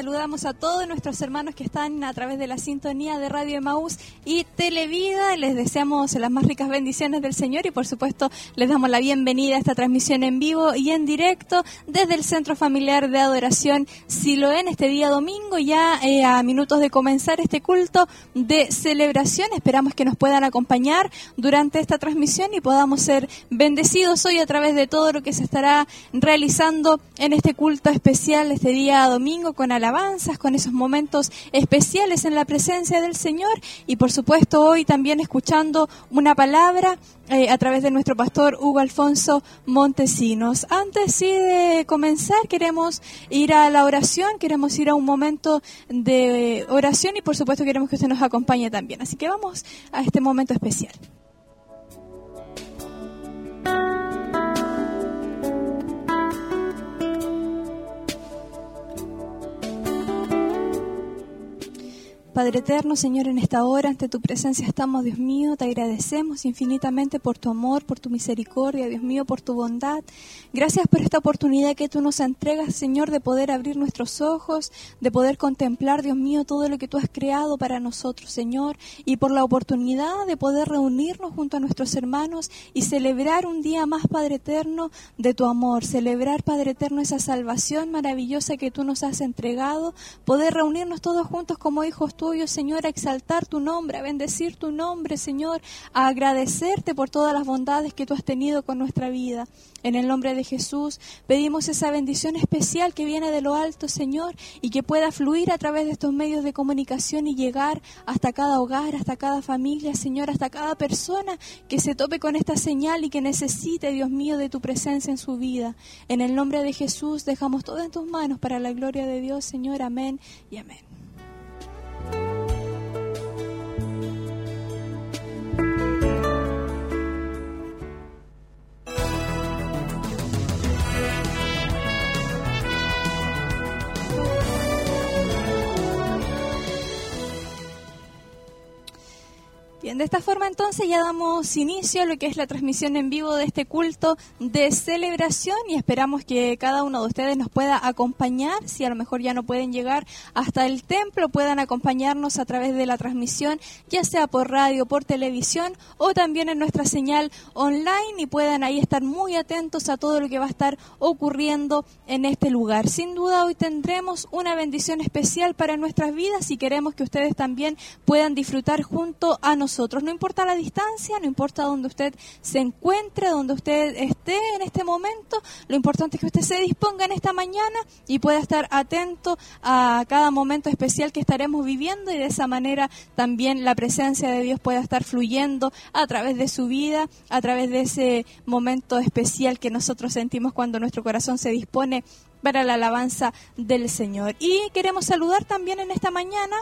Saludamos a todos nuestros hermanos que están a través de la sintonía de Radio Emaús y Televida. Les deseamos las más ricas bendiciones del Señor y por supuesto les damos la bienvenida a esta transmisión en vivo y en directo desde el Centro Familiar de Adoración Siloé en este día domingo, ya eh, a minutos de comenzar este culto de celebración. Esperamos que nos puedan acompañar durante esta transmisión y podamos ser bendecidos hoy a través de todo lo que se estará realizando en este culto especial, este día domingo con alabanzas, con esos momentos especiales en la presencia del Señor y por supuesto hoy también escuchando una palabra eh, a través de nuestro pastor Hugo Alfonso Montesinos. Antes sí de comenzar queremos ir a la oración, queremos ir a un momento de oración y por supuesto queremos que usted nos acompañe también. Así que vamos a este momento especial. Padre eterno, Señor, en esta hora, ante tu presencia estamos, Dios mío, te agradecemos infinitamente por tu amor, por tu misericordia, Dios mío, por tu bondad. Gracias por esta oportunidad que tú nos entregas, Señor, de poder abrir nuestros ojos, de poder contemplar, Dios mío, todo lo que tú has creado para nosotros, Señor, y por la oportunidad de poder reunirnos junto a nuestros hermanos y celebrar un día más, Padre eterno, de tu amor, celebrar, Padre eterno, esa salvación maravillosa que tú nos has entregado, poder reunirnos todos juntos como hijos tuyo, Señor, a exaltar tu nombre, a bendecir tu nombre, Señor, a agradecerte por todas las bondades que tú has tenido con nuestra vida. En el nombre de Jesús pedimos esa bendición especial que viene de lo alto, Señor, y que pueda fluir a través de estos medios de comunicación y llegar hasta cada hogar, hasta cada familia, Señor, hasta cada persona que se tope con esta señal y que necesite, Dios mío, de tu presencia en su vida. En el nombre de Jesús dejamos todo en tus manos para la gloria de Dios, Señor. Amén y amén. Bien, de esta forma entonces ya damos inicio a lo que es la transmisión en vivo de este culto de celebración y esperamos que cada uno de ustedes nos pueda acompañar, si a lo mejor ya no pueden llegar hasta el templo, puedan acompañarnos a través de la transmisión, ya sea por radio, por televisión o también en nuestra señal online y puedan ahí estar muy atentos a todo lo que va a estar ocurriendo en este lugar. Sin duda hoy tendremos una bendición especial para nuestras vidas y queremos que ustedes también puedan disfrutar junto a nosotros no importa la distancia, no importa donde usted se encuentre, donde usted esté en este momento, lo importante es que usted se disponga en esta mañana y pueda estar atento a cada momento especial que estaremos viviendo y de esa manera también la presencia de Dios pueda estar fluyendo a través de su vida, a través de ese momento especial que nosotros sentimos cuando nuestro corazón se dispone para la alabanza del Señor. Y queremos saludar también en esta mañana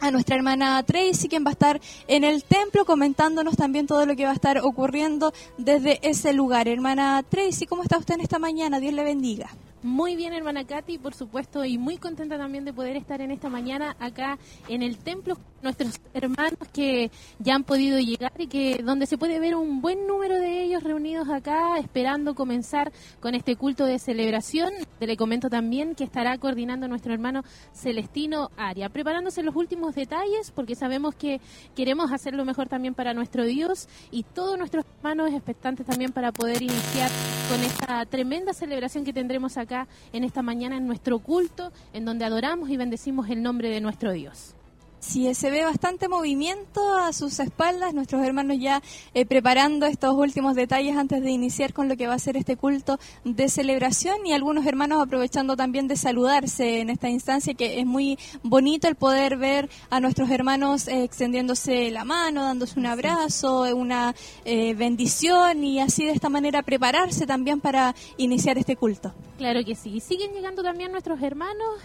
a nuestra hermana Tracy, quien va a estar en el templo comentándonos también todo lo que va a estar ocurriendo desde ese lugar. Hermana Tracy, ¿cómo está usted en esta mañana? Dios le bendiga. Muy bien, hermana Katy, por supuesto, y muy contenta también de poder estar en esta mañana acá en el templo, nuestros hermanos que ya han podido llegar y que donde se puede ver un buen número de ellos reunidos acá, esperando comenzar con este culto de celebración. Le comento también que estará coordinando nuestro hermano Celestino Aria, preparándose los últimos detalles, porque sabemos que queremos hacer lo mejor también para nuestro Dios y todos nuestros hermanos expectantes también para poder iniciar con esta tremenda celebración que tendremos acá en esta mañana en nuestro culto, en donde adoramos y bendecimos el nombre de nuestro Dios. Sí, se ve bastante movimiento a sus espaldas, nuestros hermanos ya eh, preparando estos últimos detalles antes de iniciar con lo que va a ser este culto de celebración y algunos hermanos aprovechando también de saludarse en esta instancia que es muy bonito el poder ver a nuestros hermanos eh, extendiéndose la mano, dándose un abrazo, una eh, bendición y así de esta manera prepararse también para iniciar este culto. Claro que sí, siguen llegando también nuestros hermanos,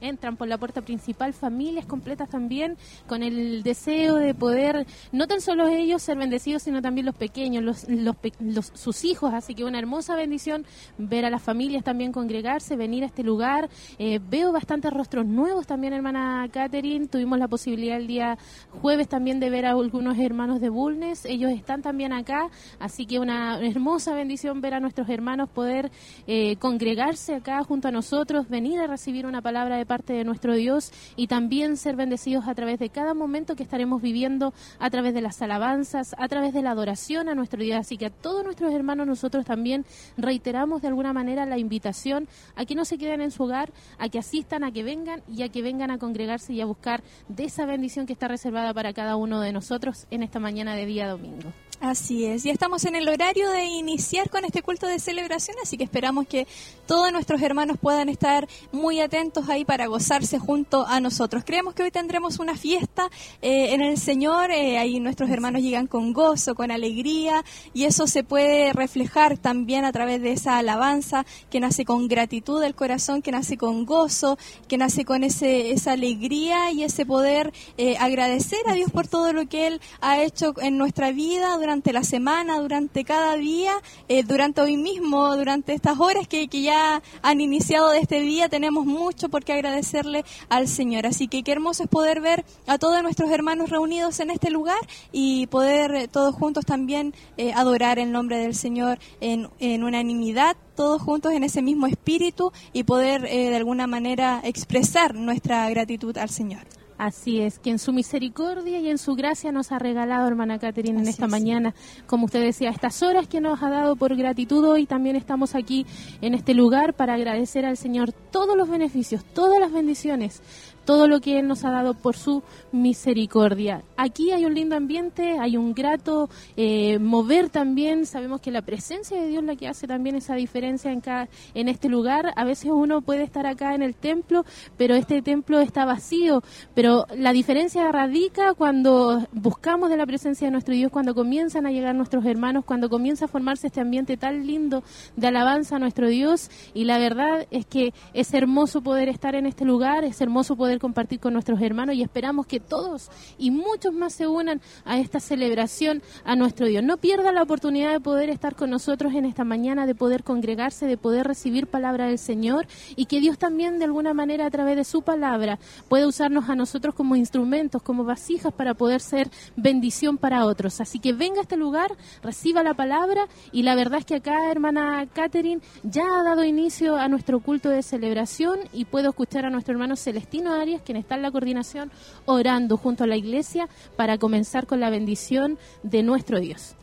entran por la puerta principal, familias completas también con el deseo de poder, no tan solo ellos ser bendecidos, sino también los pequeños, los, los, sus hijos. Así que una hermosa bendición ver a las familias también congregarse, venir a este lugar. Eh, veo bastantes rostros nuevos también, hermana Catherine. Tuvimos la posibilidad el día jueves también de ver a algunos hermanos de Bulnes. Ellos están también acá, así que una hermosa bendición ver a nuestros hermanos poder eh, congregarse acá junto a nosotros, venir a recibir una palabra de parte de nuestro Dios y también ser bendecidos a través de cada momento que estaremos viviendo, a través de las alabanzas, a través de la adoración a nuestro Dios. Así que a todos nuestros hermanos nosotros también reiteramos de alguna manera la invitación a que no se queden en su hogar, a que asistan, a que vengan y a que vengan a congregarse y a buscar de esa bendición que está reservada para cada uno de nosotros en esta mañana de día domingo. Así es, ya estamos en el horario de iniciar con este culto de celebración, así que esperamos que todos nuestros hermanos puedan estar muy atentos ahí para gozarse junto a nosotros. Creemos que hoy tendremos una fiesta eh, en el Señor, eh, ahí nuestros hermanos llegan con gozo, con alegría, y eso se puede reflejar también a través de esa alabanza que nace con gratitud del corazón, que nace con gozo, que nace con ese, esa alegría y ese poder eh, agradecer a Dios por todo lo que Él ha hecho en nuestra vida durante la semana, durante cada día, eh, durante hoy mismo, durante estas horas que, que ya han iniciado de este día, tenemos mucho por qué agradecerle al Señor. Así que qué hermoso es poder ver a todos nuestros hermanos reunidos en este lugar y poder eh, todos juntos también eh, adorar el nombre del Señor en, en unanimidad todos juntos en ese mismo espíritu y poder de alguna manera expresar nuestra gratitud al Señor. Así es, que en su misericordia y en su gracia nos ha regalado, hermana Caterina, en esta mañana, como usted decía, estas horas que nos ha dado por gratitud hoy, también estamos aquí en este lugar para agradecer al Señor todos los beneficios, todas las bendiciones, todo lo que Él nos ha dado por su misericordia. Aquí hay un lindo ambiente, hay un grato eh, mover también. Sabemos que la presencia de Dios es la que hace también esa diferencia en, cada, en este lugar. A veces uno puede estar acá en el templo, pero este templo está vacío. Pero la diferencia radica cuando buscamos de la presencia de nuestro Dios, cuando comienzan a llegar nuestros hermanos, cuando comienza a formarse este ambiente tan lindo de alabanza a nuestro Dios. Y la verdad es que es hermoso poder estar en este lugar, es hermoso poder compartir con nuestros hermanos y esperamos que todos y muchos más se unan a esta celebración a nuestro Dios. No pierda la oportunidad de poder estar con nosotros en esta mañana, de poder congregarse, de poder recibir palabra del Señor y que Dios también de alguna manera a través de su palabra pueda usarnos a nosotros como instrumentos, como vasijas para poder ser bendición para otros. Así que venga a este lugar, reciba la palabra y la verdad es que acá, hermana Catherine, ya ha dado inicio a nuestro culto de celebración y puedo escuchar a nuestro hermano Celestino quien está en la coordinación, orando junto a la iglesia para comenzar con la bendición de nuestro Dios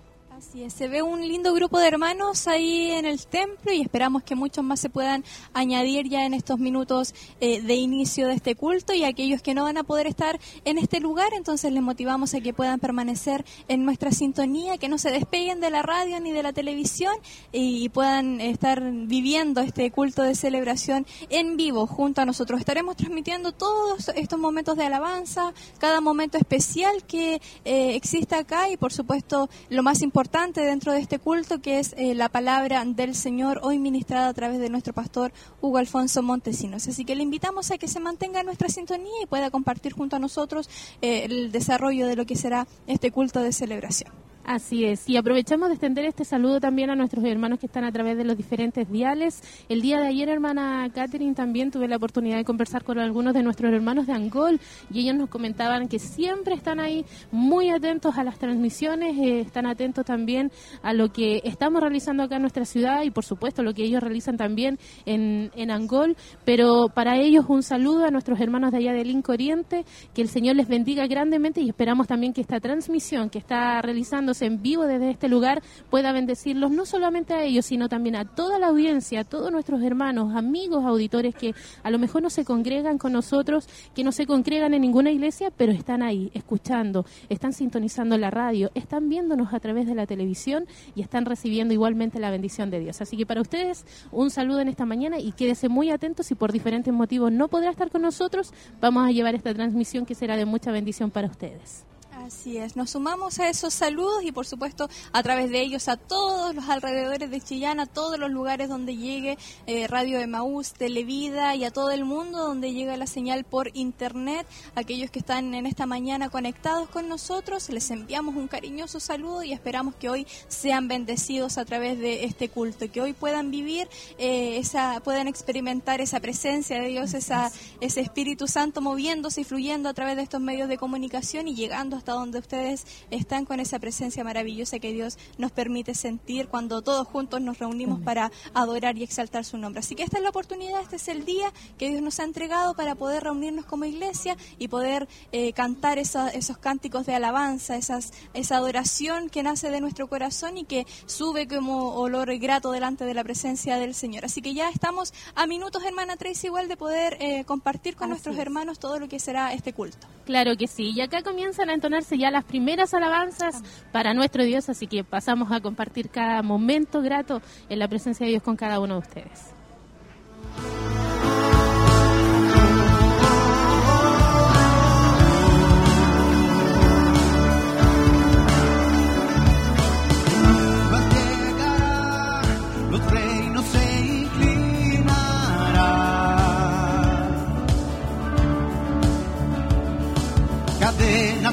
se ve un lindo grupo de hermanos ahí en el templo y esperamos que muchos más se puedan añadir ya en estos minutos eh, de inicio de este culto y aquellos que no van a poder estar en este lugar, entonces les motivamos a que puedan permanecer en nuestra sintonía, que no se despeguen de la radio ni de la televisión y puedan estar viviendo este culto de celebración en vivo junto a nosotros. Estaremos transmitiendo todos estos momentos de alabanza, cada momento especial que eh, exista acá y por supuesto lo más importante dentro de este culto, que es eh, la palabra del Señor, hoy ministrada a través de nuestro pastor Hugo Alfonso Montesinos. Así que le invitamos a que se mantenga en nuestra sintonía y pueda compartir junto a nosotros eh, el desarrollo de lo que será este culto de celebración. Así es, y aprovechamos de extender este saludo también a nuestros hermanos que están a través de los diferentes diales. El día de ayer, hermana Catherine, también tuve la oportunidad de conversar con algunos de nuestros hermanos de Angol y ellos nos comentaban que siempre están ahí muy atentos a las transmisiones, eh, están atentos también a lo que estamos realizando acá en nuestra ciudad y por supuesto lo que ellos realizan también en, en Angol. Pero para ellos un saludo a nuestros hermanos de allá del Inco Oriente, que el Señor les bendiga grandemente y esperamos también que esta transmisión que está realizando en vivo desde este lugar pueda bendecirlos no solamente a ellos, sino también a toda la audiencia, a todos nuestros hermanos, amigos, auditores que a lo mejor no se congregan con nosotros, que no se congregan en ninguna iglesia, pero están ahí, escuchando, están sintonizando la radio, están viéndonos a través de la televisión y están recibiendo igualmente la bendición de Dios. Así que para ustedes, un saludo en esta mañana y quédese muy atentos si por diferentes motivos no podrá estar con nosotros, vamos a llevar esta transmisión que será de mucha bendición para ustedes. Así es, nos sumamos a esos saludos y por supuesto a través de ellos a todos los alrededores de Chillán, a todos los lugares donde llegue eh, Radio Emaús, Televida y a todo el mundo donde llega la señal por internet, aquellos que están en esta mañana conectados con nosotros, les enviamos un cariñoso saludo y esperamos que hoy sean bendecidos a través de este culto, que hoy puedan vivir eh, esa, puedan experimentar esa presencia de Dios, esa, ese Espíritu Santo moviéndose y fluyendo a través de estos medios de comunicación y llegando hasta donde ustedes están con esa presencia maravillosa que Dios nos permite sentir cuando todos juntos nos reunimos para adorar y exaltar su nombre. Así que esta es la oportunidad, este es el día que Dios nos ha entregado para poder reunirnos como iglesia y poder eh, cantar esos cánticos de alabanza, esas, esa adoración que nace de nuestro corazón y que sube como olor grato delante de la presencia del Señor. Así que ya estamos a minutos, hermana Tracy, igual de poder eh, compartir con nuestros hermanos todo lo que será este culto. Claro que sí, y acá comienzan a entonarse ya las primeras alabanzas para nuestro Dios, así que pasamos a compartir cada momento grato en la presencia de Dios con cada uno de ustedes.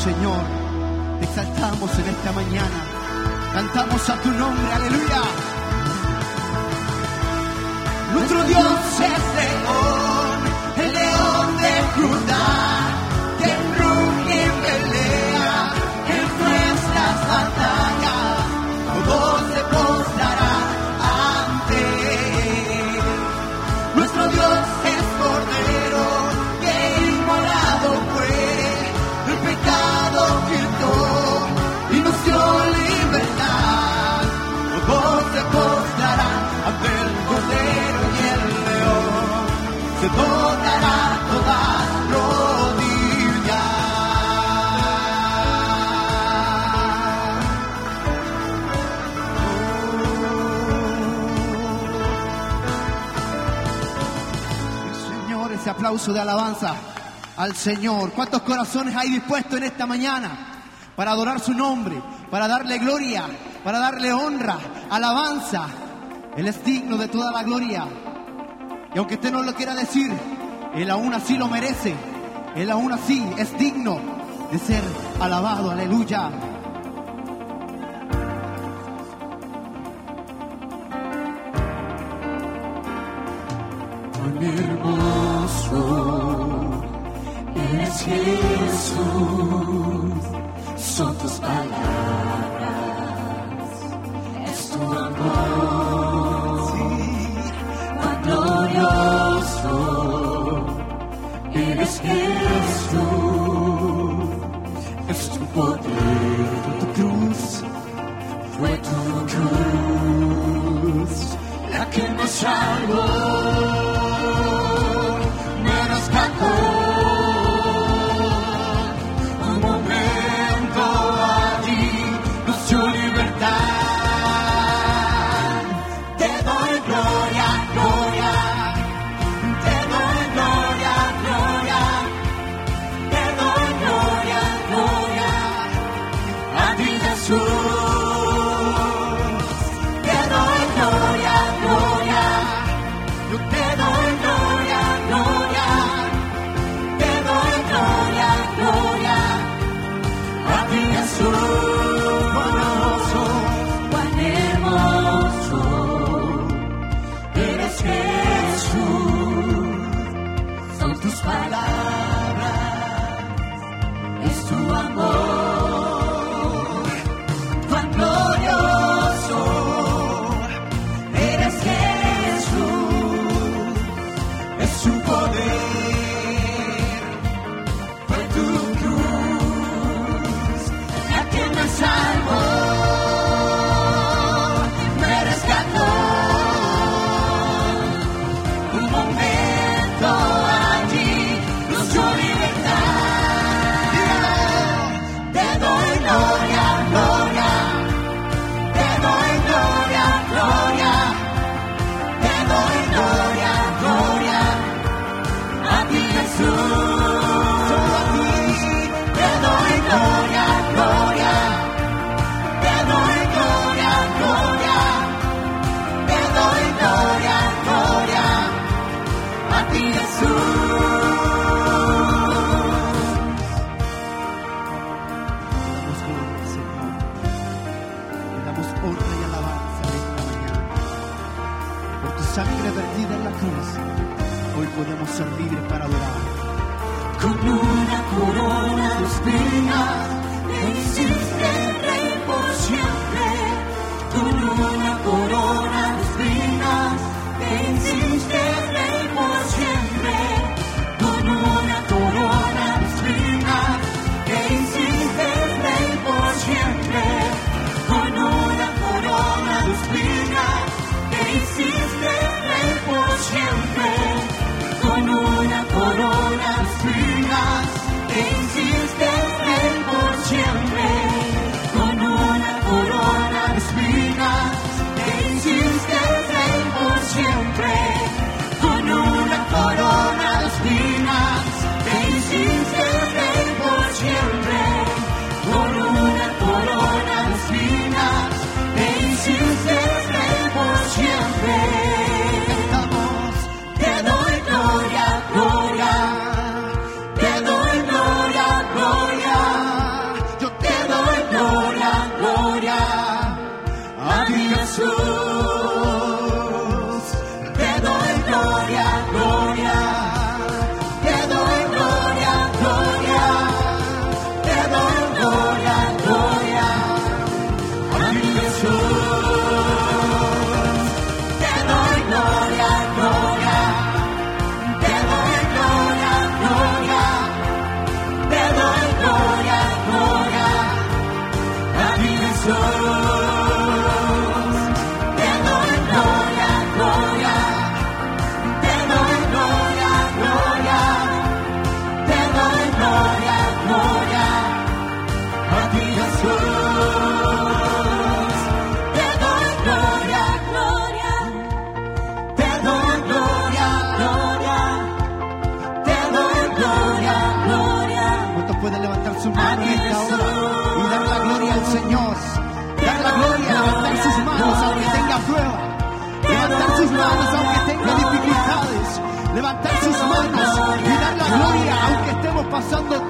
Señor. Te exaltamos en esta mañana. Cantamos a tu nombre, aleluya. Nuestro Dios es león, el león de Judá, aplauso de alabanza al Señor. ¿Cuántos corazones hay dispuestos en esta mañana para adorar su nombre, para darle gloria, para darle honra, alabanza? Él es digno de toda la gloria. Y aunque usted no lo quiera decir, Él aún así lo merece. Él aún así es digno de ser alabado. Aleluya.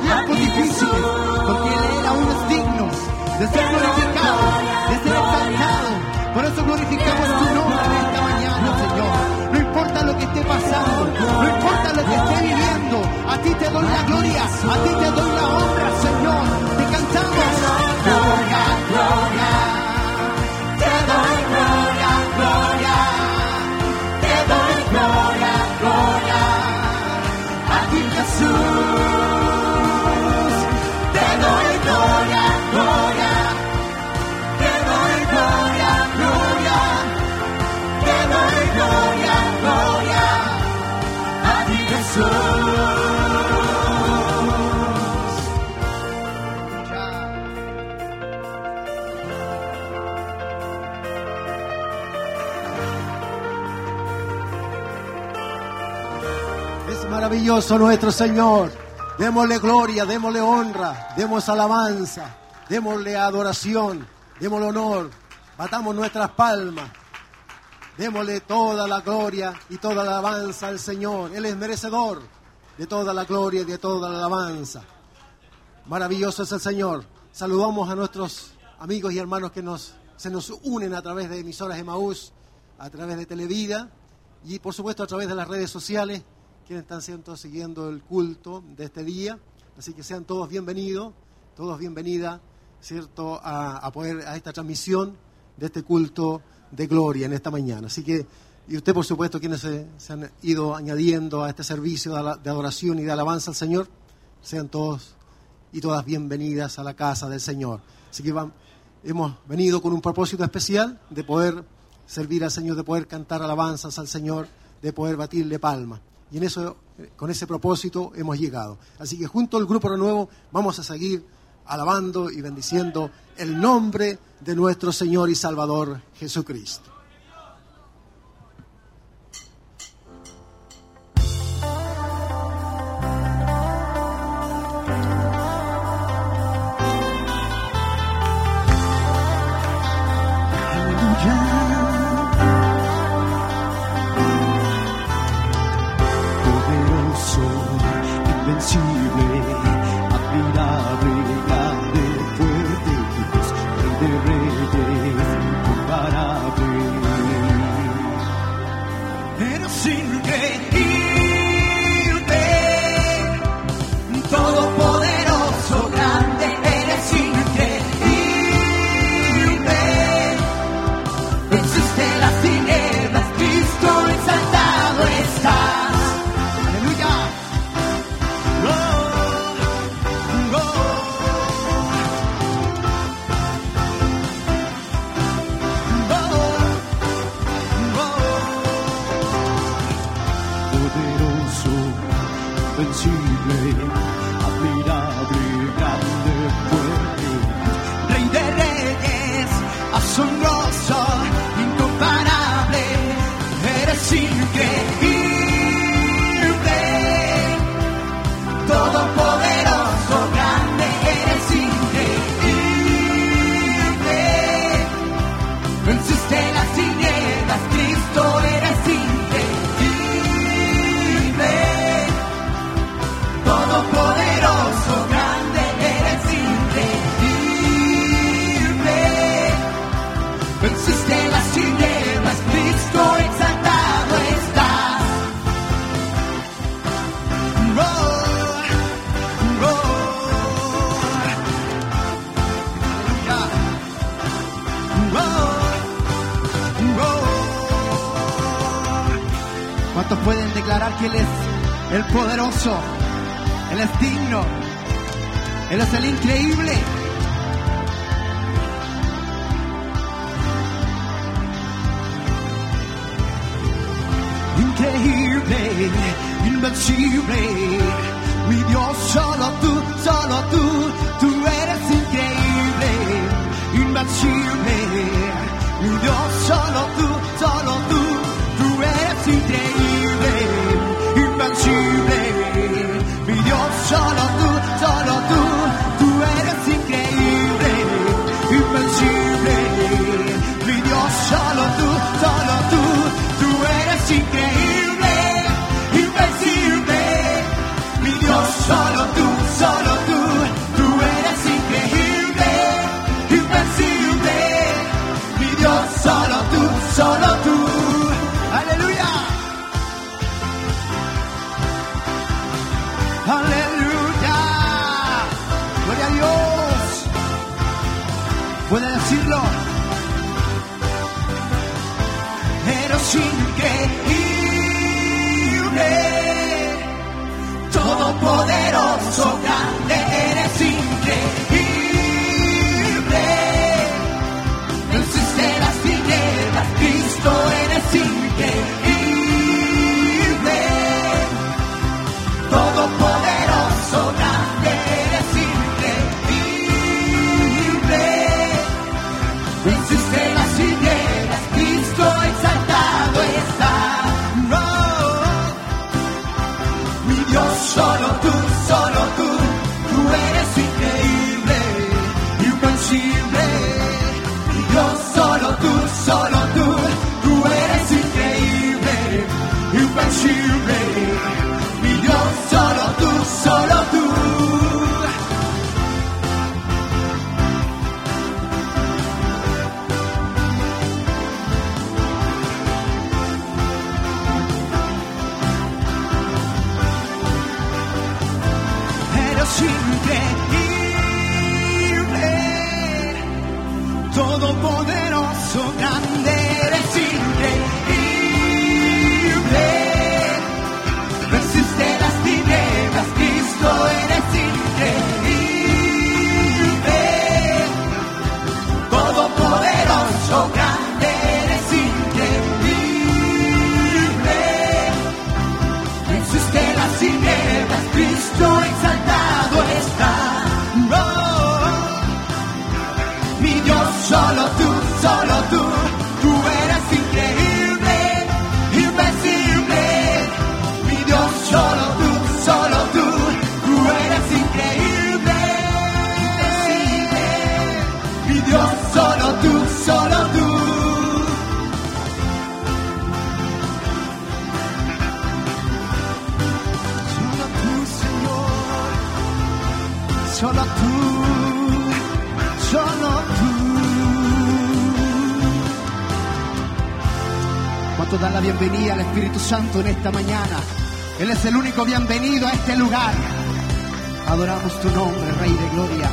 Tiempos difíciles. Porque Él aún es digno de ser glorificado, de ser exaltado. Por eso glorificamos tu nombre en esta mañana, Señor. No importa lo que esté pasando, no importa lo que esté viviendo, a ti te doy la gloria, a ti te doy la honra, Señor. Maravilloso nuestro Señor. Démosle gloria, démosle honra, demos alabanza, démosle adoración, démosle honor. Batamos nuestras palmas. Démosle toda la gloria y toda la alabanza al Señor. Él es merecedor de toda la gloria y de toda la alabanza. Maravilloso es el Señor. Saludamos a nuestros amigos y hermanos que nos, se nos unen a través de emisoras Emaús, a través de Televida y por supuesto a través de las redes sociales, quienes están siendo, siguiendo el culto de este día. Así que sean todos bienvenidos, todos bienvenidas, ¿cierto?, a, a poder, a esta transmisión de este culto de gloria en esta mañana. Así que, y usted por supuesto, quienes se, han ido añadiendo a este servicio de, adoración y de alabanza al Señor, sean todos y todas bienvenidas a la casa del Señor. Así que hemos venido con un propósito especial de poder servir al Señor, de poder cantar alabanzas al Señor, de poder batirle palma. Y en eso, con ese propósito hemos llegado. Así que junto al Grupo Renuevo vamos a seguir alabando y bendiciendo el nombre de nuestro Señor y Salvador Jesucristo. Declarar que Él es el poderoso? Él es digno. Él es el increíble. increíble, invencible. Mi Dios, solo tú, solo tú, tú eres increíble, invencible. Mi Dios, solo tú, solo tú, tú eres increíble, Espíritu Santo en esta mañana. Él es el único bienvenido a este lugar. Adoramos tu nombre, Rey de Gloria.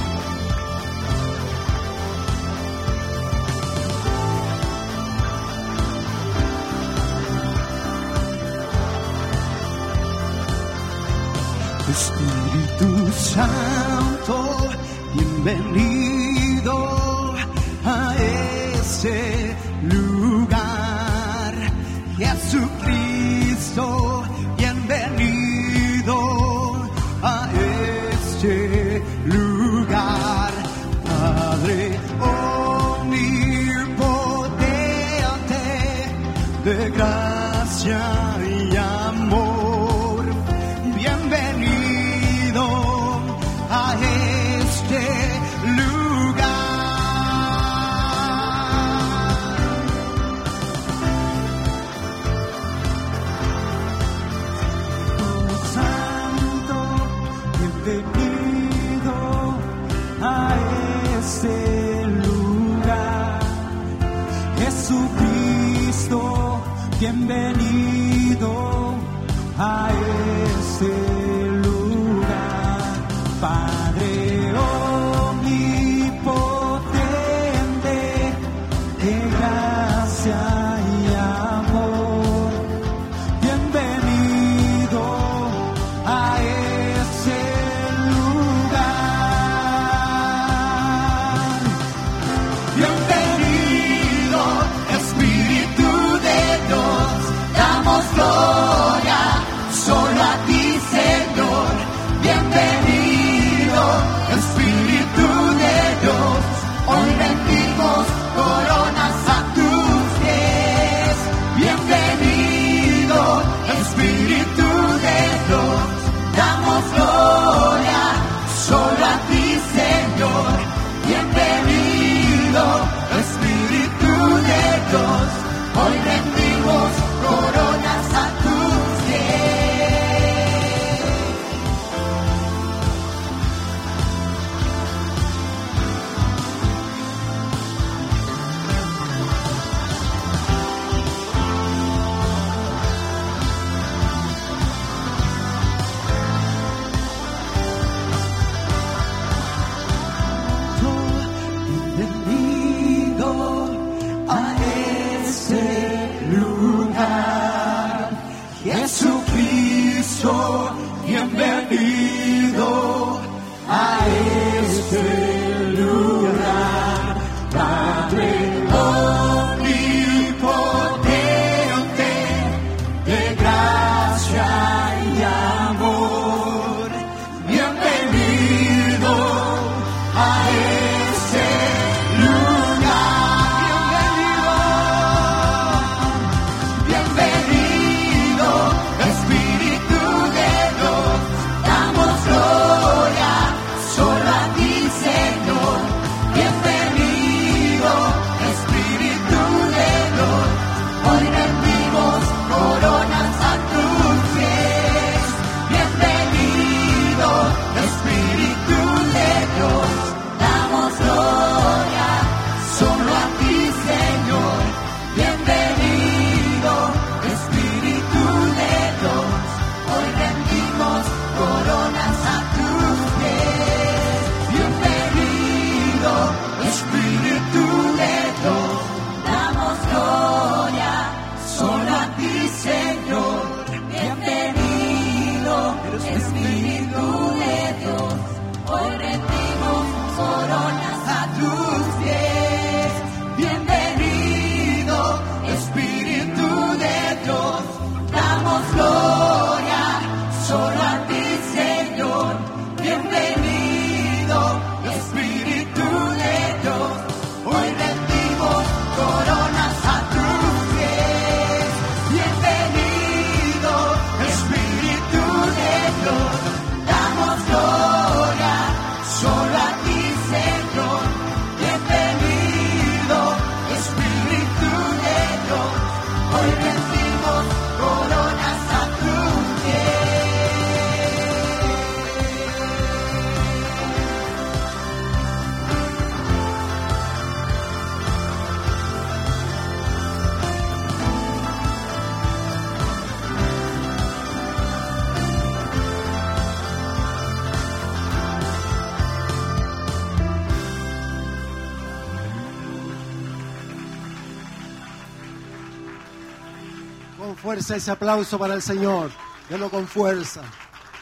Fuerza ese aplauso para el Señor. Delo con fuerza.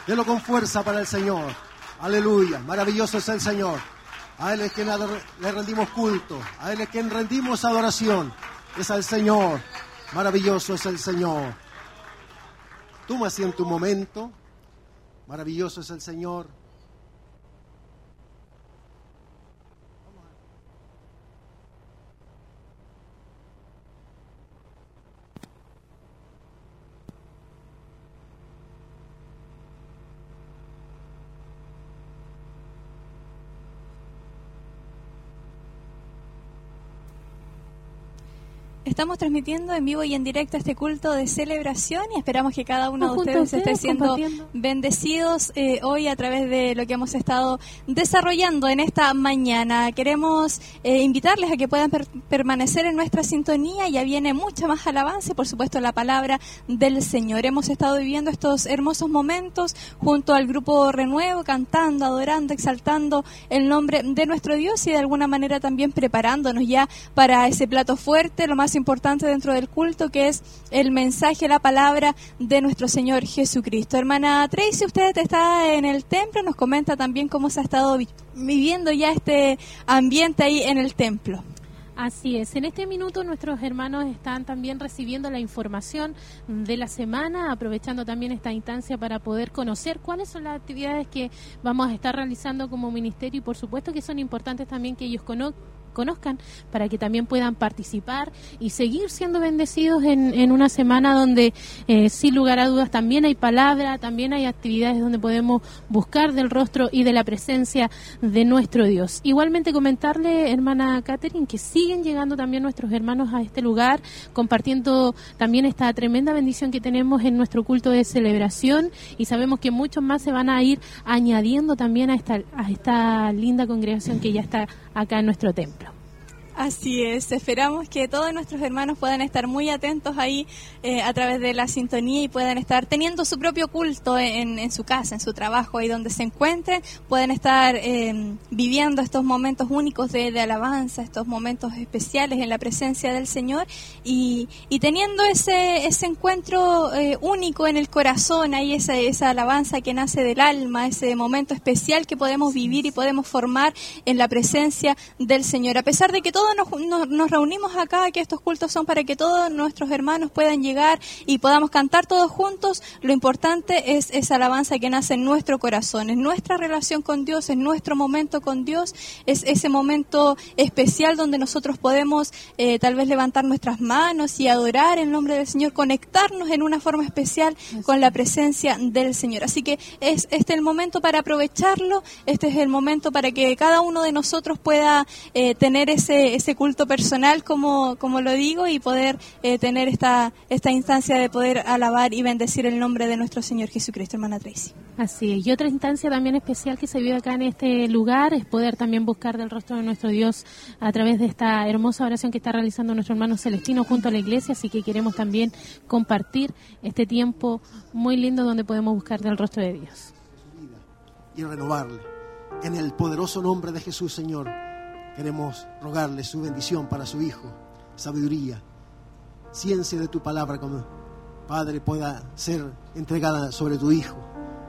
Delo con fuerza para el Señor. Aleluya. Maravilloso es el Señor. A Él es quien le rendimos culto. A Él es quien rendimos adoración. Es al Señor. Maravilloso es el Señor. Toma así en tu momento. Maravilloso es el Señor. Estamos transmitiendo en vivo y en directo este culto de celebración y esperamos que cada uno de ustedes esté siendo bendecidos eh, hoy a través de lo que hemos estado desarrollando en esta mañana. Queremos eh, invitarles a que puedan per- permanecer en nuestra sintonía. Ya viene mucha más alabanza y, por supuesto, la palabra del Señor. Hemos estado viviendo estos hermosos momentos junto al grupo Renuevo, cantando, adorando, exaltando el nombre de nuestro Dios y de alguna manera también preparándonos ya para ese plato fuerte, lo más importante dentro del culto, que es el mensaje, la palabra de nuestro Señor Jesucristo. Hermana Tracy, usted está en el templo, nos comenta también cómo se ha estado vi- viviendo ya este ambiente ahí en el templo. Así es, en este minuto nuestros hermanos están también recibiendo la información de la semana, aprovechando también esta instancia para poder conocer cuáles son las actividades que vamos a estar realizando como ministerio y por supuesto que son importantes también que ellos cono- conozcan para que también puedan participar y seguir siendo bendecidos en, en una semana donde eh, sin lugar a dudas también hay palabra, también hay actividades donde podemos buscar del rostro y de la presencia de nuestro Dios. Igualmente comentarle, hermana Catherine, que siguen llegando también nuestros hermanos a este lugar, compartiendo también esta tremenda bendición que tenemos en nuestro culto de celebración y sabemos que muchos más se van a ir añadiendo también a esta, a esta linda congregación que ya está acá en nuestro templo. Así es, esperamos que todos nuestros hermanos puedan estar muy atentos ahí eh, a través de la sintonía y puedan estar teniendo su propio culto en, en su casa, en su trabajo, ahí donde se encuentren, pueden estar eh, viviendo estos momentos únicos de, de alabanza, estos momentos especiales en la presencia del Señor y, y teniendo ese, ese encuentro eh, único en el corazón, ahí esa, esa alabanza que nace del alma, ese momento especial que podemos vivir y podemos formar en la presencia del Señor. A pesar de que todos nos, reunimos acá, que estos cultos son para que todos nuestros hermanos puedan llegar y podamos cantar todos juntos, lo importante es esa alabanza que nace en nuestro corazón, es nuestra relación con Dios, es nuestro momento con Dios, es ese momento especial donde nosotros podemos eh, tal vez levantar nuestras manos y adorar en nombre del Señor, conectarnos en una forma especial con la presencia del Señor. Así que es este el momento para aprovecharlo, este es el momento para que cada uno de nosotros pueda eh, tener ese, ese culto personal, como, como lo digo, y poder eh, tener esta, esta instancia de poder alabar y bendecir el nombre de nuestro Señor Jesucristo, hermana Tracy. Así es. Y otra instancia también especial que se vive acá en este lugar es poder también buscar del rostro de nuestro Dios a través de esta hermosa oración que está realizando nuestro hermano Celestino junto a la iglesia. Así que queremos también compartir este tiempo muy lindo donde podemos buscar del rostro de Dios. vida y renovarle. En el poderoso nombre de Jesús, Señor, queremos rogarle su bendición para su Hijo, sabiduría, ciencia de tu palabra, como Padre pueda ser entregada sobre tu Hijo.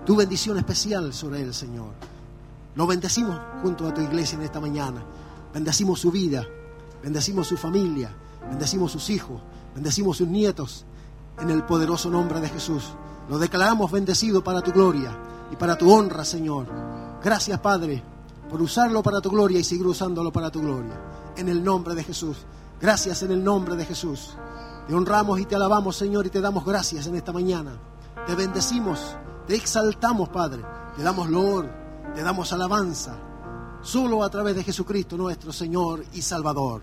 Tu bendición especial sobre él, Señor. Lo bendecimos junto a tu iglesia en esta mañana. Bendecimos su vida, bendecimos su familia, bendecimos sus hijos, bendecimos sus nietos. En el poderoso nombre de Jesús. Lo declaramos bendecido para tu gloria y para tu honra, Señor. Gracias, Padre, por usarlo para tu gloria y seguir usándolo para tu gloria. En el nombre de Jesús. Gracias en el nombre de Jesús. Te honramos y te alabamos, Señor, y te damos gracias en esta mañana. Te bendecimos, te exaltamos, Padre. Te damos loor, te damos alabanza. Solo a través de Jesucristo, nuestro Señor y Salvador.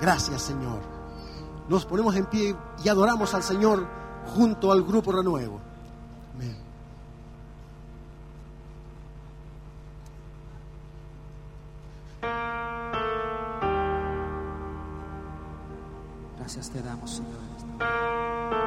Gracias, Señor. Nos ponemos en pie y adoramos al Señor junto al grupo renuevo. Amén. Gracias te damos, Señor.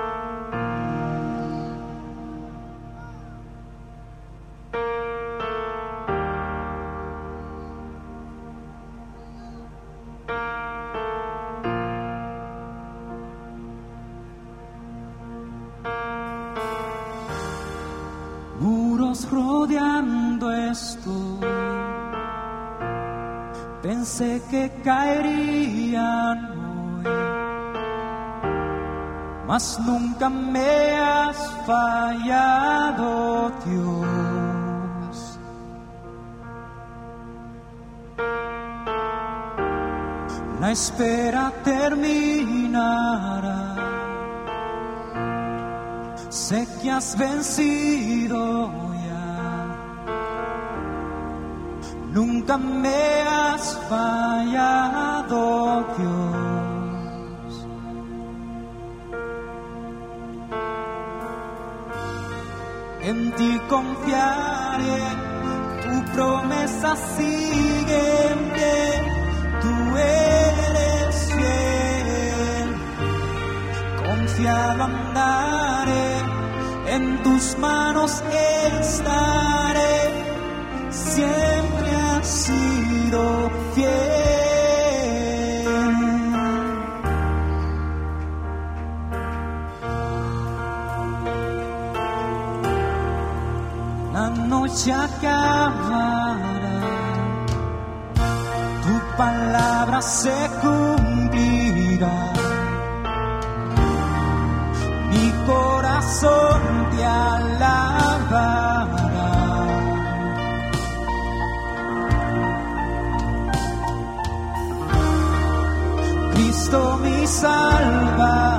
Pensé que caerían hoy mas nunca me has fallado, Dios. La espera terminará. Sé que has vencido Me has fallado, Dios. en ti confiaré, tu promesa sigue en tú eres fiel, confiado andaré, en tus manos estaré, siempre sido fiel. la noche acabará, tu palabra se cumplirá. Mi corazón te alabará. Cristo mi Salvador.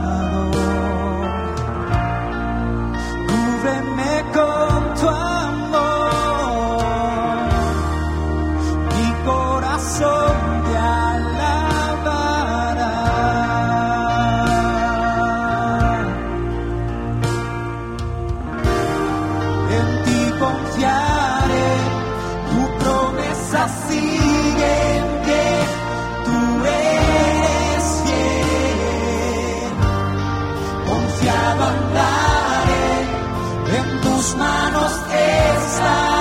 fly.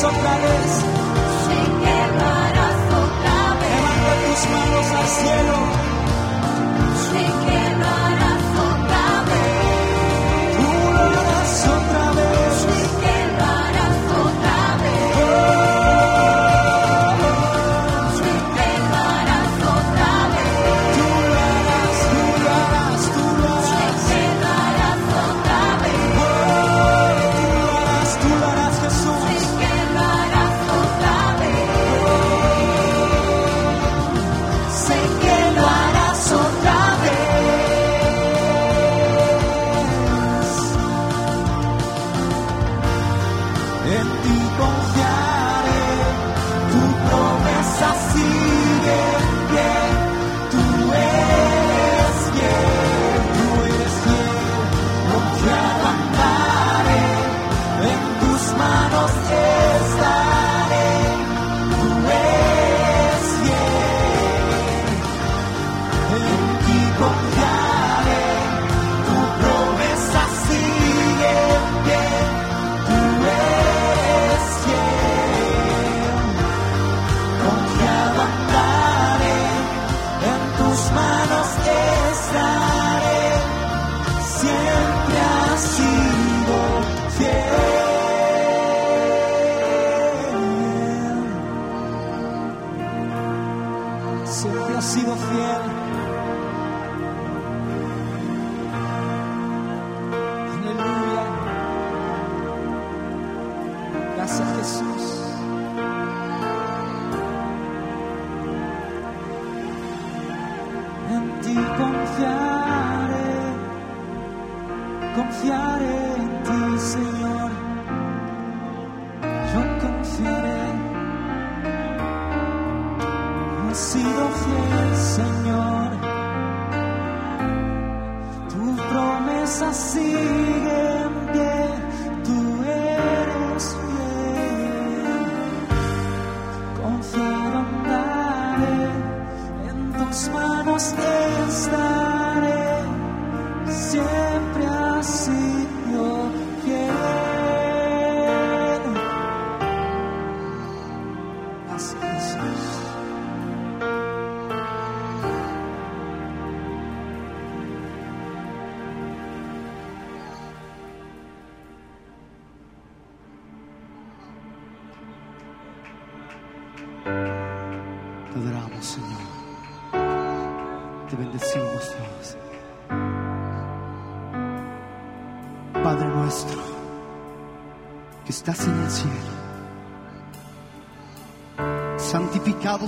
Tú lo harás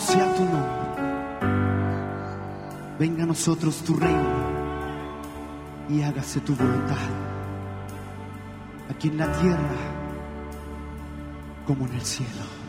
sea tu nombre. Venga a nosotros tu reino y hágase tu voluntad, aquí en la tierra como en el cielo.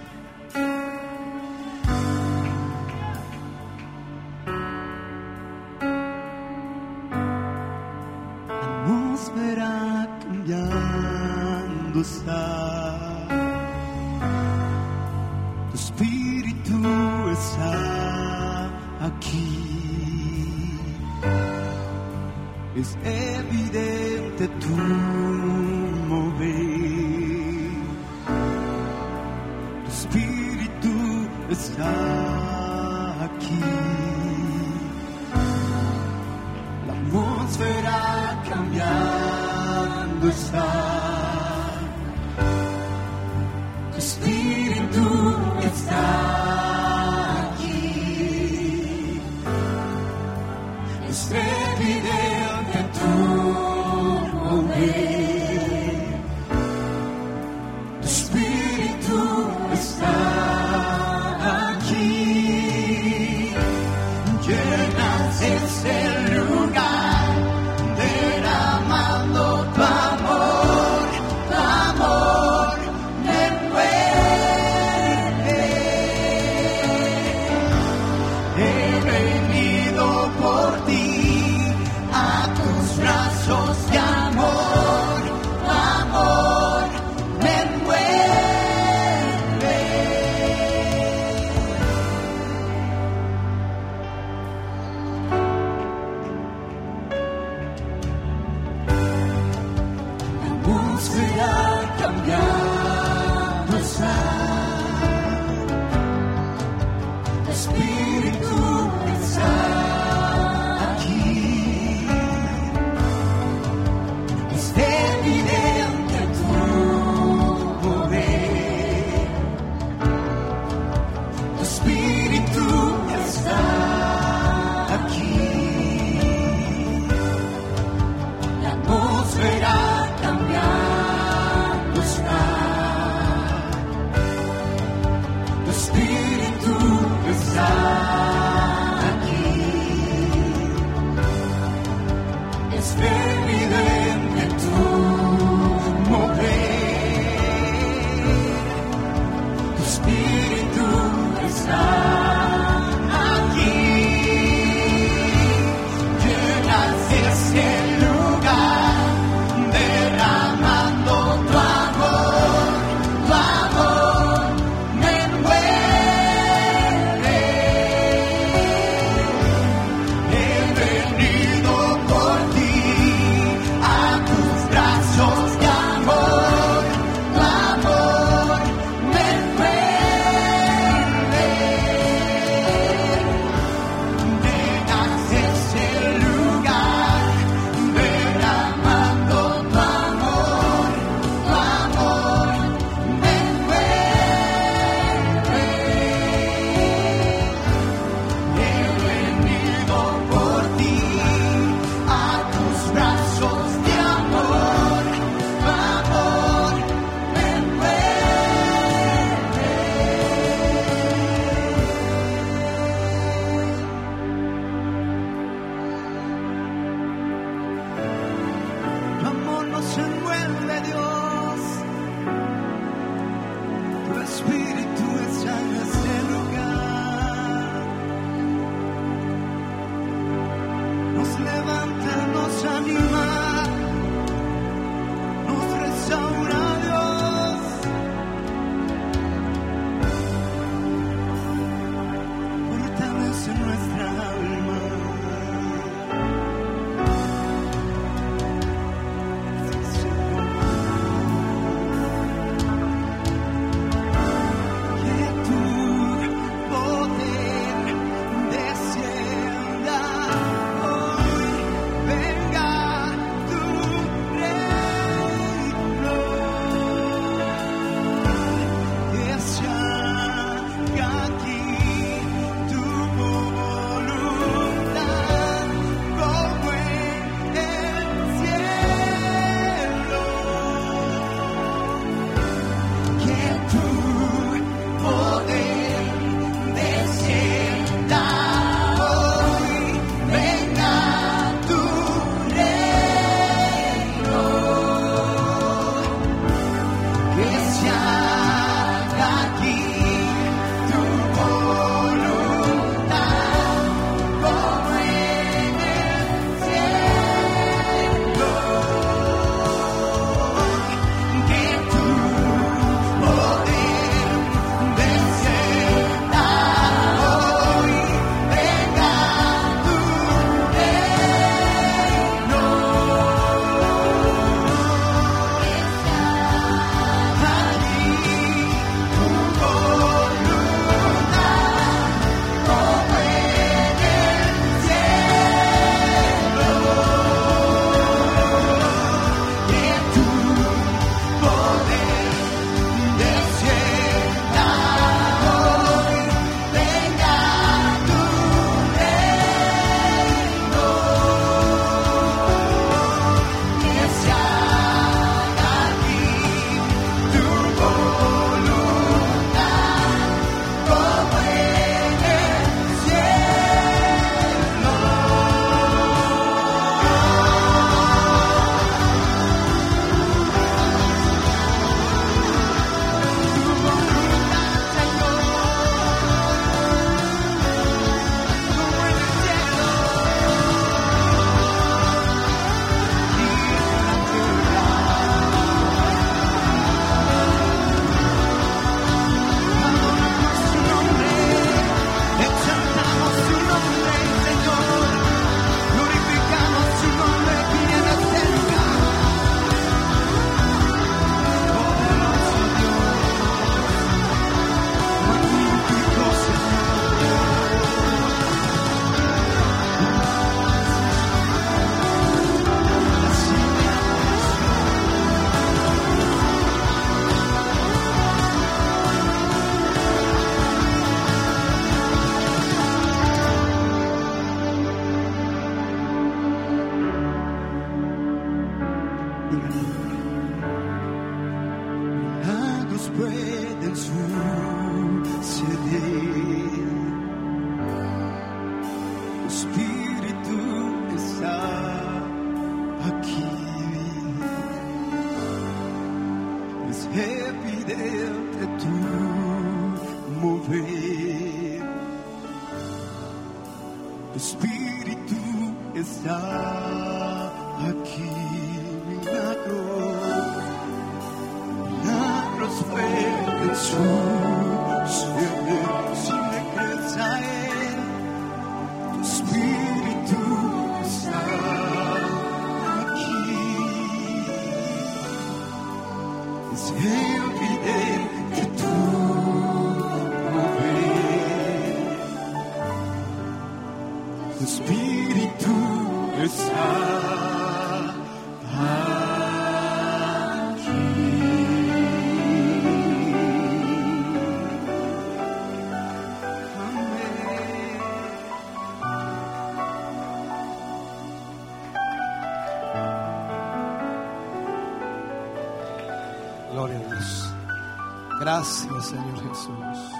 Gracias, Señor Jesús.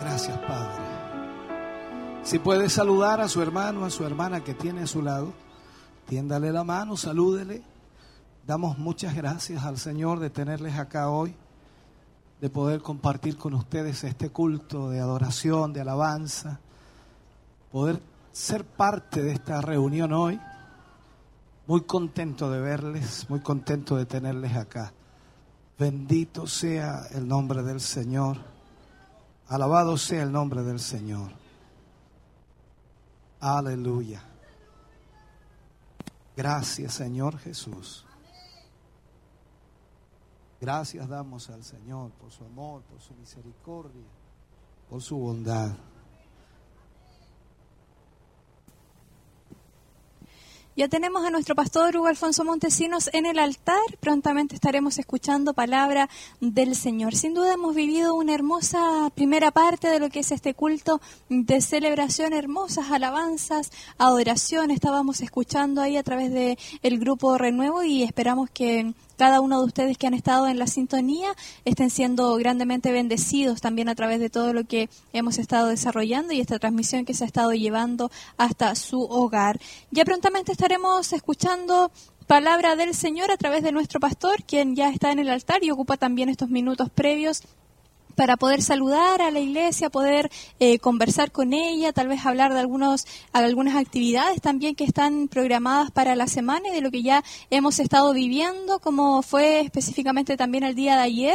Gracias, Padre. Si puede saludar a su hermano, a su hermana que tiene a su lado, tiéndale la mano, salúdele. Damos muchas gracias al Señor de tenerles acá hoy, de poder compartir con ustedes este culto de adoración, de alabanza, poder ser parte de esta reunión hoy. Muy contento de verles, muy contento de tenerles acá. Bendito sea el nombre del Señor. Alabado sea el nombre del Señor. Aleluya. Gracias Señor Jesús. Gracias damos al Señor por su amor, por su misericordia, por su bondad. Ya tenemos a nuestro pastor Hugo Alfonso Montesinos en el altar. Prontamente estaremos escuchando palabra del Señor. Sin duda hemos vivido una hermosa primera parte de lo que es este culto de celebración, hermosas alabanzas, adoración. Estábamos escuchando ahí a través de el grupo Renuevo y esperamos que cada uno de ustedes que han estado en la sintonía estén siendo grandemente bendecidos también a través de todo lo que hemos estado desarrollando y esta transmisión que se ha estado llevando hasta su hogar. Ya prontamente estaremos escuchando palabra del Señor a través de nuestro pastor, quien ya está en el altar y ocupa también estos minutos previos para poder saludar a la iglesia, poder eh, conversar con ella, tal vez hablar de algunos, algunas actividades también que están programadas para la semana y de lo que ya hemos estado viviendo, como fue específicamente también el día de ayer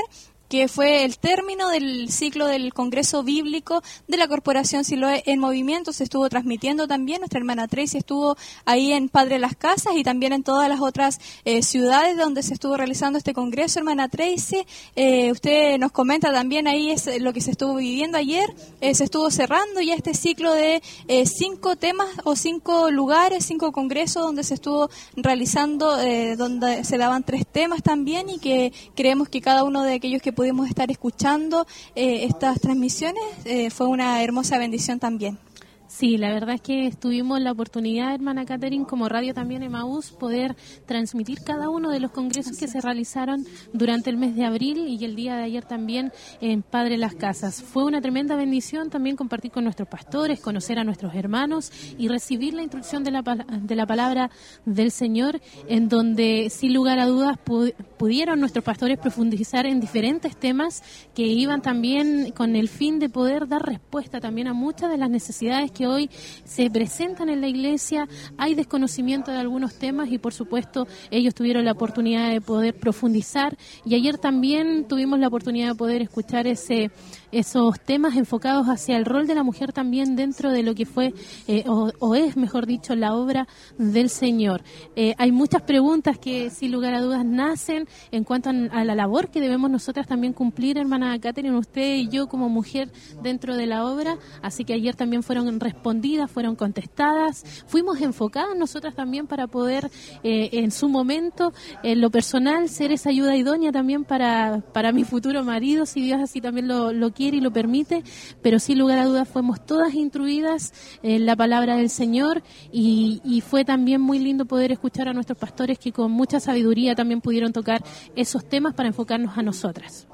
que fue el término del ciclo del Congreso Bíblico de la Corporación Siloe en Movimiento. Se estuvo transmitiendo también, nuestra hermana Tracy estuvo ahí en Padre Las Casas y también en todas las otras eh, ciudades donde se estuvo realizando este Congreso. Hermana Tracy, eh, usted nos comenta también ahí es lo que se estuvo viviendo ayer. Eh, se estuvo cerrando ya este ciclo de cinco temas o cinco lugares, cinco congresos donde se estuvo realizando, donde se daban tres temas también y que creemos que cada uno de aquellos que pudimos estar escuchando eh, estas transmisiones eh, fue una hermosa bendición también. Sí, la verdad es que tuvimos la oportunidad, hermana Catherine, como radio también Emaús, poder transmitir cada uno de los congresos que se realizaron durante el mes de abril y el día de ayer también en Padre Las Casas. Fue una tremenda bendición también compartir con nuestros pastores, conocer a nuestros hermanos y recibir la instrucción de la, de la palabra del Señor, en donde sin lugar a dudas pu- pudieron nuestros pastores profundizar en diferentes temas que iban también con el fin de poder dar respuesta también a muchas de las necesidades que hoy se presentan en la iglesia. Hay desconocimiento de algunos temas y por supuesto ellos tuvieron la oportunidad de poder profundizar y ayer también tuvimos la oportunidad de poder escuchar ese esos temas enfocados hacia el rol de la mujer también dentro de lo que fue eh, o, es mejor dicho la obra del Señor. Eh, hay muchas preguntas que sin lugar a dudas nacen en cuanto a, a la labor que debemos nosotras también cumplir, hermana Catherine, usted y yo como mujer dentro de la obra, así que ayer también fueron respondidas, fueron contestadas, fuimos enfocadas nosotras también para poder eh, en su momento, en lo personal, ser esa ayuda idónea también para, para mi futuro marido, si Dios así también lo, lo quiere quiere y lo permite, pero sin lugar a dudas fuimos todas instruidas en la palabra del Señor y, y fue también muy lindo poder escuchar a nuestros pastores que con mucha sabiduría también pudieron tocar esos temas para enfocarnos a nosotras.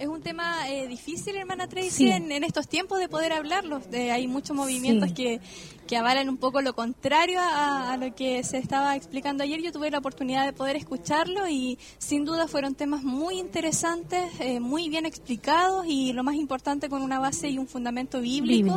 Es un tema eh, difícil, hermana Tracy, Sí. en, en estos tiempos de poder hablarlo. De- hay muchos movimientos Sí. que, que avalan un poco lo contrario a, a lo que se estaba explicando ayer. Yo tuve la oportunidad de poder escucharlo y sin duda fueron temas muy interesantes, eh, muy bien explicados y lo más importante con una base y un fundamento bíblico,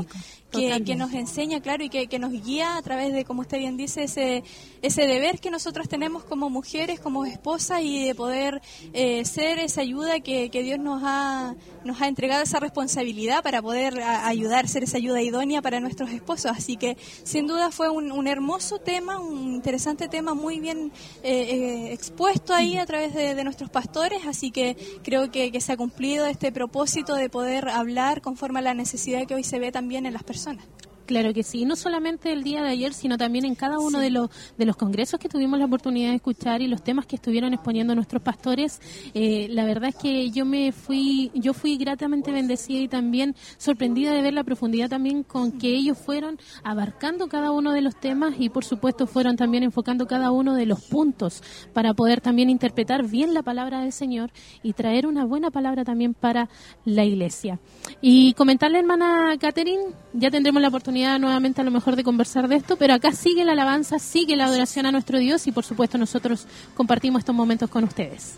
Bíblico, que, nos enseña, claro, y que, que nos guía a través de, como usted bien dice, ese, ese deber que nosotros tenemos como mujeres, como esposas y de poder eh, ser esa ayuda que, que Dios nos ha, nos ha entregado esa responsabilidad para poder a- ayudar, ser esa ayuda idónea para nuestros esposos. Así que sin duda fue un, hermoso tema, un interesante tema muy bien eh, eh, expuesto ahí a través de, nuestros pastores. Así que creo que se ha cumplido este propósito de poder hablar conforme a la necesidad que hoy se ve también en las personas. Claro que sí, no solamente el día de ayer, sino también en cada uno de los de los congresos que tuvimos la oportunidad de escuchar y los temas que estuvieron exponiendo nuestros pastores. Eh, la verdad es que yo me fui, yo fui gratamente bendecida y también sorprendida de ver la profundidad también con que ellos fueron abarcando cada uno de los temas y por supuesto fueron también enfocando cada uno de los puntos para poder también interpretar bien la palabra del Señor y traer una buena palabra también para la iglesia. Y comentarle, hermana Catherine, ya tendremos la oportunidad nuevamente a lo mejor de conversar de esto, pero acá sigue la alabanza, sigue la adoración a nuestro Dios y por supuesto nosotros compartimos estos momentos con ustedes.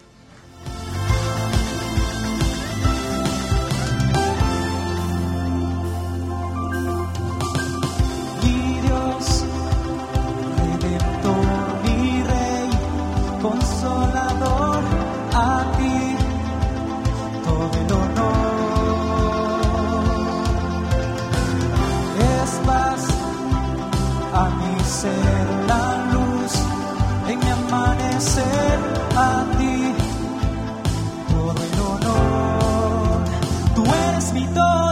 Ser, la luz en mi amanecer, a ti todo el honor. Tú eres mi todo,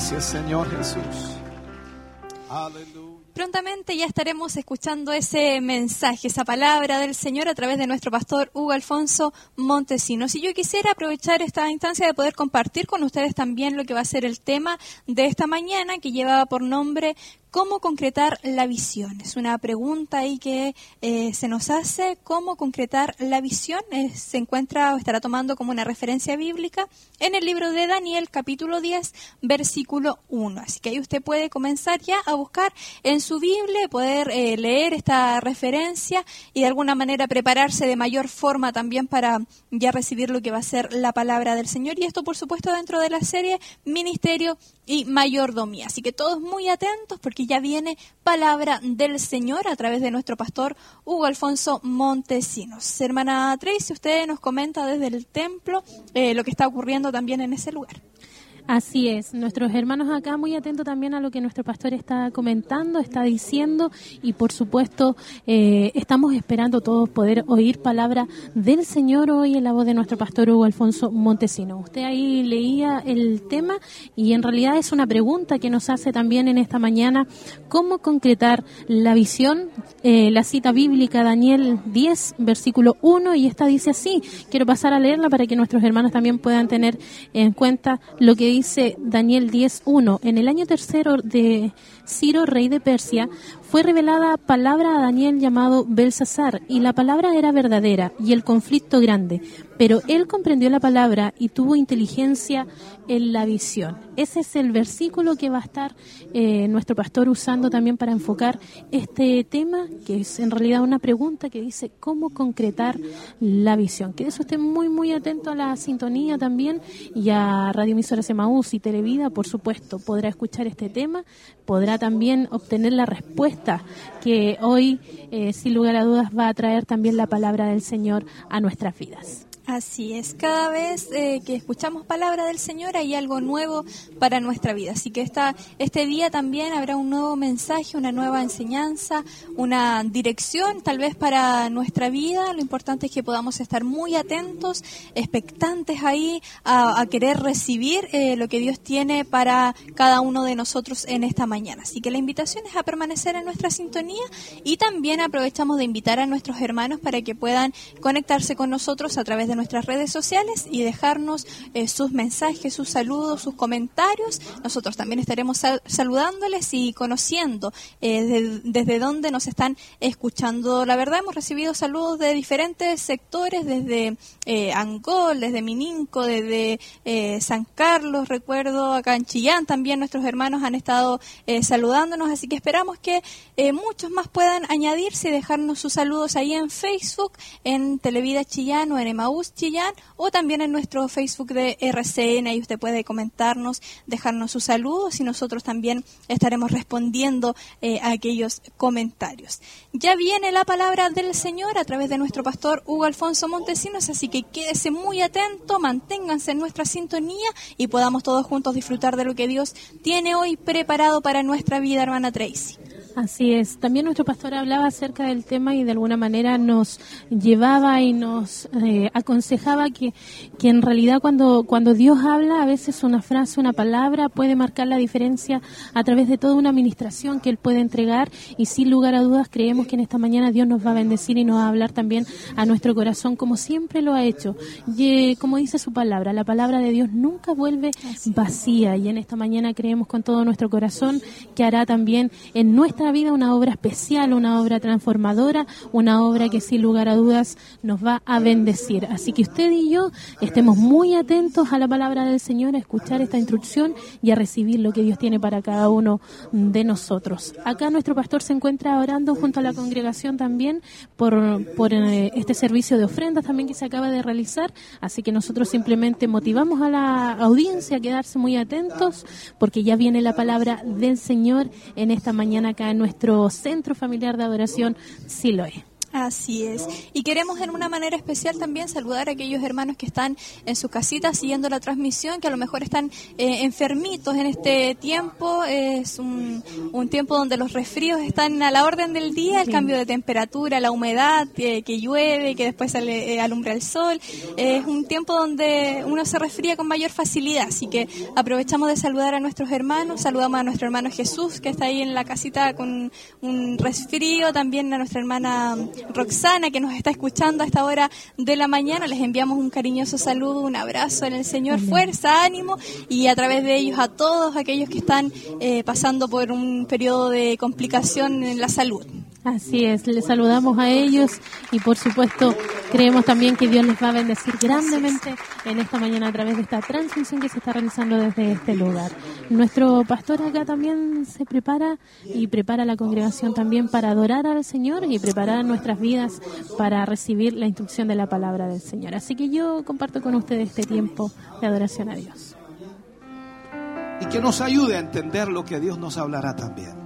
Gracias, Señor Jesús. Ya estaremos escuchando ese mensaje, esa palabra del Señor a través de nuestro pastor Hugo Alfonso Montesinos. Y yo quisiera aprovechar esta instancia de poder compartir con ustedes también lo que va a ser el tema de esta mañana, que llevaba por nombre ¿Cómo concretar la visión? Es una pregunta ahí que eh, se nos hace. ¿Cómo concretar la visión? Eh, se encuentra o estará tomando como una referencia bíblica en el libro de Daniel, capítulo 10, versículo 1. Así que ahí usted puede comenzar ya a buscar en su Biblia, poder eh, leer esta referencia y de alguna manera prepararse de mayor forma también para ya recibir lo que va a ser la palabra del Señor. Y esto, por supuesto, dentro de la serie Ministerio y Mayordomía. Así que todos muy atentos porque ya viene palabra del Señor a través de nuestro pastor Hugo Alfonso Montesinos. Hermana Tracy, usted nos comenta desde el templo eh, lo que está ocurriendo también en ese lugar. Así es, nuestros hermanos acá muy atentos también a lo que nuestro pastor está comentando, está diciendo y por supuesto eh, estamos esperando todos poder oír palabra del Señor hoy en la voz de nuestro pastor Hugo Alfonso Montesino. Usted ahí leía el tema y en realidad es una pregunta que nos hace también en esta mañana, ¿cómo concretar la visión? Eh, la cita bíblica Daniel 10, versículo 1 y esta dice así, quiero pasar a leerla para que nuestros hermanos también puedan tener en cuenta lo que dice dice Daniel 10.1, en el año tercero de Ciro, rey de Persia, fue revelada palabra a Daniel llamado Belsasar, y la palabra era verdadera y el conflicto grande, pero él comprendió la palabra y tuvo inteligencia en la visión. Ese es el versículo que va a estar eh, nuestro pastor usando también para enfocar este tema, que es en realidad una pregunta que dice cómo concretar la visión. Que eso esté muy, muy atento a la sintonía también y a Radio Emisora Semaús y Televida, por supuesto, podrá escuchar este tema, podrá también obtener la respuesta que hoy, eh, sin lugar a dudas, va a traer también la palabra del Señor a nuestras vidas. Así es, cada vez eh, que escuchamos palabra del Señor hay algo nuevo para nuestra vida. Así que esta, este día también habrá un nuevo mensaje, una nueva enseñanza, una dirección tal vez para nuestra vida. Lo importante es que podamos estar muy atentos, expectantes ahí a, querer recibir eh, lo que Dios tiene para cada uno de nosotros en esta mañana. Así que la invitación es a permanecer en nuestra sintonía y también aprovechamos de invitar a nuestros hermanos para que puedan conectarse con nosotros a través de nuestras redes sociales y dejarnos eh, sus mensajes, sus saludos, sus comentarios. Nosotros también estaremos saludándoles y conociendo eh, desde dónde nos están escuchando. La verdad, hemos recibido saludos de diferentes sectores, desde eh, Angol, desde Mininco, desde San Carlos, recuerdo, acá en Chillán también nuestros hermanos han estado saludándonos, así que esperamos que muchos más puedan añadirse y dejarnos sus saludos ahí en Facebook, en Televida Chillán o en Emaús Chillán o también en nuestro Facebook de RCN. Ahí usted puede comentarnos, dejarnos sus saludos y nosotros también estaremos respondiendo eh, a aquellos comentarios. Ya viene la palabra del Señor a través de nuestro pastor Hugo Alfonso Montesinos, así que quédese muy atento, manténganse en nuestra sintonía y podamos todos juntos disfrutar de lo que Dios tiene hoy preparado para nuestra vida, hermana Tracy. Así es. También nuestro pastor hablaba acerca del tema y de alguna manera nos llevaba y nos eh, aconsejaba que, que en realidad cuando, cuando Dios habla, a veces una frase, una palabra puede marcar la diferencia a través de toda una administración que Él puede entregar y sin lugar a dudas creemos que en esta mañana Dios nos va a bendecir y nos va a hablar también a nuestro corazón como siempre lo ha hecho. Y, como dice su palabra, la palabra de Dios nunca vuelve vacía y en esta mañana creemos con todo nuestro corazón que hará también en nuestra vida una obra especial, una obra transformadora, una obra que sin lugar a dudas nos va a bendecir. Así que usted y yo estemos muy atentos a la palabra del Señor, a escuchar esta instrucción y a recibir lo que Dios tiene para cada uno de nosotros. Acá nuestro pastor se encuentra orando junto a la congregación también por, por eh, este servicio de ofrendas también que se acaba de realizar. Así que nosotros simplemente motivamos a la audiencia a quedarse muy atentos porque ya viene la palabra del Señor en esta mañana acá nuestro centro familiar de adoración Siloé. Así es. Y queremos de una manera especial también saludar a aquellos hermanos que están en sus casitas siguiendo la transmisión, que a lo mejor están eh, enfermitos en este tiempo. Es un, un tiempo donde los resfríos están a la orden del día, el cambio de temperatura, la humedad, eh, que llueve, que después sale, eh, alumbra el sol. es un tiempo donde uno se resfría con mayor facilidad. Así que aprovechamos de saludar a nuestros hermanos. Saludamos a nuestro hermano Jesús, que está ahí en la casita con un resfrío. También a nuestra hermana Roxana, que nos está escuchando a esta hora de la mañana. Les enviamos un cariñoso saludo, un abrazo en el Señor, fuerza, ánimo y a través de ellos a todos aquellos que están eh, pasando por un periodo de complicación en la salud. Así es, les saludamos a ellos y por supuesto creemos también que Dios les va a bendecir grandemente en esta mañana a través de esta transmisión que se está realizando desde este lugar. Nuestro pastor acá también se prepara y prepara la congregación también para adorar al Señor y preparar nuestras vidas para recibir la instrucción de la palabra del Señor. Así que yo comparto con ustedes este tiempo de adoración a Dios. Y que nos ayude a entender lo que Dios nos hablará también.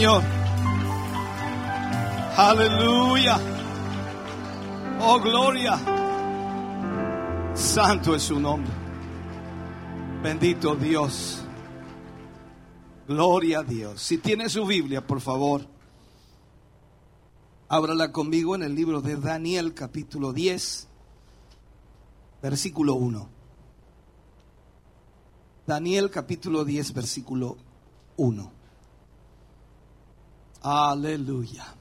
Señor. Aleluya. Oh gloria. Santo es su nombre. Bendito Dios. Gloria a Dios. Si tiene su Biblia, por favor, ábrala conmigo en el libro de Daniel capítulo 10, versículo 1. Daniel capítulo 10, versículo 1. Aleluya.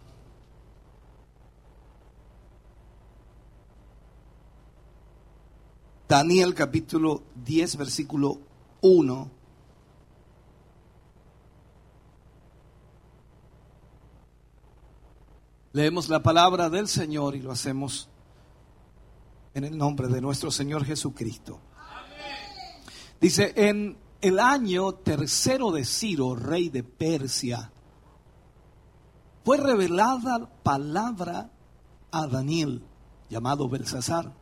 Daniel capítulo 10, versículo 1. Leemos la palabra del Señor y lo hacemos en el nombre de nuestro Señor Jesucristo. Dice, en el año tercero de Ciro, rey de Persia, fue revelada palabra a Daniel, llamado Belsasar.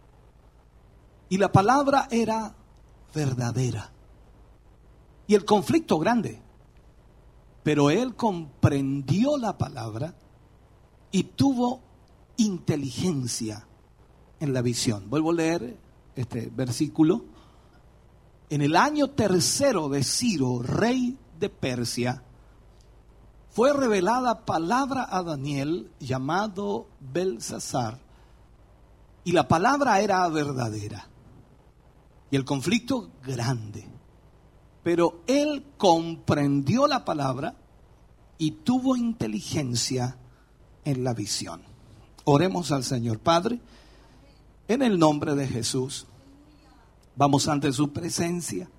Y la palabra era verdadera. Y el conflicto grande. Pero él comprendió la palabra y tuvo inteligencia en la visión. Vuelvo a leer este versículo. En el año tercero de Ciro, rey de Persia, fue revelada palabra a Daniel llamado Belsasar. Y la palabra era verdadera. Y el conflicto grande. Pero él comprendió la palabra y tuvo inteligencia en la visión. Oremos al Señor Padre. En el nombre de Jesús, vamos ante su presencia,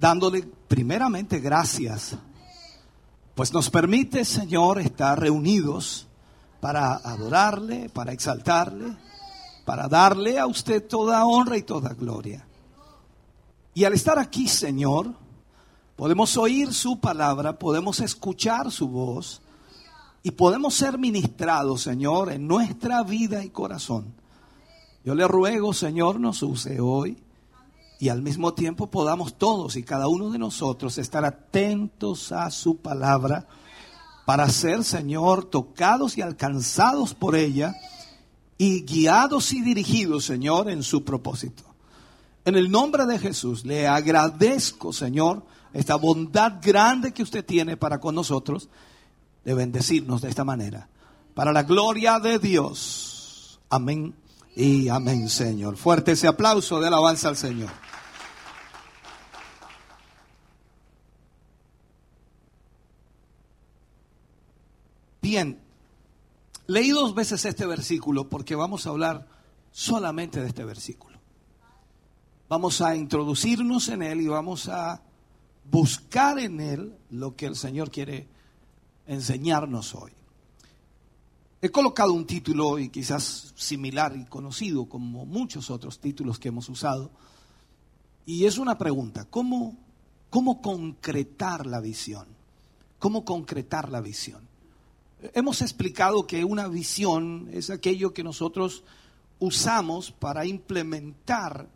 dándole primeramente gracias, pues nos permite, Señor, estar reunidos para adorarle, para exaltarle, para darle a usted toda honra y toda gloria. Y al estar aquí, Señor, podemos oír su palabra, podemos escuchar su voz y podemos ser ministrados, Señor, en nuestra vida y corazón. Yo le ruego, Señor, nos use hoy y al mismo tiempo podamos todos y cada uno de nosotros estar atentos a su palabra para ser, Señor, tocados y alcanzados por ella y guiados y dirigidos, Señor, en su propósito. En el nombre de Jesús le agradezco, Señor, esta bondad grande que usted tiene para con nosotros de bendecirnos de esta manera. Para la gloria de Dios. Amén y amén, Señor. Fuerte ese aplauso de alabanza al Señor. Bien, leí dos veces este versículo porque vamos a hablar solamente de este versículo. Vamos a introducirnos en él y vamos a buscar en él lo que el Señor quiere enseñarnos hoy. He colocado un título y quizás similar y conocido como muchos otros títulos que hemos usado. Y es una pregunta, ¿cómo cómo concretar la visión. ¿Cómo concretar la visión? Hemos explicado que una visión es aquello que nosotros usamos para implementar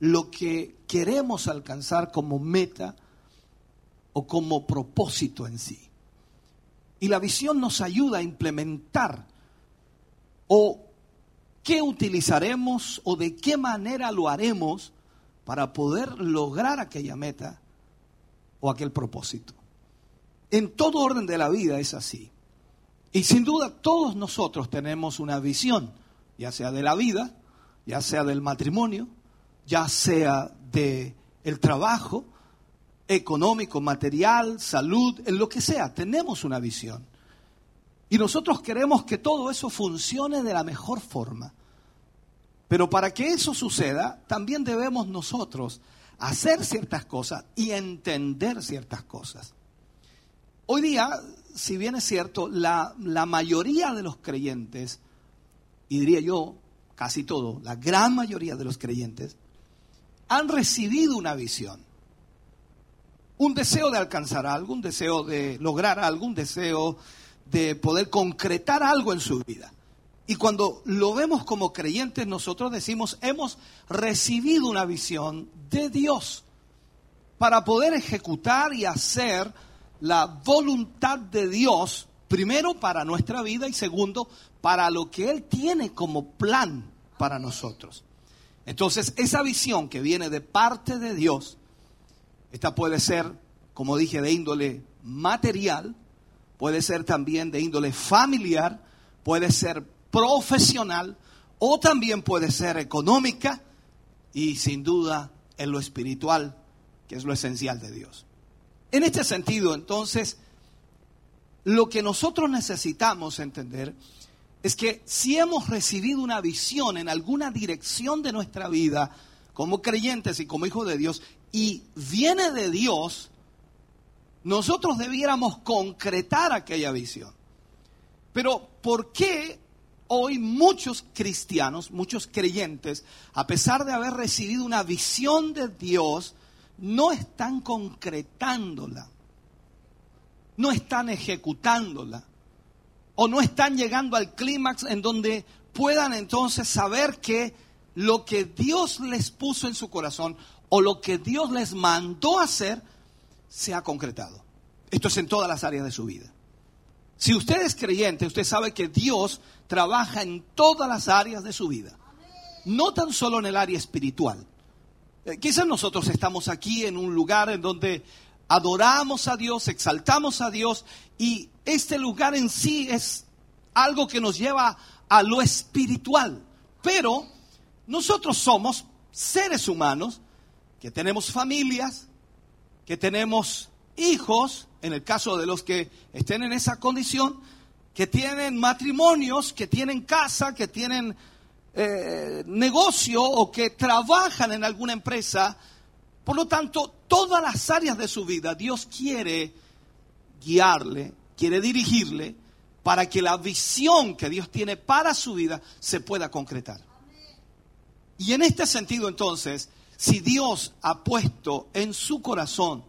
lo que queremos alcanzar como meta o como propósito en sí. Y la visión nos ayuda a implementar o qué utilizaremos o de qué manera lo haremos para poder lograr aquella meta o aquel propósito. En todo orden de la vida es así. Y sin duda todos nosotros tenemos una visión, ya sea de la vida, ya sea del matrimonio, ya sea de el trabajo económico, material, salud, en lo que sea, tenemos una visión. Y nosotros queremos que todo eso funcione de la mejor forma. Pero para que eso suceda, también debemos nosotros hacer ciertas cosas y entender ciertas cosas. Hoy día, si bien es cierto, la, mayoría de los creyentes, y diría yo casi todo, la gran mayoría de los creyentes, han recibido una visión. Un deseo de alcanzar algo, un deseo de lograr algo, un deseo de poder concretar algo en su vida. Y cuando lo vemos como creyentes, nosotros decimos, hemos recibido una visión de Dios para poder ejecutar y hacer la voluntad de Dios, primero para nuestra vida y segundo, para lo que Él tiene como plan para nosotros. Entonces, esa visión que viene de parte de Dios, esta puede ser, como dije, de índole material, puede ser también de índole familiar, puede ser profesional o también puede ser económica y sin duda en lo espiritual, que es lo esencial de Dios. En este sentido, entonces, lo que nosotros necesitamos entender es que si hemos recibido una visión en alguna dirección de nuestra vida, como creyentes y como hijos de Dios, y viene de Dios, nosotros debiéramos concretar aquella visión. Pero ¿por qué hoy muchos cristianos, muchos creyentes, a pesar de haber recibido una visión de Dios, no están concretándola, no están ejecutándola? o no están llegando al clímax en donde puedan entonces saber que lo que Dios les puso en su corazón o lo que Dios les mandó hacer se ha concretado. Esto es en todas las áreas de su vida. Si usted es creyente, usted sabe que Dios trabaja en todas las áreas de su vida. No tan solo en el área espiritual. Eh, quizás nosotros estamos aquí en un lugar en donde adoramos a Dios, exaltamos a Dios y este lugar en sí es algo que nos lleva a lo espiritual. Pero nosotros somos seres humanos que tenemos familias, que tenemos hijos, en el caso de los que estén en esa condición, que tienen matrimonios, que tienen casa, que tienen eh, negocio o que trabajan en alguna empresa. Por lo tanto, todas las áreas de su vida Dios quiere guiarle, quiere dirigirle para que la visión que Dios tiene para su vida se pueda concretar. Y en este sentido entonces, si Dios ha puesto en su corazón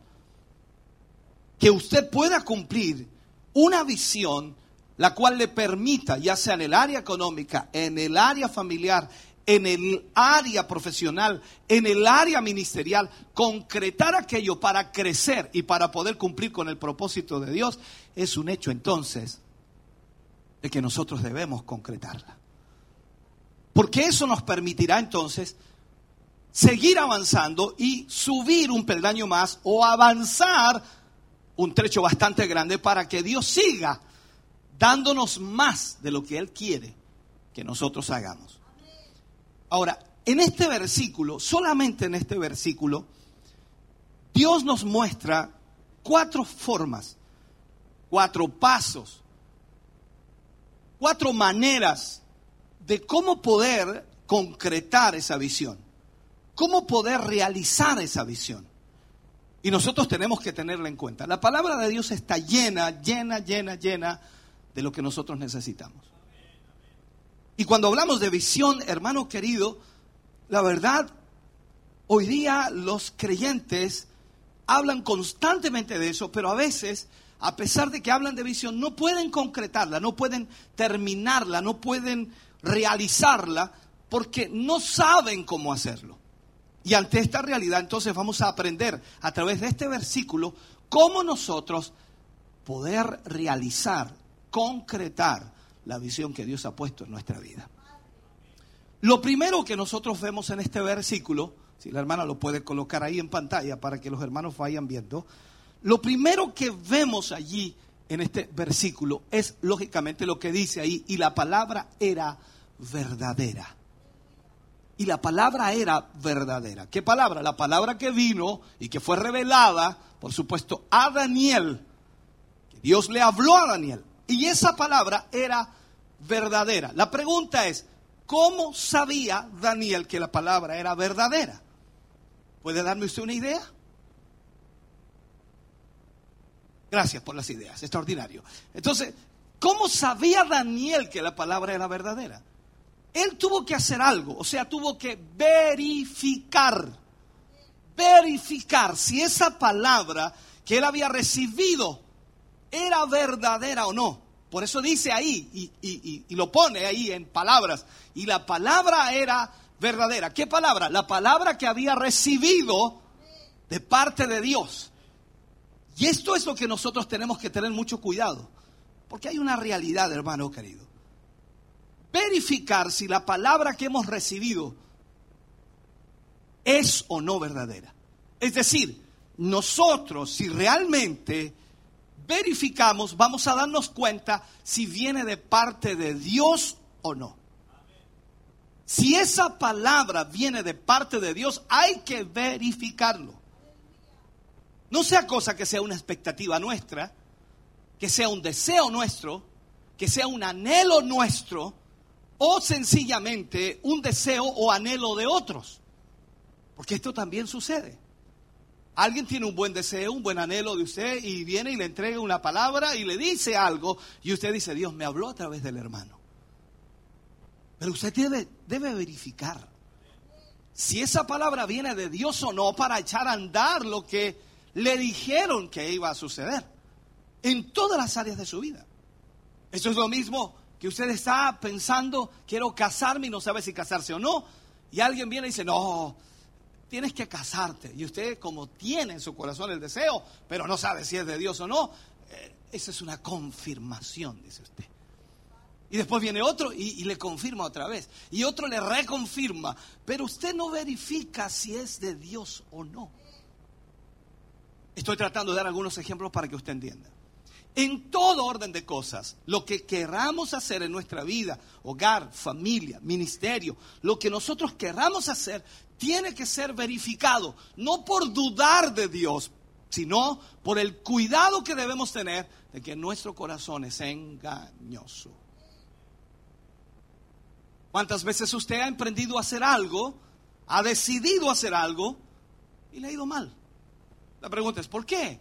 que usted pueda cumplir una visión la cual le permita, ya sea en el área económica, en el área familiar, en el área profesional, en el área ministerial, concretar aquello para crecer y para poder cumplir con el propósito de Dios, es un hecho entonces de que nosotros debemos concretarla. Porque eso nos permitirá entonces seguir avanzando y subir un peldaño más o avanzar un trecho bastante grande para que Dios siga dándonos más de lo que Él quiere que nosotros hagamos. Ahora, en este versículo, solamente en este versículo, Dios nos muestra cuatro formas, cuatro pasos, cuatro maneras de cómo poder concretar esa visión, cómo poder realizar esa visión. Y nosotros tenemos que tenerla en cuenta. La palabra de Dios está llena, llena, llena, llena de lo que nosotros necesitamos. Y cuando hablamos de visión, hermano querido, la verdad, hoy día los creyentes hablan constantemente de eso, pero a veces, a pesar de que hablan de visión, no pueden concretarla, no pueden terminarla, no pueden realizarla, porque no saben cómo hacerlo. Y ante esta realidad, entonces vamos a aprender a través de este versículo cómo nosotros poder realizar, concretar la visión que Dios ha puesto en nuestra vida. Lo primero que nosotros vemos en este versículo, si la hermana lo puede colocar ahí en pantalla para que los hermanos vayan viendo, lo primero que vemos allí en este versículo es lógicamente lo que dice ahí, y la palabra era verdadera. Y la palabra era verdadera. ¿Qué palabra? La palabra que vino y que fue revelada, por supuesto, a Daniel. Dios le habló a Daniel. Y esa palabra era verdadera. La pregunta es, ¿cómo sabía Daniel que la palabra era verdadera? ¿Puede darme usted una idea? Gracias por las ideas, extraordinario. Entonces, ¿cómo sabía Daniel que la palabra era verdadera? Él tuvo que hacer algo, o sea, tuvo que verificar, verificar si esa palabra que él había recibido era verdadera o no. Por eso dice ahí, y, y, lo pone ahí en palabras, y la palabra era verdadera. ¿Qué palabra? La palabra que había recibido de parte de Dios. Y esto es lo que nosotros tenemos que tener mucho cuidado, porque hay una realidad, hermano querido verificar si la palabra que hemos recibido es o no verdadera. Es decir, nosotros si realmente verificamos, vamos a darnos cuenta si viene de parte de Dios o no. Si esa palabra viene de parte de Dios, hay que verificarlo. No sea cosa que sea una expectativa nuestra, que sea un deseo nuestro, que sea un anhelo nuestro, o sencillamente un deseo o anhelo de otros. Porque esto también sucede. Alguien tiene un buen deseo, un buen anhelo de usted y viene y le entrega una palabra y le dice algo y usted dice, Dios me habló a través del hermano. Pero usted debe, verificar si esa palabra viene de Dios o no para echar a andar lo que le dijeron que iba a suceder en todas las áreas de su vida. Eso es lo mismo que usted está pensando, quiero casarme y no sabe si casarse o no, y alguien viene y dice, no, tienes que casarte, y usted como tiene en su corazón el deseo, pero no sabe si es de Dios o no, eh, esa es una confirmación, dice usted. Y después viene otro y, y, le confirma otra vez. Y otro le reconfirma. Pero usted no verifica si es de Dios o no. Estoy tratando de dar algunos ejemplos para que usted entienda en todo orden de cosas, lo que queramos hacer en nuestra vida, hogar, familia, ministerio, lo que nosotros queramos hacer, tiene que ser verificado, no por dudar de Dios, sino por el cuidado que debemos tener de que nuestro corazón es engañoso. ¿Cuántas veces usted ha emprendido a hacer algo, ha decidido hacer algo y le ha ido mal? La pregunta es, ¿por qué?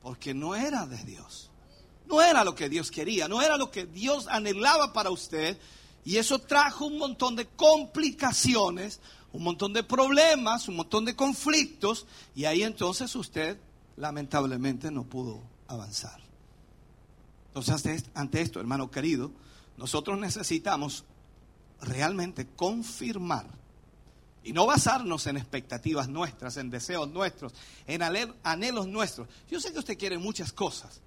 Porque no era de Dios. No era lo que Dios quería, no era lo que Dios anhelaba para usted. Y eso trajo un montón de complicaciones, un montón de problemas, un montón de conflictos. Y ahí entonces usted lamentablemente no pudo avanzar. Entonces, ante esto, hermano querido, nosotros necesitamos realmente confirmar y no basarnos en expectativas nuestras, en deseos nuestros, en anhelos nuestros. Yo sé que usted quiere muchas cosas.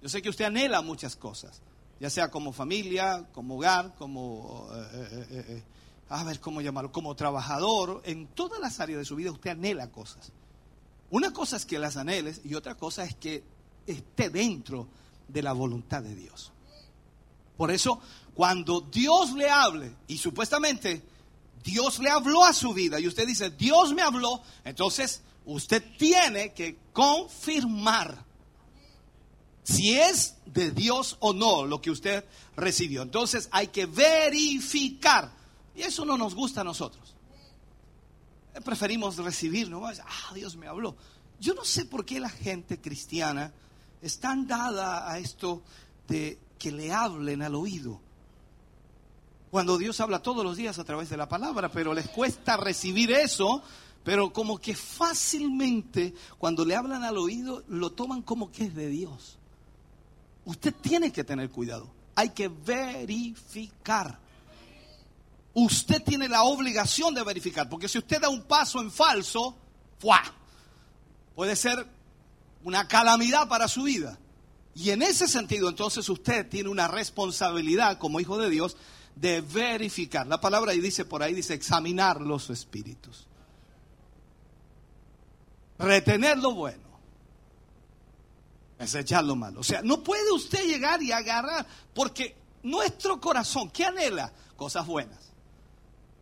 Yo sé que usted anhela muchas cosas, ya sea como familia, como hogar, como, eh, eh, eh, a ver cómo llamarlo, como trabajador, en todas las áreas de su vida usted anhela cosas. Una cosa es que las anheles y otra cosa es que esté dentro de la voluntad de Dios. Por eso, cuando Dios le hable y supuestamente Dios le habló a su vida y usted dice, Dios me habló, entonces usted tiene que confirmar si es de Dios o no lo que usted recibió. Entonces hay que verificar. Y eso no nos gusta a nosotros. Preferimos recibir, ¿no? Ah, Dios me habló. Yo no sé por qué la gente cristiana es tan dada a esto de que le hablen al oído. Cuando Dios habla todos los días a través de la palabra, pero les cuesta recibir eso pero como que fácilmente cuando le hablan al oído lo toman como que es de Dios. Usted tiene que tener cuidado. Hay que verificar. Usted tiene la obligación de verificar, porque si usted da un paso en falso, ¡fua! puede ser una calamidad para su vida. Y en ese sentido, entonces usted tiene una responsabilidad como hijo de Dios de verificar. La palabra ahí dice por ahí, dice examinar los espíritus. Retener lo bueno. Desechar lo malo. O sea, no puede usted llegar y agarrar, porque nuestro corazón, ¿qué anhela? Cosas buenas.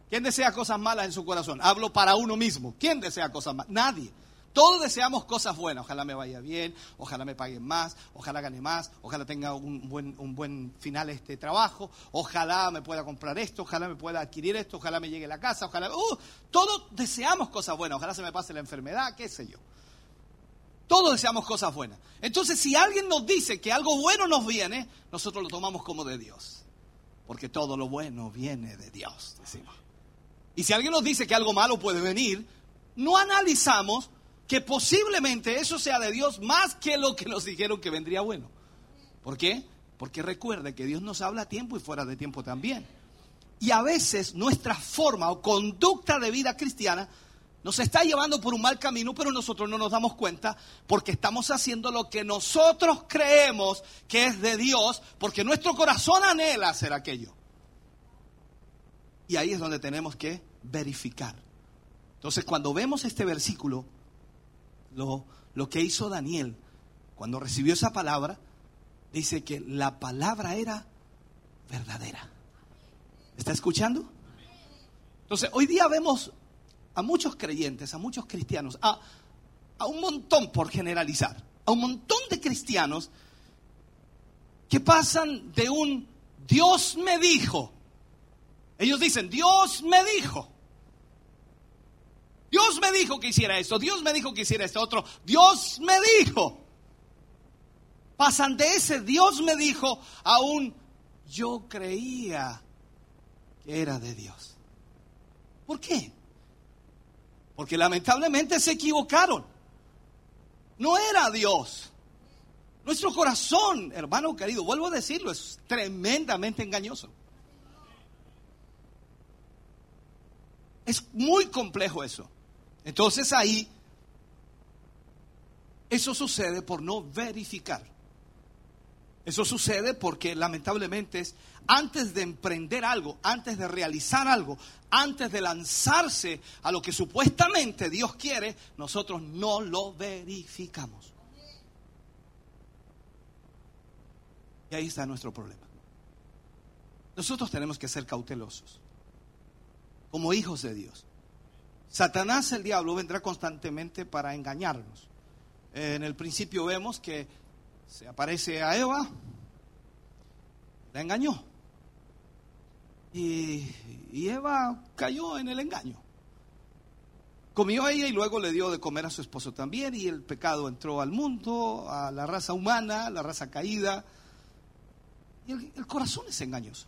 ¿Quién desea cosas malas en su corazón? Hablo para uno mismo. ¿Quién desea cosas malas? Nadie. Todos deseamos cosas buenas. Ojalá me vaya bien, ojalá me paguen más, ojalá gane más, ojalá tenga un buen, un buen final este trabajo, ojalá me pueda comprar esto, ojalá me pueda adquirir esto, ojalá me llegue a la casa, ojalá... Uh, todos deseamos cosas buenas, ojalá se me pase la enfermedad, qué sé yo. Todos deseamos cosas buenas. Entonces, si alguien nos dice que algo bueno nos viene, nosotros lo tomamos como de Dios. Porque todo lo bueno viene de Dios, decimos. Y si alguien nos dice que algo malo puede venir, no analizamos que posiblemente eso sea de Dios más que lo que nos dijeron que vendría bueno. ¿Por qué? Porque recuerde que Dios nos habla a tiempo y fuera de tiempo también. Y a veces nuestra forma o conducta de vida cristiana nos está llevando por un mal camino, pero nosotros no nos damos cuenta porque estamos haciendo lo que nosotros creemos que es de Dios, porque nuestro corazón anhela hacer aquello. Y ahí es donde tenemos que verificar. Entonces, cuando vemos este versículo, lo, lo que hizo Daniel cuando recibió esa palabra, dice que la palabra era verdadera. ¿Está escuchando? Entonces, hoy día vemos a muchos creyentes, a muchos cristianos, a, a un montón, por generalizar, a un montón de cristianos que pasan de un Dios me dijo. Ellos dicen, Dios me dijo. Dios me dijo que hiciera esto, Dios me dijo que hiciera esto otro, Dios me dijo. Pasan de ese Dios me dijo a un yo creía que era de Dios. ¿Por qué? Porque lamentablemente se equivocaron. No era Dios. Nuestro corazón, hermano querido, vuelvo a decirlo, es tremendamente engañoso. Es muy complejo eso. Entonces ahí, eso sucede por no verificar. Eso sucede porque lamentablemente es antes de emprender algo, antes de realizar algo, antes de lanzarse a lo que supuestamente Dios quiere, nosotros no lo verificamos. Y ahí está nuestro problema. Nosotros tenemos que ser cautelosos, como hijos de Dios. Satanás, el diablo, vendrá constantemente para engañarnos. En el principio vemos que se aparece a Eva, la engañó. Y, y, Eva cayó en el engaño. Comió ella y luego le dio de comer a su esposo también y el pecado entró al mundo, a la raza humana, la raza caída. Y el, el corazón es engañoso.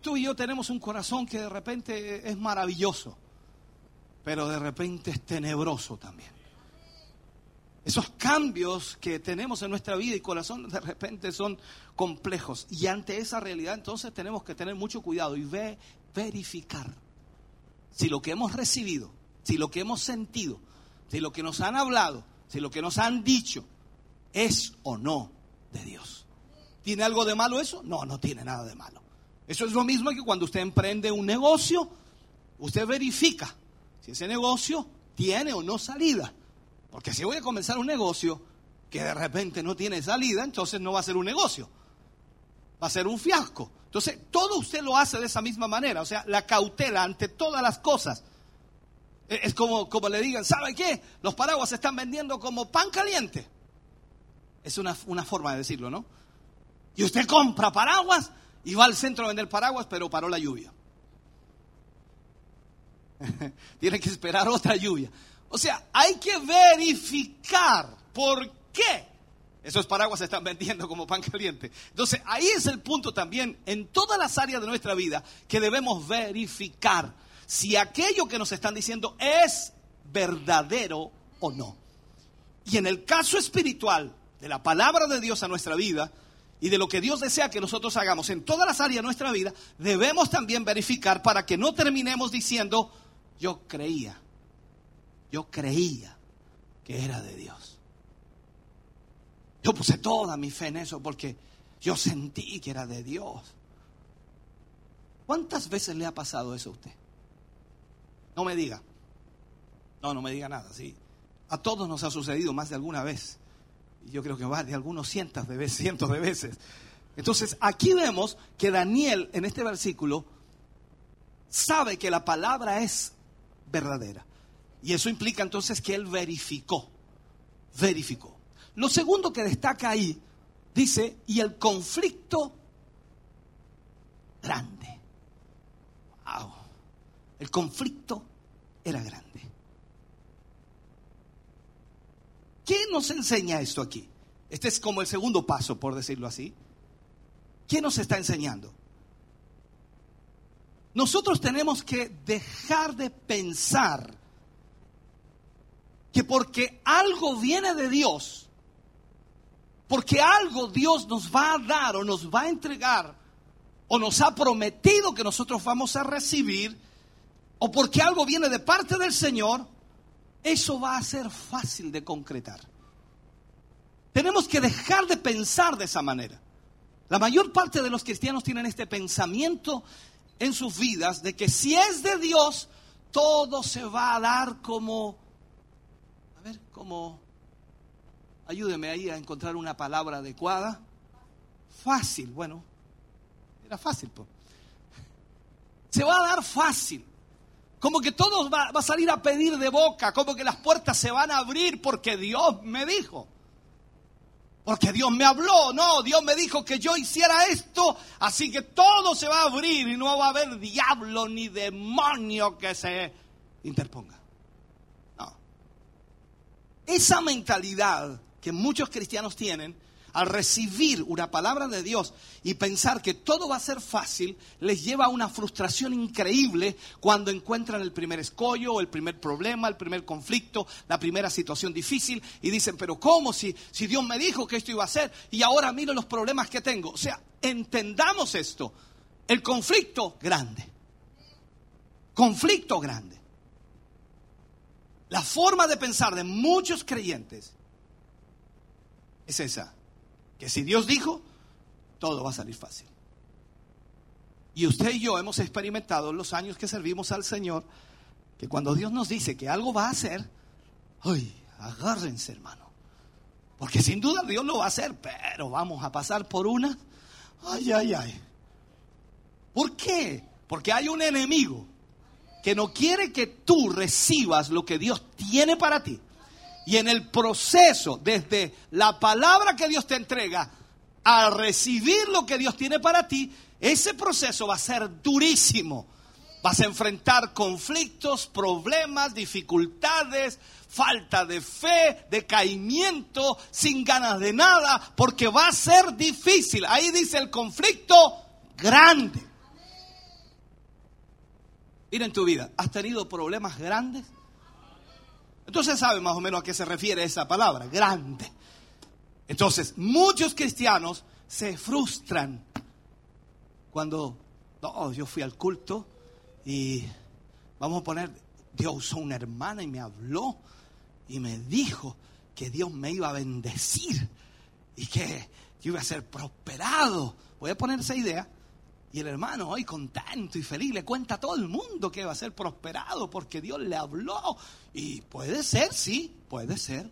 Tú y yo tenemos un corazón que de repente es maravilloso pero de repente es tenebroso también. Esos cambios que tenemos en nuestra vida y corazón de repente son complejos. Y ante esa realidad entonces tenemos que tener mucho cuidado y verificar si lo que hemos recibido, si lo que hemos sentido, si lo que nos han hablado, si lo que nos han dicho es o no de Dios. ¿Tiene algo de malo eso? No, no tiene nada de malo. Eso es lo mismo que cuando usted emprende un negocio, usted verifica si ese negocio tiene o no salida. Porque si voy a comenzar un negocio que de repente no tiene salida, entonces no va a ser un negocio. Va a ser un fiasco. Entonces, todo usted lo hace de esa misma manera. O sea, la cautela ante todas las cosas. E, Es como, como le digan, ¿sabe qué? Los paraguas se están vendiendo como pan caliente. Es una, una forma de decirlo, ¿no? Y usted compra paraguas va al centro a vender paraguas, pero paró la lluvia. Tiene que esperar otra lluvia. O sea, hay que verificar por qué esos paraguas se están vendiendo como pan caliente. Entonces, ahí es el punto también en todas las áreas de nuestra vida que debemos verificar. si aquello que nos están diciendo es verdadero o no. Y en el caso espiritual de la palabra de Dios a nuestra vida y de lo que Dios desea que nosotros hagamos en todas las áreas de nuestra vida, debemos también verificar para que no terminemos diciendo, yo creía, yo creía que era de Dios. Yo puse toda mi fe en eso porque yo sentí que era de Dios. ¿Cuántas veces le ha pasado eso a usted? No me diga. No, no me diga nada, sí. A todos nos ha sucedido más de alguna vez. Yo creo que de algunos cientos de veces, cientos de veces. Entonces, aquí vemos que Daniel en este versículo sabe que la palabra es verdadera. Y eso implica entonces que él verificó. Verificó. Lo segundo que destaca ahí, dice, y el conflicto grande. Wow. El conflicto era grande. ¿Qué nos enseña esto aquí? Este es como el segundo paso, por decirlo así. ¿Qué nos está enseñando? Nosotros tenemos que dejar de pensar que porque algo viene de Dios, porque algo Dios nos va a dar o nos va a entregar, o nos ha prometido que nosotros vamos a recibir, o porque algo viene de parte del Señor, eso va a ser fácil de concretar. Tenemos que dejar de pensar de esa manera. La mayor parte de los cristianos tienen este pensamiento en sus vidas de que si es de Dios, todo se va a dar como, a ver, como, ayúdeme ahí a encontrar una palabra adecuada. Fácil, bueno, era fácil. Pues. Se va a dar fácil. Como que todo va, a salir a pedir de boca, como que las puertas se van a abrir porque Dios me dijo. Porque Dios me habló, no, Dios me dijo que yo hiciera esto, así que todo se va a abrir y no va a haber diablo ni demonio que se interponga. No. Esa mentalidad que muchos cristianos tienen al recibir una palabra de Dios y pensar que todo va a ser fácil, les lleva a una frustración increíble cuando encuentran el primer escollo, el primer problema, el primer conflicto, la primera situación difícil y dicen, pero ¿cómo si, si Dios me dijo que esto iba a ser y ahora miro los problemas que tengo? O sea, entendamos esto, el conflicto grande, conflicto grande. La forma de pensar de muchos creyentes es esa que si Dios dijo, todo va a salir fácil. Y usted y yo hemos experimentado en los años que servimos al Señor que cuando Dios nos dice que algo va a hacer, ¡ay! Agárrense, hermano. Porque sin duda Dios lo va a hacer, pero vamos a pasar por una. ¡Ay, ay, ay! ¿Por qué? Porque hay un enemigo que no quiere que tú recibas lo que Dios tiene para ti. Y en el proceso, desde la palabra que Dios te entrega, a recibir lo que Dios tiene para ti, ese proceso va a ser durísimo. Vas a enfrentar conflictos, problemas, dificultades, falta de fe, decaimiento, sin ganas de nada, porque va a ser difícil. Ahí dice el conflicto grande. Mira en tu vida, ¿has tenido problemas grandes? Entonces sabe más o menos a qué se refiere esa palabra, grande. Entonces, muchos cristianos se frustran cuando, yo fui al culto y vamos a poner, Dios usó una hermana y me habló y me dijo que Dios me iba a bendecir y que yo iba a ser prosperado. Voy a poner esa idea. Y el hermano hoy contento y feliz le cuenta a todo el mundo que va a ser prosperado porque Dios le habló. Y puede ser, sí, puede ser.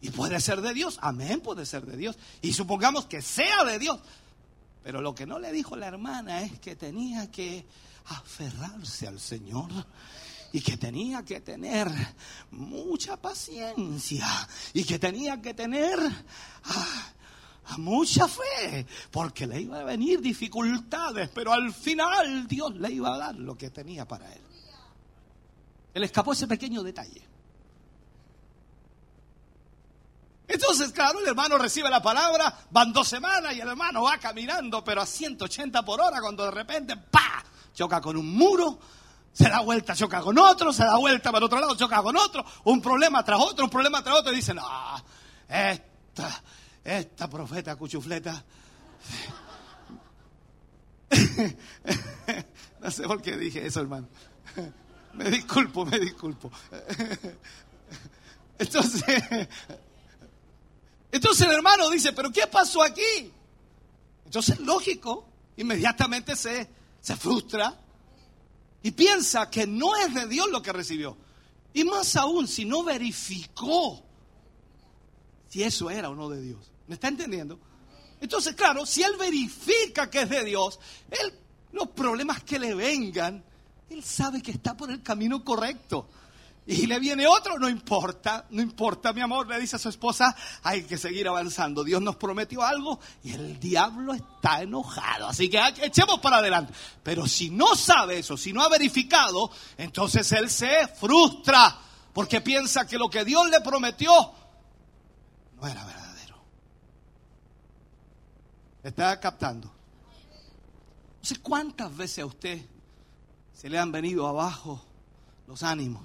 Y puede ser de Dios, amén, puede ser de Dios. Y supongamos que sea de Dios. Pero lo que no le dijo la hermana es que tenía que aferrarse al Señor y que tenía que tener mucha paciencia y que tenía que tener ah, mucha fe, porque le iba a venir dificultades, pero al final Dios le iba a dar lo que tenía para él. Él escapó ese pequeño detalle. Entonces, claro, el hermano recibe la palabra, van dos semanas y el hermano va caminando, pero a 180 por hora, cuando de repente, ¡pa! choca con un muro Se da vuelta, choca con otro, se da vuelta para otro lado, choca con otro, un problema tras otro, un problema tras otro, y dicen, ah, esta, esta profeta cuchufleta. no sé por qué dije eso, hermano. Me disculpo, me disculpo. Entonces, entonces el hermano dice, pero ¿qué pasó aquí? Entonces, lógico, inmediatamente se, se frustra y piensa que no es de Dios lo que recibió. Y más aún, si no verificó si eso era o no de Dios. ¿Me está entendiendo? Entonces, claro, si él verifica que es de Dios, él, los problemas que le vengan, él sabe que está por el camino correcto. Y le viene otro, no importa, no importa, mi amor, le dice a su esposa, hay que seguir avanzando. Dios nos prometió algo y el diablo está enojado. Así que echemos para adelante. Pero si no sabe eso, si no ha verificado, entonces él se frustra porque piensa que lo que Dios le prometió no era verdadero. ¿Está captando? No sé cuántas veces a usted se le han venido abajo los ánimos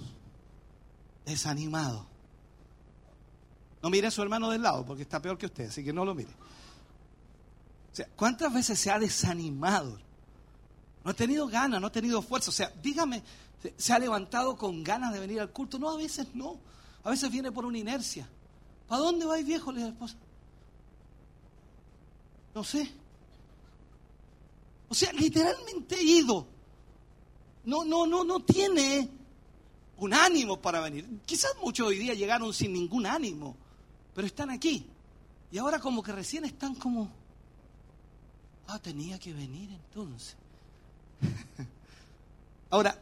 desanimado. No mire a su hermano del lado porque está peor que usted, así que no lo mire. O sea, ¿cuántas veces se ha desanimado? No ha tenido ganas, no ha tenido fuerza. O sea, dígame, ¿se ha levantado con ganas de venir al culto? No, a veces no. A veces viene por una inercia. ¿Para dónde vais, viejo? Le dice la esposa. No sé. O sea, literalmente ido. No, no, no, no tiene un ánimo para venir. Quizás muchos hoy día llegaron sin ningún ánimo, pero están aquí. Y ahora como que recién están como, ah, tenía que venir entonces. ahora,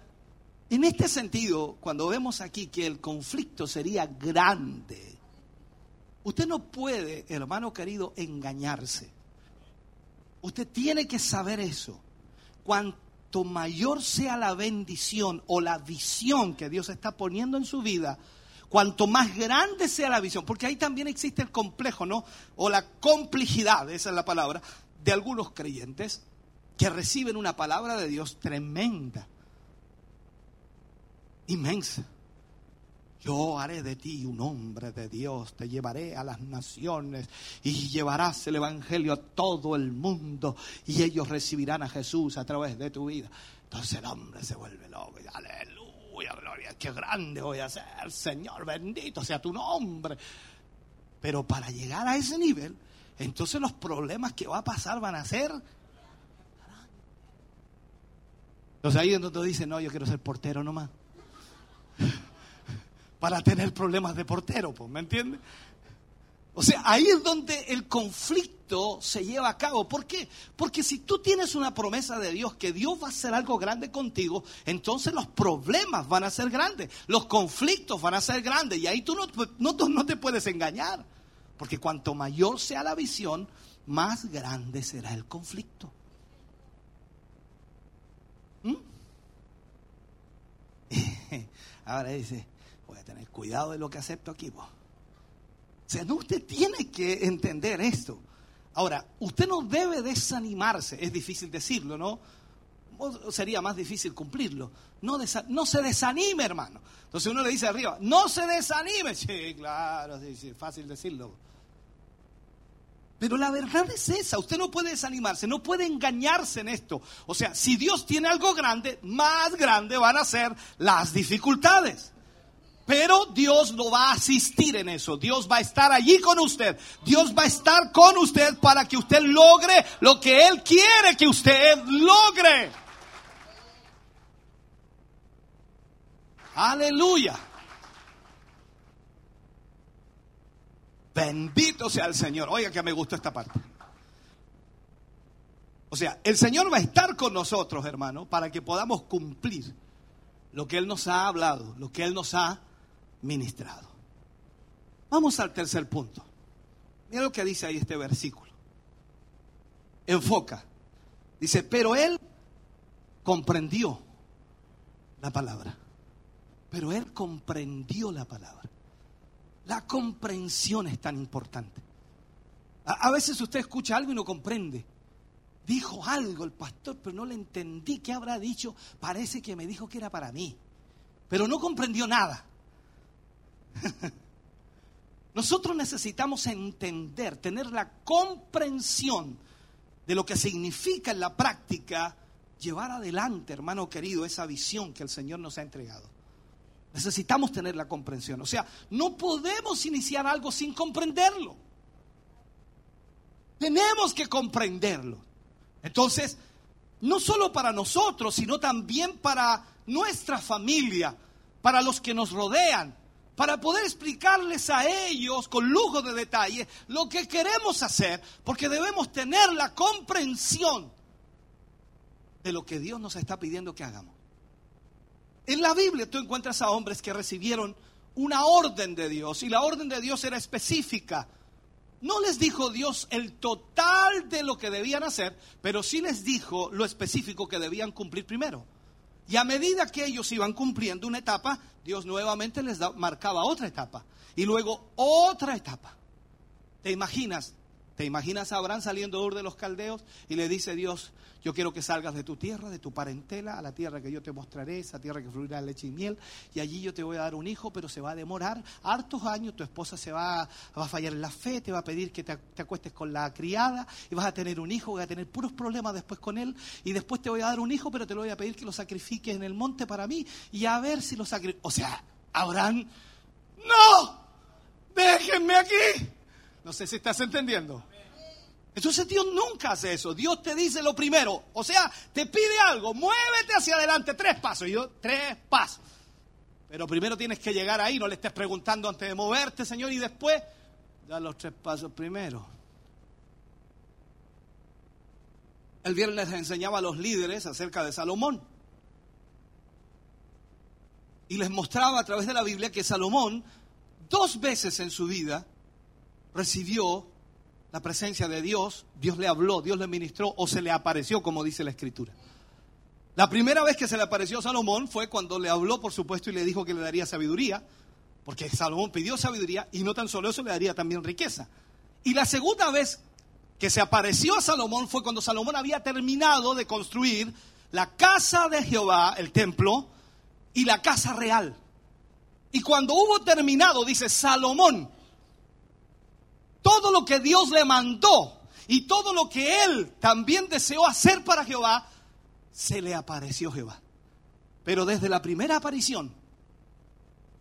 en este sentido, cuando vemos aquí que el conflicto sería grande, usted no puede, hermano querido, engañarse. Usted tiene que saber eso. Cuanto mayor sea la bendición o la visión que Dios está poniendo en su vida, cuanto más grande sea la visión, porque ahí también existe el complejo, ¿no? O la complejidad, esa es la palabra, de algunos creyentes que reciben una palabra de Dios tremenda, inmensa. Yo haré de ti un hombre de Dios, te llevaré a las naciones y llevarás el Evangelio a todo el mundo y ellos recibirán a Jesús a través de tu vida. Entonces el hombre se vuelve loco aleluya, gloria, qué grande voy a ser, Señor, bendito sea tu nombre. Pero para llegar a ese nivel, entonces los problemas que va a pasar van a ser... Entonces ahí es donde dice, no, yo quiero ser portero nomás para tener problemas de portero, pues, ¿me entiendes? O sea, ahí es donde el conflicto se lleva a cabo. ¿Por qué? Porque si tú tienes una promesa de Dios, que Dios va a hacer algo grande contigo, entonces los problemas van a ser grandes, los conflictos van a ser grandes, y ahí tú no, no, te puedes engañar. Porque cuanto mayor sea la visión, más grande será el conflicto. ¿Mm? Ahora dice, tener cuidado de lo que acepto aquí. O sea, no, usted tiene que entender esto. Ahora, usted no debe desanimarse, es difícil decirlo, ¿no? Sería más difícil cumplirlo. No, no se desanime, hermano. Entonces uno le dice arriba, no se desanime. Sí, claro, sí, fácil decirlo. Pero la verdad es esa, usted no puede desanimarse, no puede engañarse en esto. O sea, si Dios tiene algo grande, más grande van a ser las dificultades. Pero Dios lo va a asistir en eso. Dios va a estar allí con usted. Dios va a estar con usted para que usted logre lo que Él quiere que usted logre. Aleluya. Bendito sea el Señor. Oiga que me gustó esta parte. O sea, el Señor va a estar con nosotros, hermano, para que podamos cumplir lo que Él nos ha hablado, lo que Él nos ha ministrado. Vamos al tercer punto. Mira lo que dice ahí este versículo. Enfoca. Dice, pero él comprendió la palabra. Pero él comprendió la palabra. La comprensión es tan importante. A, veces usted escucha algo y no comprende. dijo algo el pastor, pero no le entendí qué habrá dicho. Parece que me dijo que era para mí, pero no comprendió nada. Nosotros necesitamos entender, tener la comprensión de lo que significa en la práctica llevar adelante, hermano querido, esa visión que el Señor nos ha entregado. Necesitamos tener la comprensión. O sea, no podemos iniciar algo sin comprenderlo. Tenemos que comprenderlo. Entonces, no solo para nosotros, sino también para nuestra familia, para los que nos rodean, para poder explicarles a ellos con lujo de detalle lo que queremos hacer, porque debemos tener la comprensión de lo que Dios nos está pidiendo que hagamos. En la Biblia tú encuentras a hombres que recibieron una orden de Dios y la orden de Dios era específica. No les dijo Dios el total de lo que debían hacer, pero sí les dijo lo específico que debían cumplir primero. Y a medida que ellos iban cumpliendo una etapa, Dios nuevamente les marcaba otra etapa. Y luego otra etapa. ¿Te imaginas? ¿Te imaginas a Abraham saliendo de los caldeos y le dice Dios, yo quiero que salgas de tu tierra, de tu parentela, a la tierra que yo te mostraré, esa tierra que fluirá leche y miel, y allí yo te voy a dar un hijo, pero se va a demorar hartos años, tu esposa se va, va a fallar en la fe, te va a pedir que te, acuestes con la criada, y vas a tener un hijo, vas a tener puros problemas después con él, y después te voy a dar un hijo, pero te lo voy a pedir que lo sacrifiques en el monte para mí, y a ver si lo sacrificas. O sea, Abraham, no, déjenme aquí. No sé si estás entendiendo. Entonces Dios nunca hace eso. Dios te dice lo primero. O sea, te pide algo, muévete hacia adelante tres pasos. Y yo, tres pasos. Pero primero tienes que llegar ahí, no le estés preguntando antes de moverte, Señor, y después da los tres pasos primero. El viernes enseñaba a los líderes acerca de Salomón. Y les mostraba a través de la Biblia que Salomón dos veces en su vida recibió la presencia de Dios, Dios le habló, Dios le ministró o se le apareció, como dice la Escritura. La primera vez que se le apareció a Salomón fue cuando le habló, por supuesto, y le dijo que le daría sabiduría, porque Salomón pidió sabiduría y no tan solo eso, le daría también riqueza. Y la segunda vez que se apareció a Salomón fue cuando Salomón había terminado de construir la casa de Jehová, el templo, y la casa real. Y cuando hubo terminado, dice Salomón, todo lo que Dios le mandó y todo lo que él también deseó hacer para Jehová, se le apareció Jehová. Pero desde la primera aparición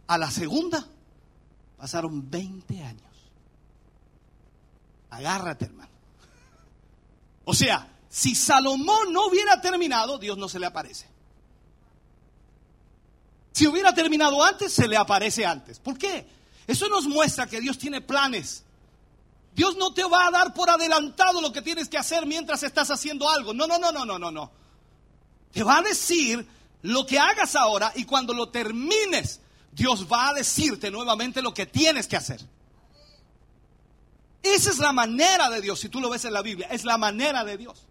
a la segunda pasaron 20 años. Agárrate, hermano. O sea, si Salomón no hubiera terminado, Dios no se le aparece. Si hubiera terminado antes, se le aparece antes. ¿Por qué? Eso nos muestra que Dios tiene planes Dios no te va a dar por adelantado lo que tienes que hacer mientras estás haciendo algo. No, no, no, no, no, no, no. Te va a decir lo que hagas ahora y cuando lo termines, Dios va a decirte nuevamente lo que tienes que hacer. Esa es la manera de Dios, si tú lo ves en la Biblia, es la manera de Dios.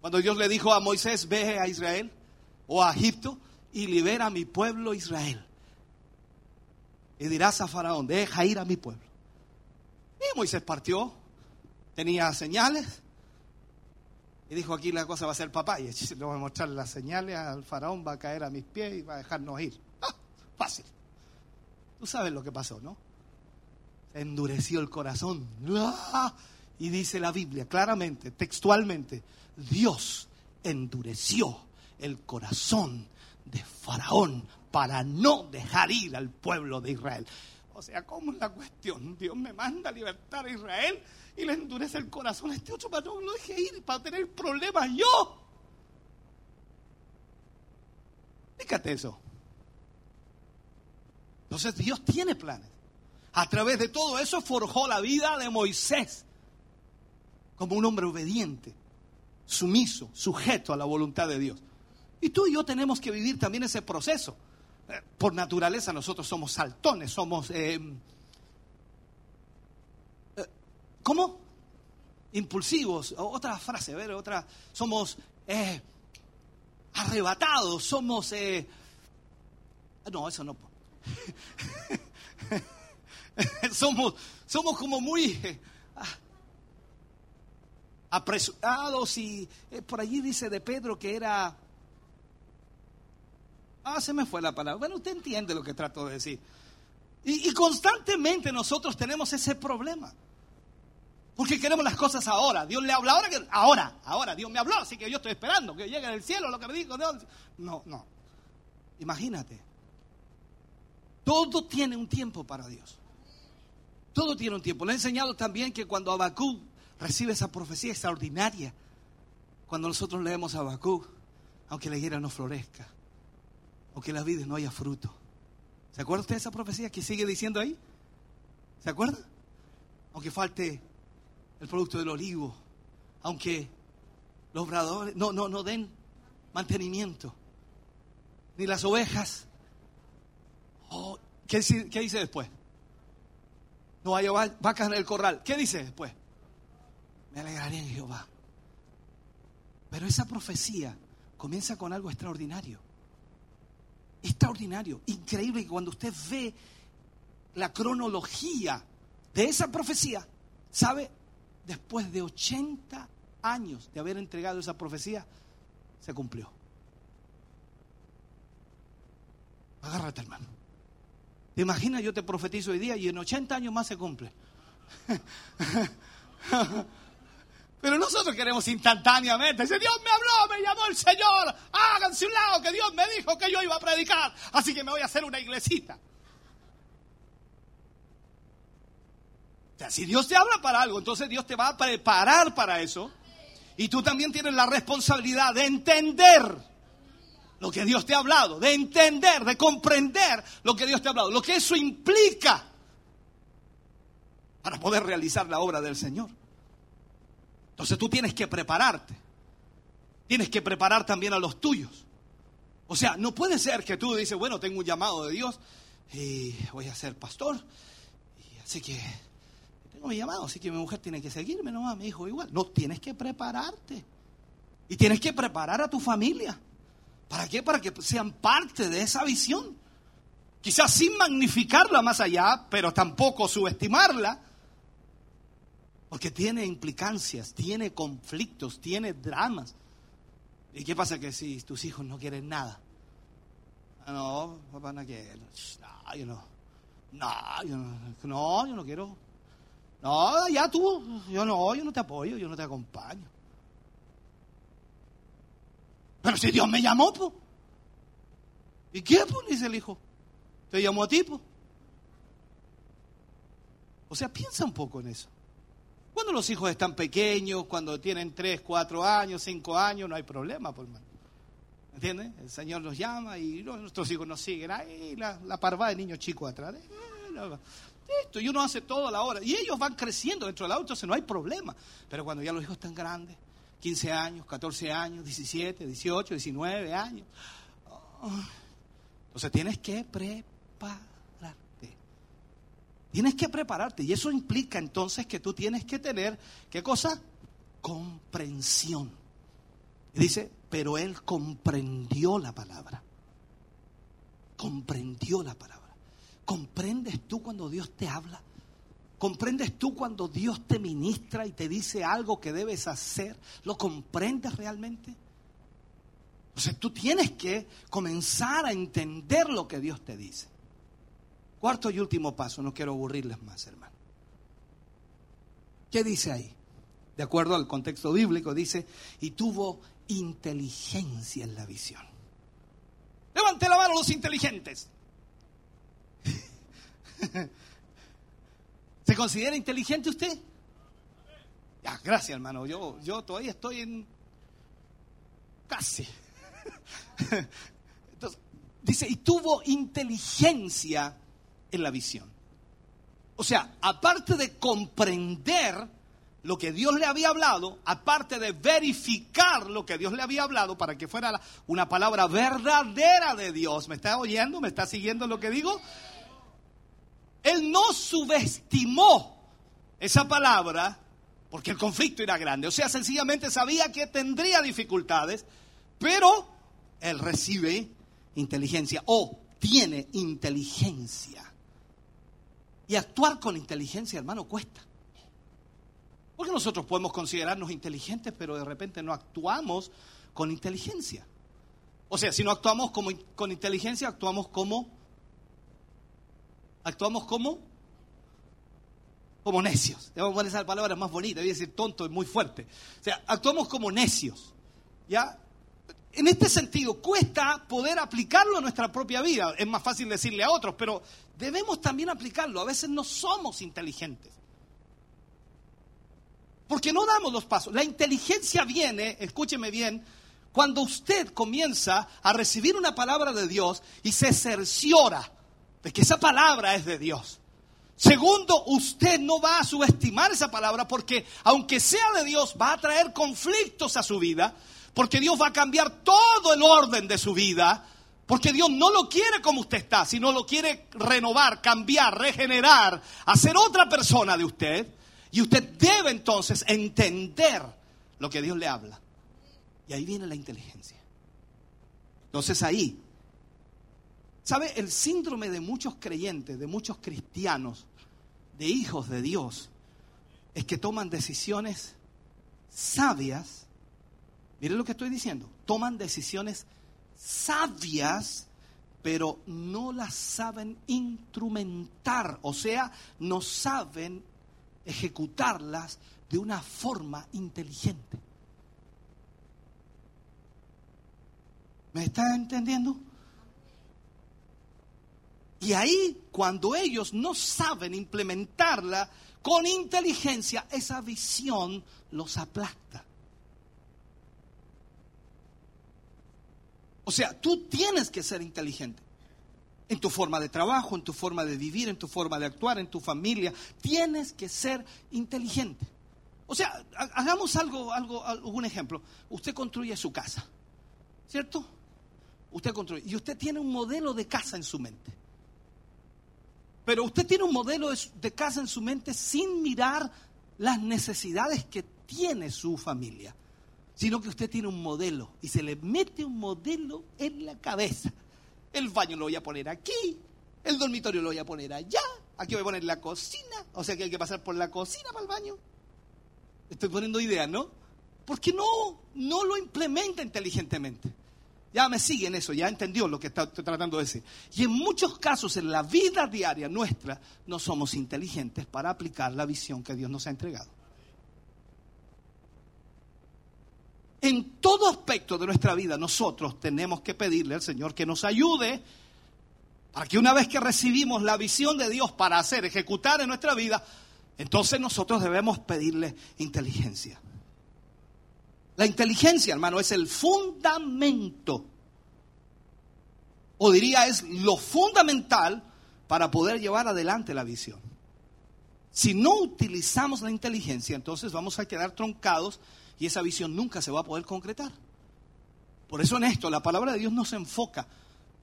Cuando Dios le dijo a Moisés, ve a Israel o a Egipto y libera a mi pueblo Israel. Y dirás a Faraón, deja ir a mi pueblo. Y Moisés partió, tenía señales, y dijo, aquí la cosa va a ser papá, y le voy a mostrar las señales al faraón, va a caer a mis pies y va a dejarnos ir. Ah, fácil. Tú sabes lo que pasó, ¿no? Se endureció el corazón. ¡Ah! Y dice la Biblia claramente, textualmente, Dios endureció el corazón de Faraón para no dejar ir al pueblo de Israel. O sea, ¿cómo es la cuestión? Dios me manda a libertar a Israel y le endurece el corazón a este otro patrón, lo deje ir para tener problemas yo. Fíjate eso. Entonces Dios tiene planes. A través de todo eso forjó la vida de Moisés como un hombre obediente, sumiso, sujeto a la voluntad de Dios. Y tú y yo tenemos que vivir también ese proceso por naturaleza nosotros somos saltones, somos... Eh, eh, ¿Cómo? Impulsivos. Otra frase, a ver, otra. Somos eh, arrebatados, somos... no, eso no. somos, somos como muy apresurados y eh, por allí dice de Pedro que era... Ah, se me fue la palabra. Bueno, usted entiende lo que trato de decir. Y, constantemente nosotros tenemos ese problema. Porque queremos las cosas ahora. Dios le habla ahora, que, ahora, ahora. Dios me habló, así que yo estoy esperando que llegue del cielo lo que me dijo Dios. No, no. Imagínate. Todo tiene un tiempo para Dios. Todo tiene un tiempo. Le he enseñado también que cuando Abacú recibe esa profecía extraordinaria, cuando nosotros leemos a Abacú, aunque la higuera no florezca, aunque la vida no haya fruto. ¿Se acuerda usted de esa profecía que sigue diciendo ahí? ¿Se acuerda? Aunque falte el producto del olivo, aunque los obradores no, no, no den mantenimiento, ni las ovejas. Oh, ¿qué, dice, ¿Qué dice después? No haya va- vacas en el corral. ¿Qué dice después? Me alegraré en Jehová. Pero esa profecía comienza con algo extraordinario. Extraordinario, increíble que cuando usted ve la cronología de esa profecía, ¿sabe? Después de 80 años de haber entregado esa profecía, se cumplió. Agárrate, hermano. ¿Te imaginas? Yo te profetizo hoy día y en 80 años más se cumple. Pero nosotros queremos instantáneamente. Dice, Dios me habló, me llamó el Señor. Háganse un lado que Dios me dijo que yo iba a predicar. Así que me voy a hacer una iglesita. O sea, si Dios te habla para algo, entonces Dios te va a preparar para eso. Y tú también tienes la responsabilidad de entender lo que Dios te ha hablado, de entender, de comprender lo que Dios te ha hablado, lo que eso implica para poder realizar la obra del Señor. Entonces tú tienes que prepararte. Tienes que preparar también a los tuyos. O sea, no puede ser que tú dices, bueno, tengo un llamado de Dios y voy a ser pastor. Y así que tengo mi llamado, así que mi mujer tiene que seguirme, no, mi hijo igual. No, tienes que prepararte. Y tienes que preparar a tu familia. ¿Para qué? Para que sean parte de esa visión. Quizás sin magnificarla más allá, pero tampoco subestimarla. Porque tiene implicancias, tiene conflictos, tiene dramas. ¿Y qué pasa que si tus hijos no quieren nada? Ah, no, papá no quiere. No, yo no. No, yo no, no, yo no quiero. No, ya tú. Yo no, yo no te apoyo, yo no te acompaño. Pero si Dios me llamó, pues. ¿Y qué, pues? Dice el hijo. Te llamó a ti, pues. O sea, piensa un poco en eso. Cuando los hijos están pequeños, cuando tienen 3, 4 años, 5 años, no hay problema, pues, hermano. ¿Entiendes? El Señor los llama y nuestros hijos nos siguen. Ahí la, la parva de niño chico atrás. Eh, Esto, y uno hace todo a la hora. Y ellos van creciendo dentro del auto, entonces no hay problema. Pero cuando ya los hijos están grandes, 15 años, 14 años, 17, 18, 19 años. oh, entonces tienes que prepararte. Tienes que prepararte. Y eso implica entonces que tú tienes que tener, ¿qué cosa? Comprensión. Y dice, pero él comprendió la palabra. Comprendió la palabra. ¿Comprendes tú cuando Dios te habla? ¿Comprendes tú cuando Dios te ministra y te dice algo que debes hacer? ¿Lo comprendes realmente? Entonces tú tienes que comenzar a entender lo que Dios te dice. Cuarto y último paso, no quiero aburrirles más, hermano. ¿Qué dice ahí? De acuerdo al contexto bíblico, dice, y tuvo inteligencia en la visión. Levante la mano los inteligentes. ¿Se considera inteligente usted? Ya, gracias, hermano. Yo, yo todavía estoy en. Casi. Entonces, dice, y tuvo inteligencia en la visión. O sea, aparte de comprender lo que Dios le había hablado, aparte de verificar lo que Dios le había hablado para que fuera una palabra verdadera de Dios, ¿me está oyendo? ¿Me está siguiendo lo que digo? Él no subestimó esa palabra porque el conflicto era grande. O sea, sencillamente sabía que tendría dificultades, pero él recibe inteligencia o tiene inteligencia. Y actuar con inteligencia, hermano, cuesta. Porque nosotros podemos considerarnos inteligentes, pero de repente no actuamos con inteligencia. O sea, si no actuamos como, con inteligencia, actuamos como... Actuamos como... Como necios. Debo poner esa palabra más bonita, voy a decir tonto, es muy fuerte. O sea, actuamos como necios. ¿Ya? En este sentido, cuesta poder aplicarlo a nuestra propia vida. Es más fácil decirle a otros, pero debemos también aplicarlo. A veces no somos inteligentes. Porque no damos los pasos. La inteligencia viene, escúcheme bien, cuando usted comienza a recibir una palabra de Dios y se cerciora de que esa palabra es de Dios. Segundo, usted no va a subestimar esa palabra porque aunque sea de Dios, va a traer conflictos a su vida, porque Dios va a cambiar todo el orden de su vida, porque Dios no lo quiere como usted está, sino lo quiere renovar, cambiar, regenerar, hacer otra persona de usted. Y usted debe entonces entender lo que Dios le habla. Y ahí viene la inteligencia. Entonces ahí ¿Sabe? El síndrome de muchos creyentes, de muchos cristianos, de hijos de Dios, es que toman decisiones sabias. Mire lo que estoy diciendo. Toman decisiones sabias, pero no las saben instrumentar. O sea, no saben ejecutarlas de una forma inteligente. ¿Me está entendiendo? Y ahí, cuando ellos no saben implementarla con inteligencia, esa visión los aplasta. O sea, tú tienes que ser inteligente. En tu forma de trabajo, en tu forma de vivir, en tu forma de actuar, en tu familia. Tienes que ser inteligente. O sea, hagamos algo, algo, algún ejemplo. Usted construye su casa, ¿cierto? Usted construye. Y usted tiene un modelo de casa en su mente. Pero usted tiene un modelo de, casa en su mente sin mirar las necesidades que tiene su familia, sino que usted tiene un modelo y se le mete un modelo en la cabeza. El baño lo voy a poner aquí, el dormitorio lo voy a poner allá, aquí voy a poner la cocina, o sea que hay que pasar por la cocina para el baño. Estoy poniendo ideas, ¿no? Porque no, no lo implementa inteligentemente. Ya me sigue en eso, ya entendió lo que estoy tratando de decir. Y en muchos casos en la vida diaria nuestra no somos inteligentes para aplicar la visión que Dios nos ha entregado. En todo aspecto de nuestra vida nosotros tenemos que pedirle al Señor que nos ayude para que una vez que recibimos la visión de Dios para hacer, ejecutar en nuestra vida, entonces nosotros debemos pedirle inteligencia. La inteligencia, hermano, es el fundamento, o diría es lo fundamental para poder llevar adelante la visión. Si no utilizamos la inteligencia, entonces vamos a quedar troncados y esa visión nunca se va a poder concretar. Por eso en esto la palabra de Dios nos enfoca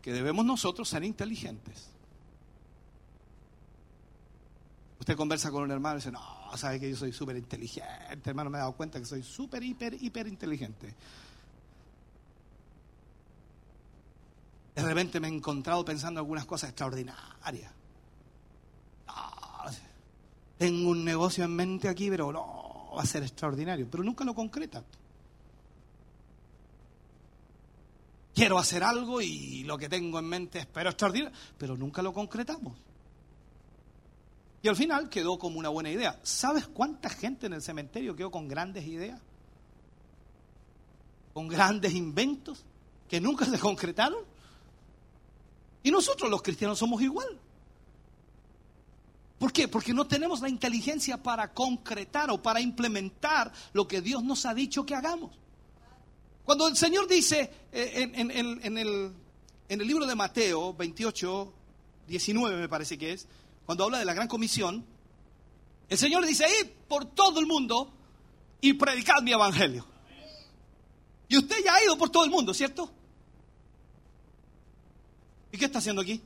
que debemos nosotros ser inteligentes. Usted conversa con un hermano y dice, no, sabe que yo soy súper inteligente, hermano, me he dado cuenta que soy súper, hiper, hiper inteligente. De repente me he encontrado pensando algunas cosas extraordinarias. tengo un negocio en mente aquí, pero no, va a ser extraordinario, pero nunca lo concreta. Quiero hacer algo y lo que tengo en mente es pero extraordinario, pero nunca lo concretamos. Y al final quedó como una buena idea. ¿Sabes cuánta gente en el cementerio quedó con grandes ideas? Con grandes inventos que nunca se concretaron. Y nosotros los cristianos somos igual. ¿Por qué? Porque no tenemos la inteligencia para concretar o para implementar lo que Dios nos ha dicho que hagamos. Cuando el Señor dice eh, en, el, el libro de Mateo 28, 19 me parece que es, cuando habla de la gran comisión, el Señor dice, id por todo el mundo y predicad mi evangelio. Y usted ya ha ido por todo el mundo, ¿cierto? ¿Y qué está haciendo aquí?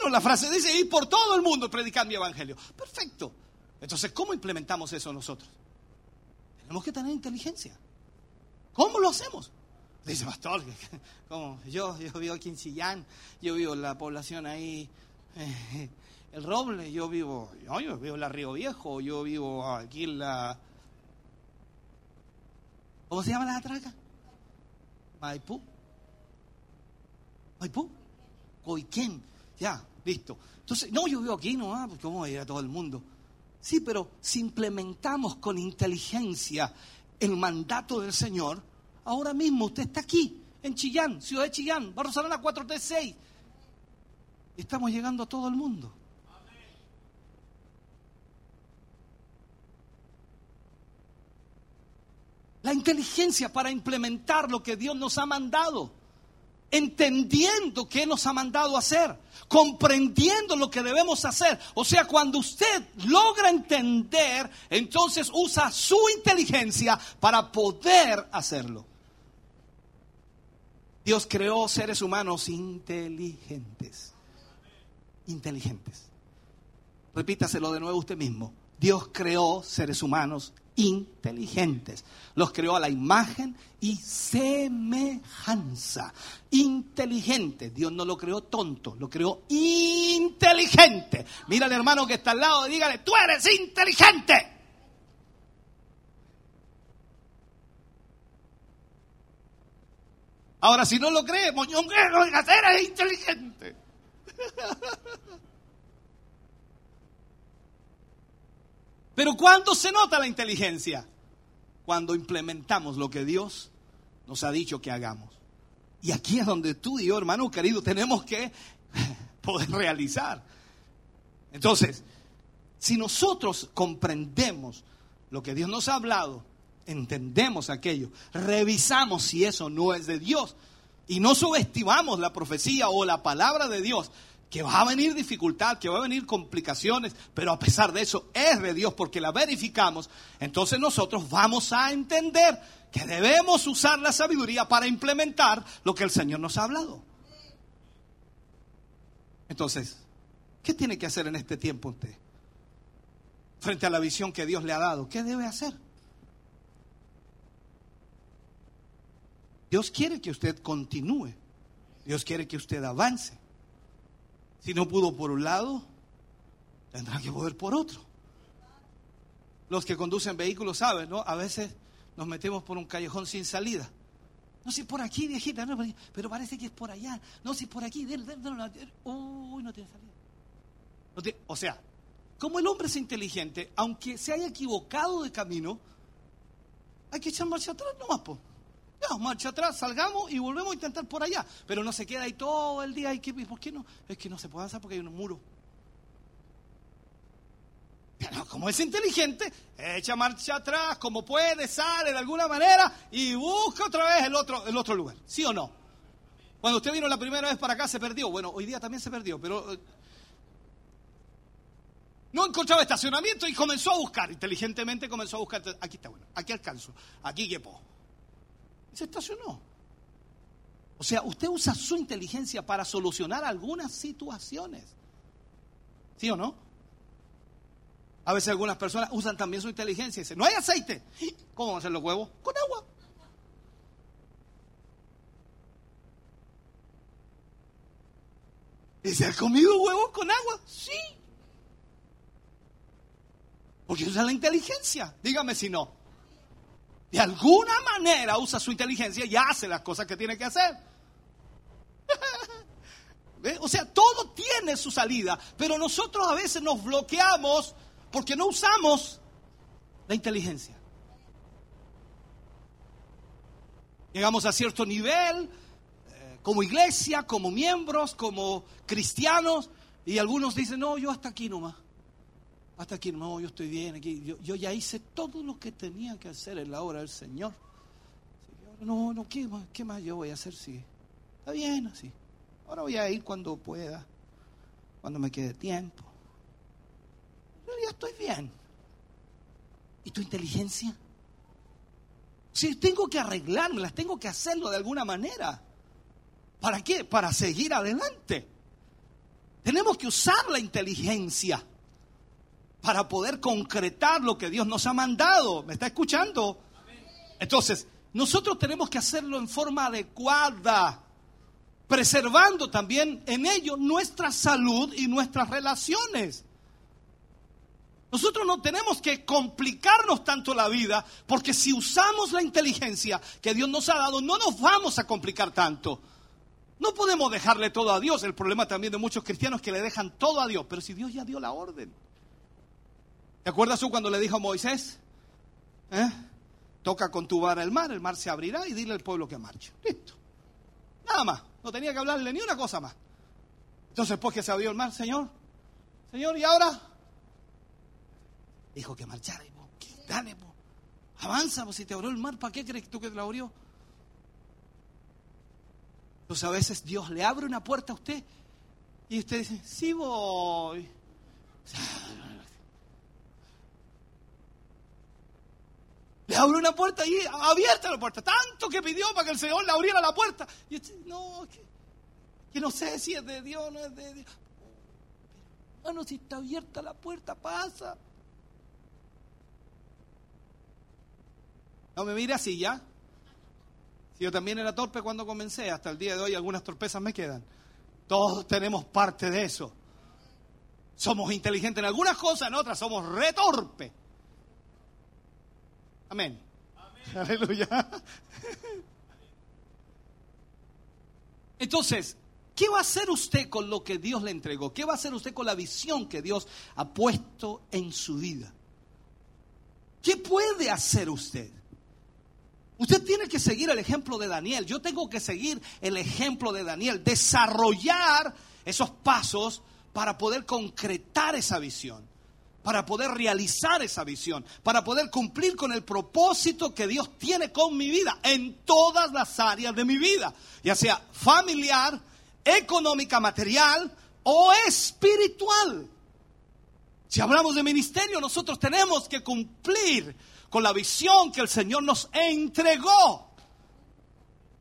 Bueno, la frase dice, id por todo el mundo y predicad mi evangelio. Perfecto. Entonces, ¿cómo implementamos eso nosotros? Tenemos que tener inteligencia. ¿Cómo lo hacemos? Dice, pastor, como yo, yo vivo aquí en Chillán, yo vivo en la población ahí eh, el Roble, yo vivo, yo vivo en la Río Viejo, yo vivo aquí en la... ¿Cómo se llama la atraca? Maipú. Maipú. Coiquén. Ya, listo. Entonces, no, yo vivo aquí, no, ah, ¿cómo voy a ir a todo el mundo? Sí, pero si implementamos con inteligencia el mandato del Señor, ahora mismo usted está aquí, en Chillán, ciudad de Chillán, Barrosalana 436. Estamos llegando a todo el mundo. La inteligencia para implementar lo que Dios nos ha mandado. Entendiendo qué nos ha mandado hacer. Comprendiendo lo que debemos hacer. O sea, cuando usted logra entender, entonces usa su inteligencia para poder hacerlo. Dios creó seres humanos inteligentes. Inteligentes. Repítaselo de nuevo usted mismo. Dios creó seres humanos inteligentes. Los creó a la imagen y semejanza. Inteligente. Dios no lo creó tonto, lo creó inteligente. Mira al hermano que está al lado dígale, tú eres inteligente. Ahora, si no lo cree, moñonguero, eres inteligente. Pero ¿cuándo se nota la inteligencia? Cuando implementamos lo que Dios nos ha dicho que hagamos. Y aquí es donde tú y yo, hermano querido, tenemos que poder realizar. Entonces, si nosotros comprendemos lo que Dios nos ha hablado, entendemos aquello, revisamos si eso no es de Dios y no subestimamos la profecía o la palabra de Dios, que va a venir dificultad, que va a venir complicaciones, pero a pesar de eso es de Dios porque la verificamos, entonces nosotros vamos a entender que debemos usar la sabiduría para implementar lo que el Señor nos ha hablado. Entonces, ¿qué tiene que hacer en este tiempo usted? Frente a la visión que Dios le ha dado, ¿qué debe hacer? Dios quiere que usted continúe. Dios quiere que usted avance. Si no pudo por un lado, tendrá que poder por otro. Los que conducen vehículos saben, ¿no? A veces nos metemos por un callejón sin salida. No sé, por aquí, viejita, no, pero parece que es por allá. No sé, por aquí. Uy, no tiene salida. o sea, como el hombre es inteligente, aunque se haya equivocado de camino, hay que echar marcha atrás nomás, po. No, marcha atrás, salgamos y volvemos a intentar por allá. Pero no se queda ahí todo el día. ¿Y por qué no? Es que no se puede hacer porque hay un muro. Pero como es inteligente, echa marcha atrás, como puede, sale de alguna manera y busca otra vez el otro, el otro lugar. ¿Sí o no? Cuando usted vino la primera vez para acá se perdió. Bueno, hoy día también se perdió, pero eh, no encontraba estacionamiento y comenzó a buscar. Inteligentemente comenzó a buscar. Aquí está bueno, aquí alcanzo, aquí quepo. Se estacionó. O sea, usted usa su inteligencia para solucionar algunas situaciones. ¿Sí o no? A veces algunas personas usan también su inteligencia y dicen, no hay aceite. ¿Cómo van a hacer los huevos? Con agua. ¿Y se ha comido huevos con agua? Sí. Porque usa la inteligencia. Dígame si no de alguna manera usa su inteligencia y hace las cosas que tiene que hacer. o sea, todo tiene su salida, pero nosotros a veces nos bloqueamos porque no usamos la inteligencia. Llegamos a cierto nivel eh, como iglesia, como miembros, como cristianos, y algunos dicen, no, yo hasta aquí nomás hasta aquí, no, yo estoy bien aquí. Yo, ya hice todo lo que tenía que hacer en la obra del Señor. No, no, ¿qué más, ¿qué más yo voy a hacer? Sí, está bien así. Ahora voy a ir cuando pueda, cuando me quede tiempo. Yo ya estoy bien. ¿Y tu inteligencia? Si tengo que arreglármelas, tengo que hacerlo de alguna manera. ¿Para qué? Para seguir adelante. Tenemos que usar la inteligencia para poder concretar lo que Dios nos ha mandado. ¿Me está escuchando? Entonces, nosotros tenemos que hacerlo en forma adecuada. preservando también en ello nuestra salud y nuestras relaciones. Nosotros no tenemos que complicarnos tanto la vida, porque si usamos la inteligencia que Dios nos ha dado, no nos vamos a complicar tanto. No podemos dejarle todo a Dios. El problema también de muchos cristianos es que le dejan todo a Dios. Pero si Dios ya dio la orden. ¿Te acuerdas tú cuando le dijo a Moisés? ¿Eh? Toca con tu vara el mar, el mar se abrirá y dile al pueblo que marche. Listo. Nada más. No tenía que hablarle ni una cosa más. Entonces, pues que se abrió el mar, Señor. Señor, ¿y ahora? Dijo que marchara. Y ¿qué? Dale. Avanza, vos, si te abrió el mar, ¿para qué crees tú que te lo abrió? Entonces a veces Dios le abre una puerta a usted y usted dice, sí voy. Le abre una puerta y abierta la puerta. Tanto que pidió para que el Señor le abriera la puerta. Y no, que, que no sé si es de Dios o no es de Dios. Bueno, si está abierta la puerta, pasa. No me mire así ya. Si yo también era torpe cuando comencé, hasta el día de hoy algunas torpezas me quedan. Todos tenemos parte de eso. Somos inteligentes en algunas cosas, en otras somos retorpe. Amén. Aleluya. Entonces, ¿qué va a hacer usted con lo que Dios le entregó? ¿Qué va a hacer usted con la visión que Dios ha puesto en su vida? ¿Qué puede hacer usted? Usted tiene que seguir el ejemplo de Daniel. Yo tengo que seguir el ejemplo de Daniel. Desarrollar esos pasos para poder concretar esa visión. Para poder realizar esa visión. Para poder cumplir con el propósito que Dios tiene con mi vida. En todas las áreas de mi vida. Ya sea familiar, económica, material o espiritual. Si hablamos de ministerio, nosotros tenemos que cumplir con la visión que el Señor nos entregó.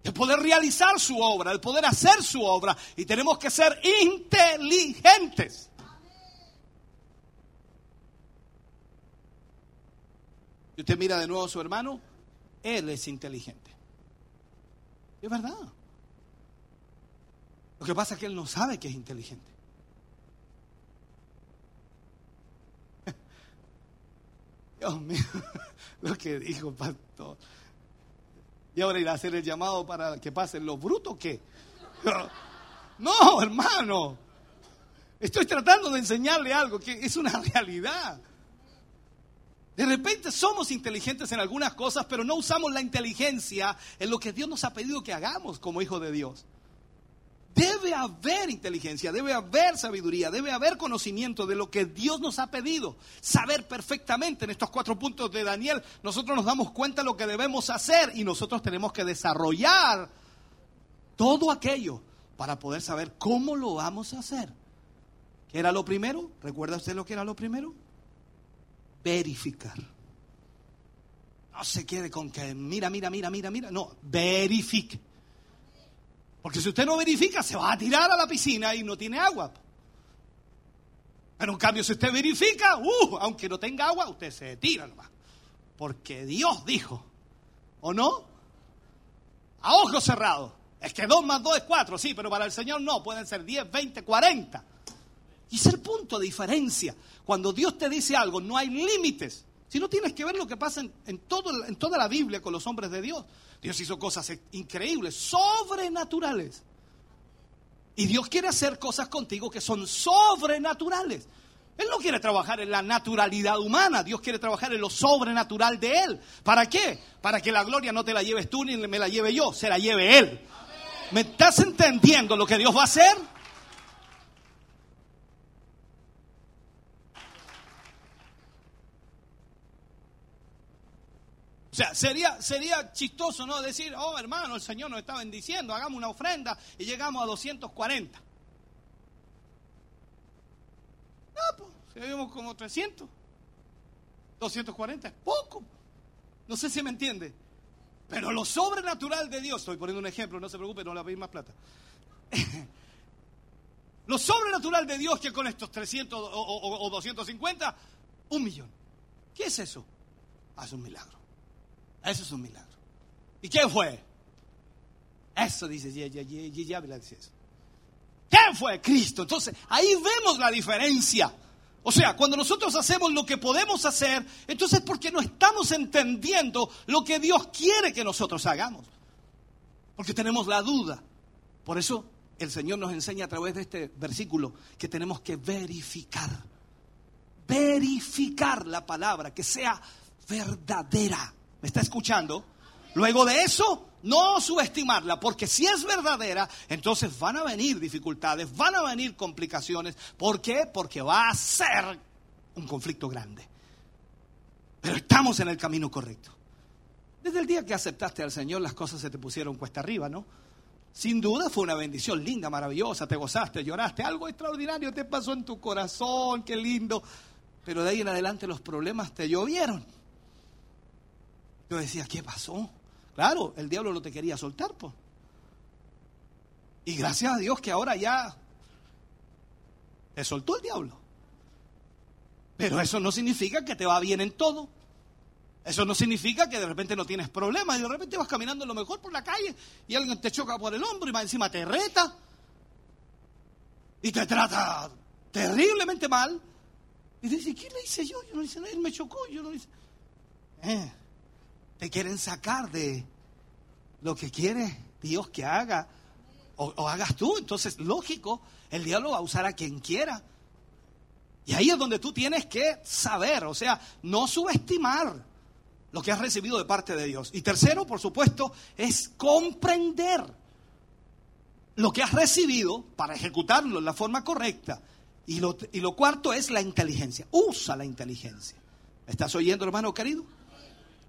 De poder realizar su obra, de poder hacer su obra. Y tenemos que ser inteligentes. Y usted mira de nuevo a su hermano, él es inteligente. Es verdad. Lo que pasa es que él no sabe que es inteligente. Dios mío, lo que dijo pastor. Y ahora irá a hacer el llamado para que pasen los brutos, ¿qué? No, hermano. Estoy tratando de enseñarle algo que es una realidad. De repente somos inteligentes en algunas cosas, pero no usamos la inteligencia en lo que Dios nos ha pedido que hagamos como hijos de Dios. Debe haber inteligencia, debe haber sabiduría, debe haber conocimiento de lo que Dios nos ha pedido. Saber perfectamente en estos cuatro puntos de Daniel, nosotros nos damos cuenta de lo que debemos hacer y nosotros tenemos que desarrollar todo aquello para poder saber cómo lo vamos a hacer. ¿Qué era lo primero? ¿Recuerda usted lo que era lo primero? Verificar. No se quede con que mira, mira, mira, mira, mira. No, verifique. Porque si usted no verifica, se va a tirar a la piscina y no tiene agua. Pero en cambio, si usted verifica, uh, aunque no tenga agua, usted se tira nomás. Porque Dios dijo, ¿o no? A ojos cerrados. Es que dos más dos es cuatro, sí, pero para el Señor no, pueden ser 10, 20, 40. Y es el punto de diferencia. Cuando Dios te dice algo, no hay límites. Si no tienes que ver lo que pasa en, toda la Biblia con los hombres de Dios. Dios hizo cosas increíbles, sobrenaturales. Y Dios quiere hacer cosas contigo que son sobrenaturales. Él no quiere trabajar en la naturalidad humana, Dios quiere trabajar en lo sobrenatural de Él. ¿Para qué? Para que la gloria no te la lleves tú ni me la lleve yo, se la lleve Él. ¿Me estás entendiendo lo que Dios va a hacer? Sea, sería, sería chistoso, ¿no? Decir, oh hermano, el Señor nos está bendiciendo, hagamos una ofrenda y llegamos a 240. Ah, pues, seguimos como 300. 240 es poco. No sé si me entiende. Pero lo sobrenatural de Dios, estoy poniendo un ejemplo, no se preocupe, no le voy a pedir más plata. lo sobrenatural de Dios que con estos 300 o, o, o 250, un millón. ¿Qué es eso? Hace un milagro. Eso es un milagro. ¿Y quién fue? Eso dice, ya, ya, dice eso. ¿Quién fue Cristo? Entonces, ahí vemos la diferencia. O sea, cuando nosotros hacemos lo que podemos hacer, entonces porque no estamos entendiendo lo que Dios quiere que nosotros hagamos. Porque tenemos la duda. Por eso el Señor nos enseña a través de este versículo que tenemos que verificar. Verificar la palabra, que sea verdadera. ¿Me está escuchando? Luego de eso, no subestimarla, porque si es verdadera, entonces van a venir dificultades, van a venir complicaciones. ¿Por qué? Porque va a ser un conflicto grande. Pero estamos en el camino correcto. Desde el día que aceptaste al Señor, las cosas se te pusieron cuesta arriba, ¿no? Sin duda fue una bendición linda, maravillosa, te gozaste, lloraste, algo extraordinario te pasó en tu corazón, qué lindo. Pero de ahí en adelante los problemas te llovieron. Yo decía, ¿qué pasó? Claro, el diablo no te quería soltar. Y gracias a Dios que ahora ya te soltó el diablo. Pero eso no significa que te va bien en todo. Eso no significa que de repente no tienes problemas y de repente vas caminando lo mejor por la calle y alguien te choca por el hombro y más encima te reta y te trata terriblemente mal. Y dices, ¿qué le hice yo? Yo no hice nada, él me chocó, yo no hice. Eh, te quieren sacar de lo que quiere Dios que haga o, hagas tú. Entonces, lógico, el diablo va a usar a quien quiera. Y ahí es donde tú tienes que saber, o sea, no subestimar lo que has recibido de parte de Dios. Y tercero, por supuesto, es comprender lo que has recibido para ejecutarlo en la forma correcta. Y lo, y lo cuarto es la inteligencia. Usa la inteligencia. ¿Me ¿Estás oyendo, hermano querido?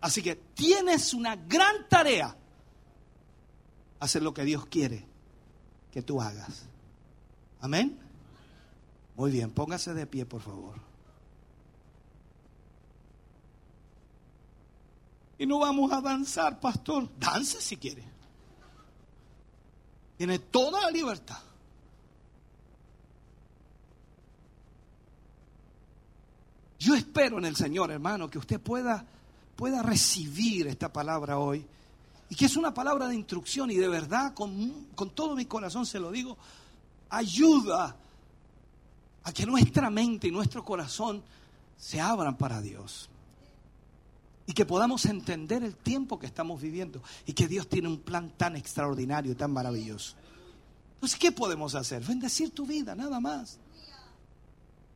Así que tienes una gran tarea. Hacer lo que Dios quiere que tú hagas. Amén. Muy bien, póngase de pie, por favor. Y no vamos a danzar, pastor. Dance si quiere. Tiene toda la libertad. Yo espero en el Señor, hermano, que usted pueda, pueda recibir esta palabra hoy. Y que es una palabra de instrucción y de verdad, con, con todo mi corazón se lo digo, ayuda a que nuestra mente y nuestro corazón se abran para Dios. Y que podamos entender el tiempo que estamos viviendo y que Dios tiene un plan tan extraordinario, tan maravilloso. Entonces, ¿qué podemos hacer? Bendecir tu vida, nada más.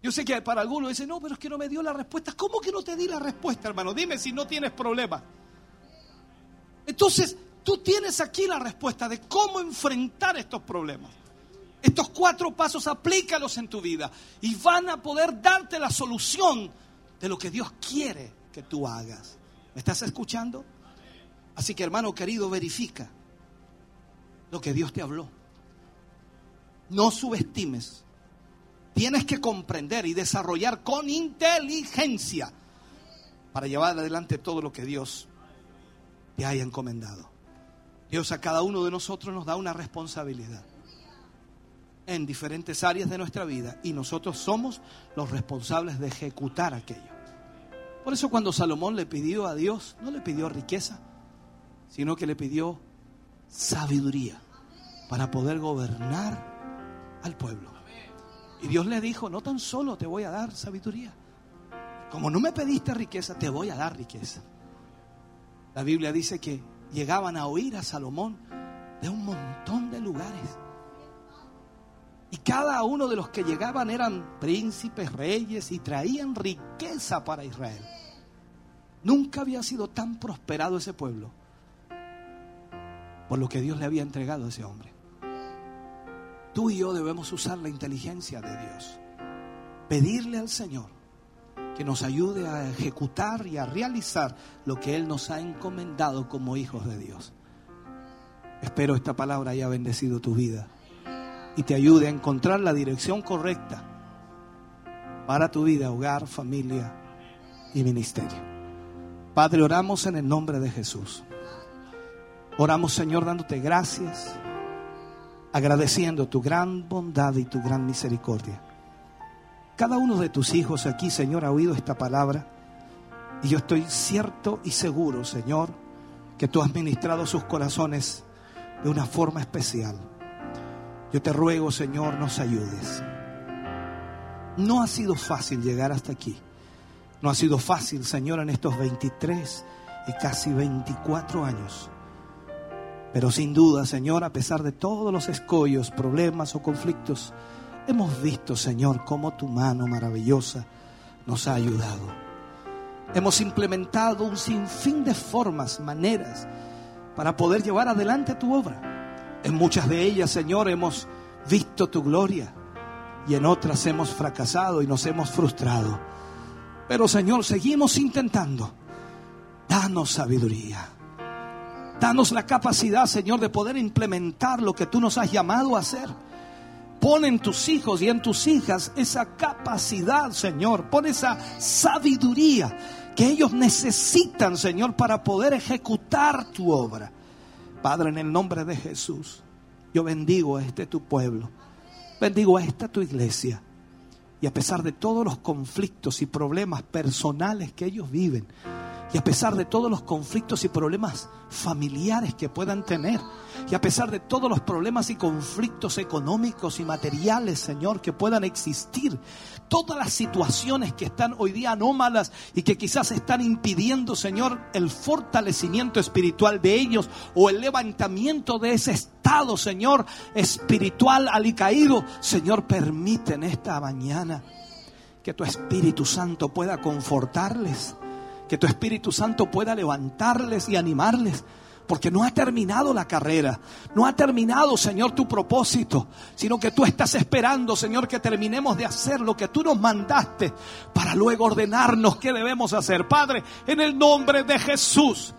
Yo sé que para algunos dicen, no, pero es que no me dio la respuesta. ¿Cómo que no te di la respuesta, hermano? Dime si no tienes problema. Entonces, tú tienes aquí la respuesta de cómo enfrentar estos problemas. Estos cuatro pasos aplícalos en tu vida y van a poder darte la solución de lo que Dios quiere que tú hagas. ¿Me estás escuchando? Así que hermano querido, verifica lo que Dios te habló. No subestimes. Tienes que comprender y desarrollar con inteligencia para llevar adelante todo lo que Dios te haya encomendado. Dios a cada uno de nosotros nos da una responsabilidad en diferentes áreas de nuestra vida y nosotros somos los responsables de ejecutar aquello. Por eso cuando Salomón le pidió a Dios, no le pidió riqueza, sino que le pidió sabiduría para poder gobernar al pueblo. Y Dios le dijo, no tan solo te voy a dar sabiduría, como no me pediste riqueza, te voy a dar riqueza. La Biblia dice que llegaban a oír a Salomón de un montón de lugares. Y cada uno de los que llegaban eran príncipes, reyes y traían riqueza para Israel. Nunca había sido tan prosperado ese pueblo por lo que Dios le había entregado a ese hombre. Tú y yo debemos usar la inteligencia de Dios. Pedirle al Señor que nos ayude a ejecutar y a realizar lo que Él nos ha encomendado como hijos de Dios. Espero esta palabra haya bendecido tu vida y te ayude a encontrar la dirección correcta para tu vida, hogar, familia y ministerio. Padre, oramos en el nombre de Jesús. Oramos, Señor, dándote gracias, agradeciendo tu gran bondad y tu gran misericordia. Cada uno de tus hijos aquí, Señor, ha oído esta palabra y yo estoy cierto y seguro, Señor, que tú has ministrado sus corazones de una forma especial. Yo te ruego, Señor, nos ayudes. No ha sido fácil llegar hasta aquí. No ha sido fácil, Señor, en estos 23 y casi 24 años. Pero sin duda, Señor, a pesar de todos los escollos, problemas o conflictos, hemos visto, Señor, cómo tu mano maravillosa nos ha ayudado. Hemos implementado un sinfín de formas, maneras, para poder llevar adelante tu obra. En muchas de ellas, Señor, hemos visto tu gloria y en otras hemos fracasado y nos hemos frustrado. Pero, Señor, seguimos intentando. Danos sabiduría. Danos la capacidad, Señor, de poder implementar lo que tú nos has llamado a hacer. Pon en tus hijos y en tus hijas esa capacidad, Señor. Pon esa sabiduría que ellos necesitan, Señor, para poder ejecutar tu obra. Padre, en el nombre de Jesús, yo bendigo a este tu pueblo. Bendigo a esta tu iglesia. Y a pesar de todos los conflictos y problemas personales que ellos viven, y a pesar de todos los conflictos y problemas familiares que puedan tener, y a pesar de todos los problemas y conflictos económicos y materiales, Señor, que puedan existir, todas las situaciones que están hoy día anómalas y que quizás están impidiendo, Señor, el fortalecimiento espiritual de ellos o el levantamiento de ese estado, Señor, espiritual alicaído, Señor, permite en esta mañana que tu Espíritu Santo pueda confortarles que tu Espíritu Santo pueda levantarles y animarles. Porque no ha terminado la carrera, no ha terminado, Señor, tu propósito, sino que tú estás esperando, Señor, que terminemos de hacer lo que tú nos mandaste para luego ordenarnos qué debemos hacer. Padre, en el nombre de Jesús,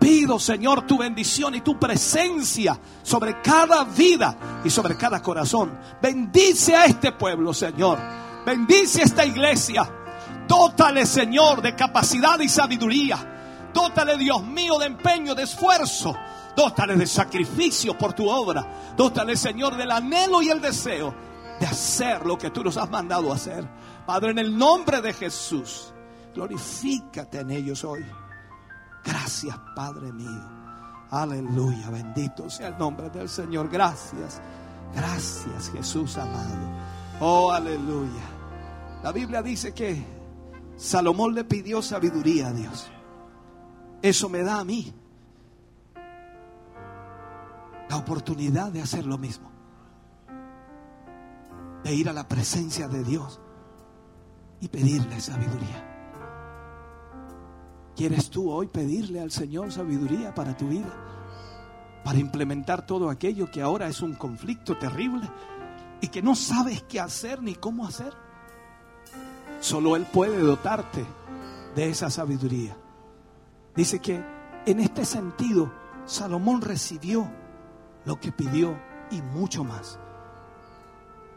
pido, Señor, tu bendición y tu presencia sobre cada vida y sobre cada corazón. Bendice a este pueblo, Señor. Bendice a esta iglesia. Dótale, Señor, de capacidad y sabiduría. Dótale, Dios mío, de empeño, de esfuerzo. Dótale de sacrificio por tu obra. Dótale, Señor, del anhelo y el deseo de hacer lo que tú nos has mandado hacer. Padre, en el nombre de Jesús, glorifícate en ellos hoy. Gracias, Padre mío. Aleluya, bendito sea el nombre del Señor. Gracias, gracias, Jesús amado. Oh, aleluya. La Biblia dice que Salomón le pidió sabiduría a Dios. Eso me da a mí la oportunidad de hacer lo mismo. De ir a la presencia de Dios y pedirle sabiduría. ¿Quieres tú hoy pedirle al Señor sabiduría para tu vida? Para implementar todo aquello que ahora es un conflicto terrible y que no sabes qué hacer ni cómo hacer. Solo Él puede dotarte de esa sabiduría. Dice que en este sentido Salomón recibió lo que pidió y mucho más.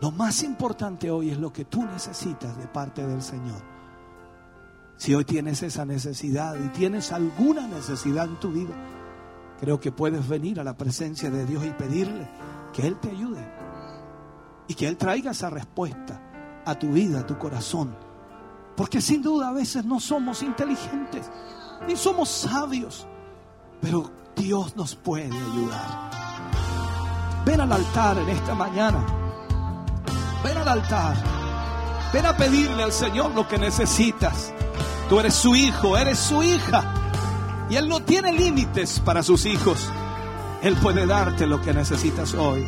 Lo más importante hoy es lo que tú necesitas de parte del Señor. Si hoy tienes esa necesidad y tienes alguna necesidad en tu vida, creo que puedes venir a la presencia de Dios y pedirle que Él te ayude y que Él traiga esa respuesta a tu vida, a tu corazón porque sin duda a veces no somos inteligentes, ni somos sabios, pero Dios nos puede ayudar. Ven al altar en esta mañana. Ven al altar. Ven a pedirle al Señor lo que necesitas. Tú eres su hijo, eres su hija. Y Él no tiene límites para sus hijos. Él puede darte lo que necesitas hoy.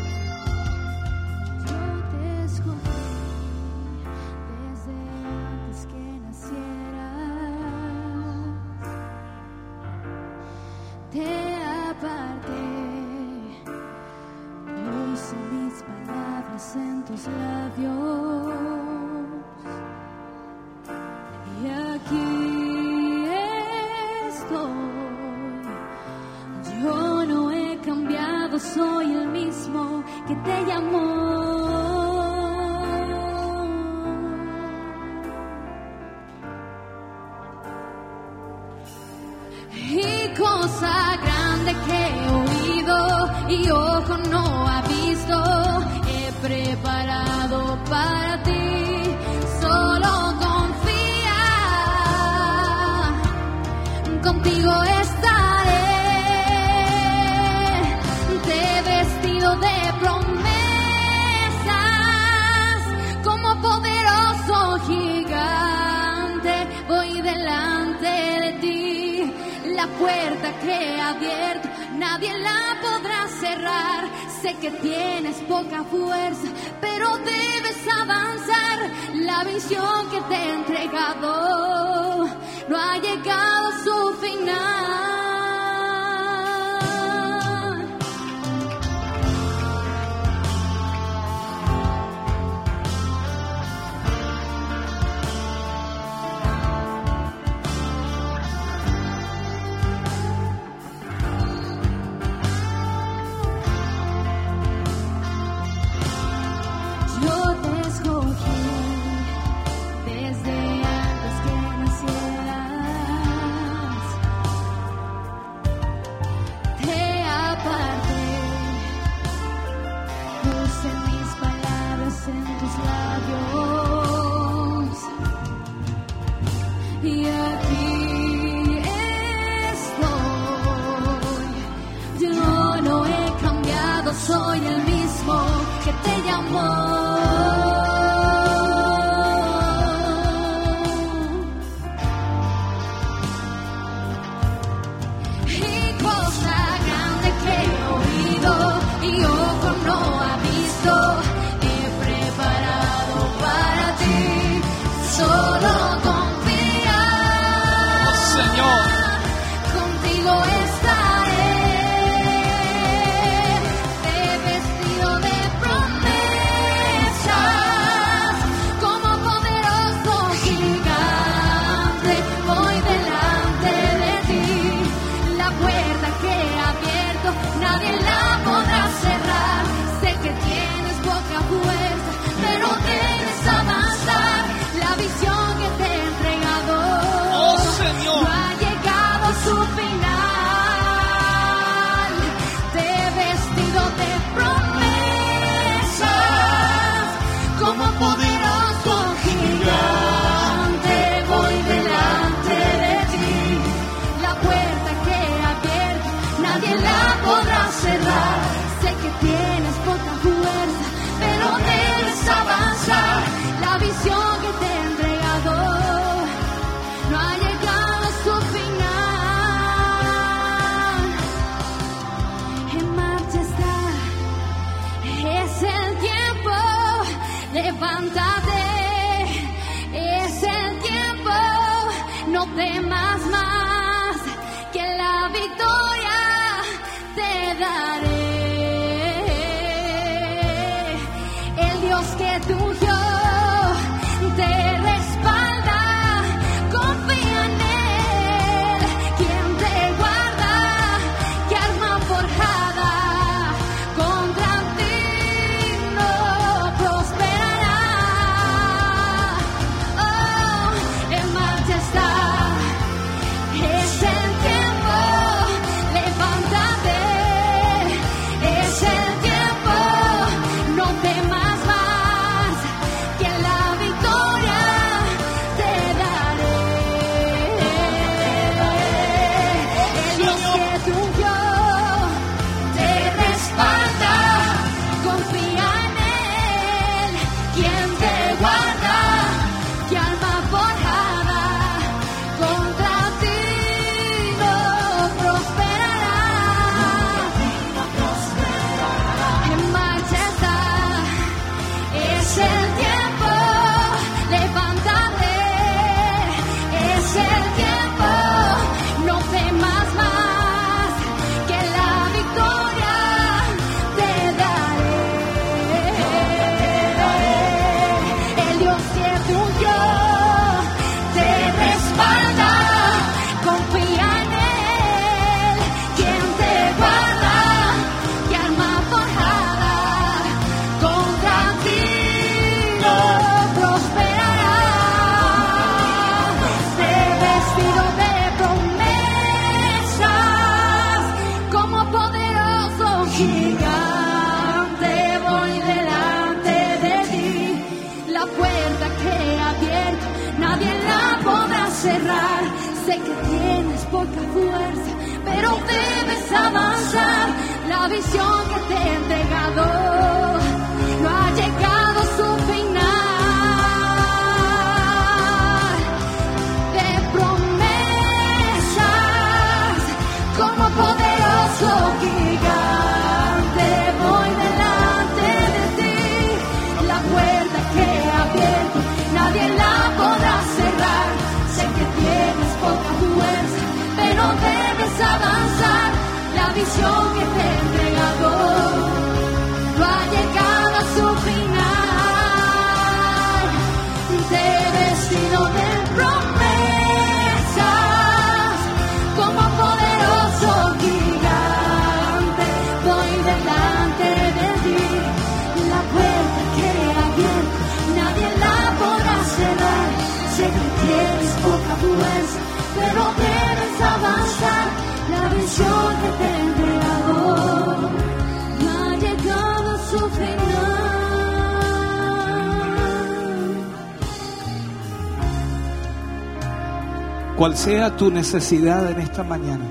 Sea tu necesidad en esta mañana,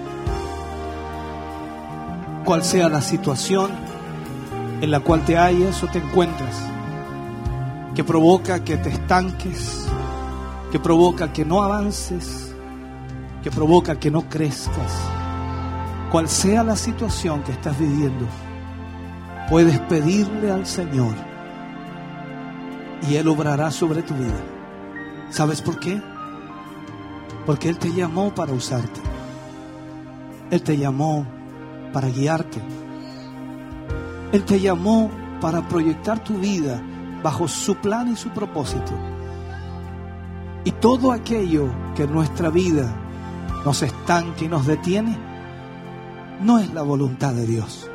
cual sea la situación en la cual te hallas o te encuentras, que provoca que te estanques, que provoca que no avances, que provoca que no crezcas, cual sea la situación que estás viviendo, puedes pedirle al Señor y Él obrará sobre tu vida. ¿Sabes por qué? Porque Él te llamó para usarte. Él te llamó para guiarte. Él te llamó para proyectar tu vida bajo su plan y su propósito. Y todo aquello que en nuestra vida nos estanque y nos detiene, no es la voluntad de Dios.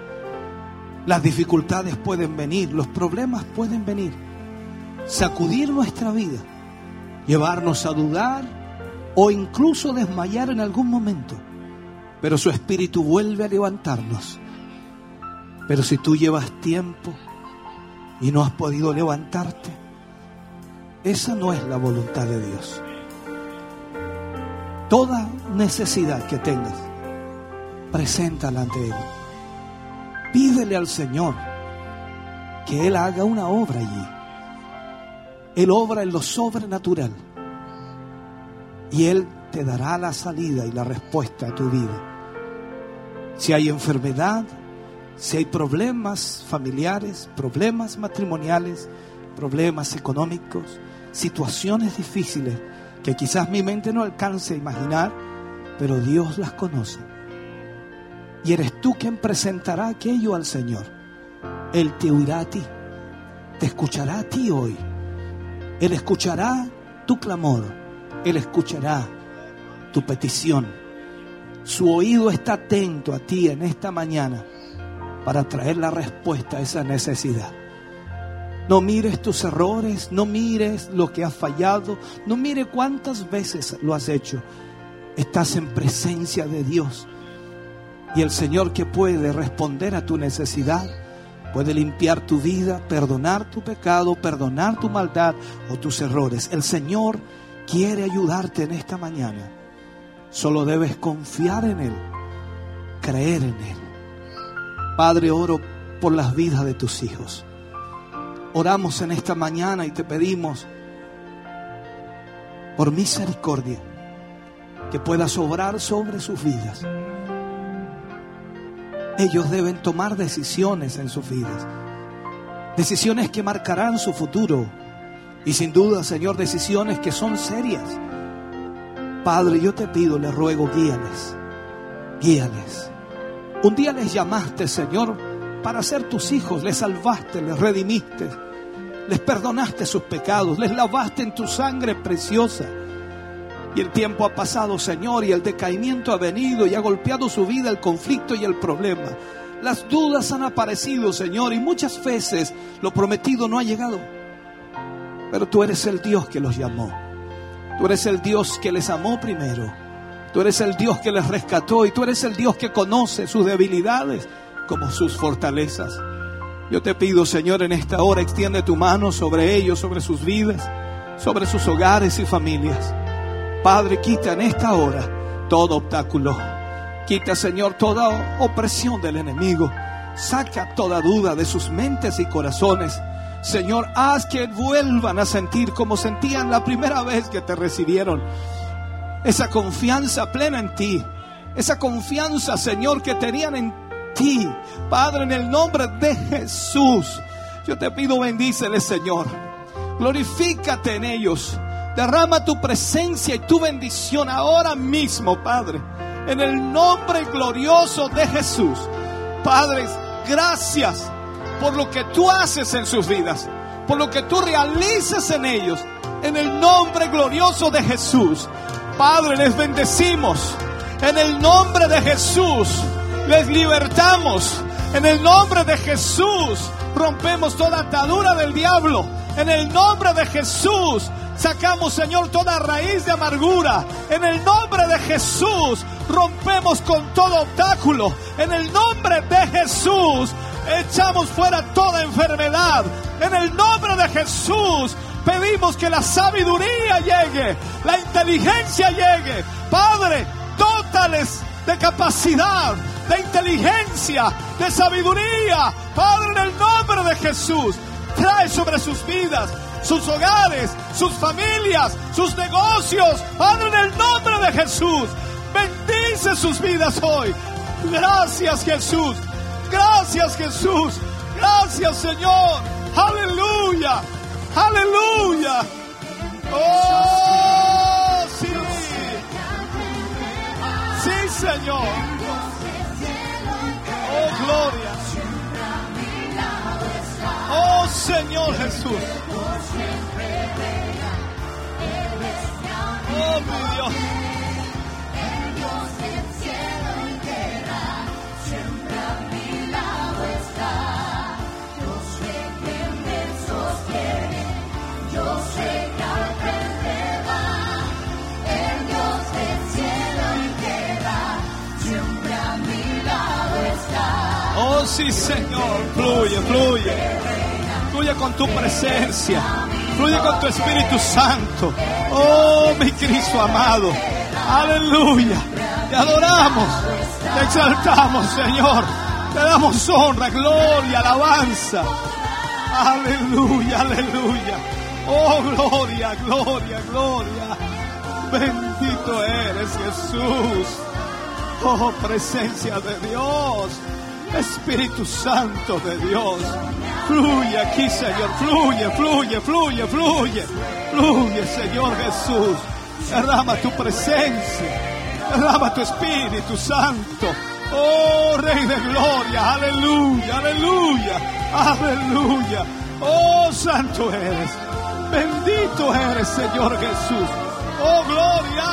Las dificultades pueden venir, los problemas pueden venir, sacudir nuestra vida, llevarnos a dudar o incluso desmayar en algún momento. Pero su espíritu vuelve a levantarnos. Pero si tú llevas tiempo y no has podido levantarte, esa no es la voluntad de Dios. Toda necesidad que tengas, preséntala ante Él. Pídele al Señor que Él haga una obra allí. Él obra en lo sobrenatural. Y Él te dará la salida y la respuesta a tu vida. Si hay enfermedad, si hay problemas familiares, problemas matrimoniales, problemas económicos, situaciones difíciles que quizás mi mente no alcance a imaginar, pero Dios las conoce. Y eres tú quien presentará aquello al Señor. Él te oirá a ti, te escuchará a ti hoy. Él escuchará tu clamor, Él escuchará tu petición. Su oído está atento a ti en esta mañana para traer la respuesta a esa necesidad. No mires tus errores, no mires lo que has fallado, no mire cuántas veces lo has hecho. Estás en presencia de Dios. Y el Señor que puede responder a tu necesidad, puede limpiar tu vida, perdonar tu pecado, perdonar tu maldad o tus errores. El Señor quiere ayudarte en esta mañana. Solo debes confiar en Él, creer en Él. Padre, oro por las vidas de tus hijos. Oramos en esta mañana y te pedimos por misericordia que puedas obrar sobre sus vidas. Ellos deben tomar decisiones en sus vidas. Decisiones que marcarán su futuro. Y sin duda, Señor, decisiones que son serias. Padre, yo te pido, le ruego, guíales. Guíales. Un día les llamaste, Señor, para ser tus hijos. Les salvaste, les redimiste. Les perdonaste sus pecados. Les lavaste en tu sangre preciosa. Y el tiempo ha pasado, Señor, y el decaimiento ha venido y ha golpeado su vida el conflicto y el problema. Las dudas han aparecido, Señor, y muchas veces lo prometido no ha llegado. Pero tú eres el Dios que los llamó. Tú eres el Dios que les amó primero. Tú eres el Dios que les rescató y tú eres el Dios que conoce sus debilidades como sus fortalezas. Yo te pido, Señor, en esta hora extiende tu mano sobre ellos, sobre sus vidas, sobre sus hogares y familias. Padre, quita en esta hora todo obstáculo. Quita, Señor, toda opresión del enemigo. Saca toda duda de sus mentes y corazones. Señor, haz que vuelvan a sentir como sentían la primera vez que te recibieron. Esa confianza plena en ti. Esa confianza, Señor, que tenían en ti. Padre, en el nombre de Jesús. Yo te pido bendíceles, Señor. Glorifícate en ellos. Derrama tu presencia y tu bendición ahora mismo, Padre. En el nombre glorioso de Jesús. Padres, gracias por lo que tú haces en sus vidas. Por lo que tú realizas en ellos. En el nombre glorioso de Jesús. Padre, les bendecimos. En el nombre de Jesús. Les libertamos. En el nombre de Jesús rompemos toda atadura del diablo En el nombre de Jesús sacamos, Señor, toda raíz de amargura. En el nombre de Jesús rompemos con todo obstáculo. En el nombre de Jesús echamos fuera toda enfermedad. En el nombre de Jesús pedimos que la sabiduría llegue, la inteligencia llegue. Padre, dótales de capacidad, de inteligencia, de sabiduría. Padre, en el nombre de Jesús, trae sobre sus vidas, sus hogares, sus familias, sus negocios. Padre, en el nombre de Jesús, bendice sus vidas hoy. Gracias Jesús. Gracias Jesús. Gracias Señor. Aleluya. Aleluya. Oh, sí. Sí, Señor. Oh, gloria. Oh, Señor Jesús. Oh, mi Dios. Oh, sí, Señor. Fluye, fluye. Fluye con tu presencia. Fluye con tu Espíritu Santo. Oh, mi Cristo amado. Aleluya. Te adoramos. Te exaltamos, Señor. Te damos honra, gloria, alabanza. Aleluya, aleluya. Oh, gloria, gloria, gloria. Bendito eres Jesús. Oh, presencia de Dios. Espíritu Santo de Dios. Fluye aquí, Señor. Fluye, fluye, fluye, fluye. Fluye, Señor Jesús. Derrama tu presencia. Derrama tu Espíritu Santo. Oh, Rey de Gloria. Aleluya, aleluya. Aleluya. Oh, Santo eres. Bendito eres, Señor Jesús. Oh, gloria.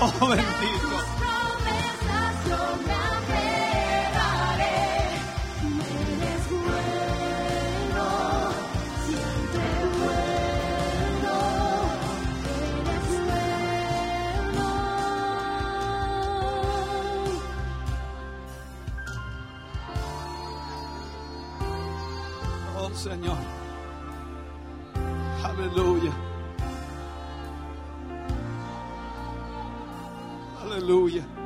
Oh, bendito. Señor. Aleluya. Aleluya.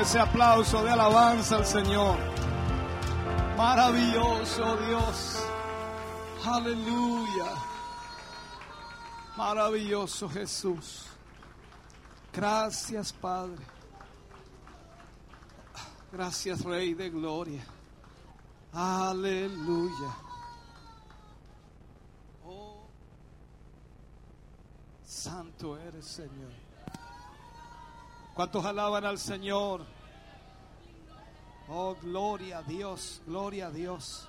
Fuerte ese aplauso de alabanza al Señor. Maravilloso Dios. Aleluya. Maravilloso Jesús. Gracias Padre. Gracias Rey de Gloria. Aleluya. Oh, santo eres Señor. ¿Cuántos alaban al Señor? Oh, gloria a Dios, gloria a Dios.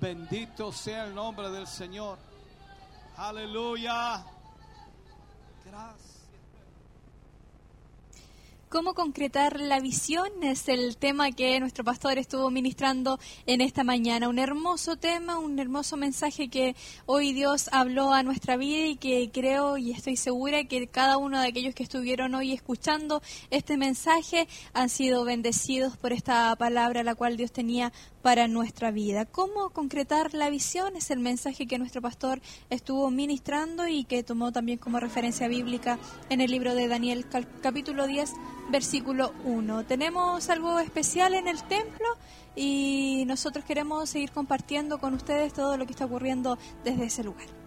Bendito sea el nombre del Señor. Aleluya. Gracias. ¿Cómo concretar la visión? Es el tema que nuestro pastor estuvo ministrando en esta mañana. Un hermoso tema, un hermoso mensaje que hoy Dios habló a nuestra vida y que creo y estoy segura que cada uno de aquellos que estuvieron hoy escuchando este mensaje han sido bendecidos por esta palabra la cual Dios tenía para nuestra vida. ¿Cómo concretar la visión? Es el mensaje que nuestro pastor estuvo ministrando y que tomó también como referencia bíblica en el libro de Daniel capítulo 10 versículo 1. Tenemos algo especial en el templo y nosotros queremos seguir compartiendo con ustedes todo lo que está ocurriendo desde ese lugar.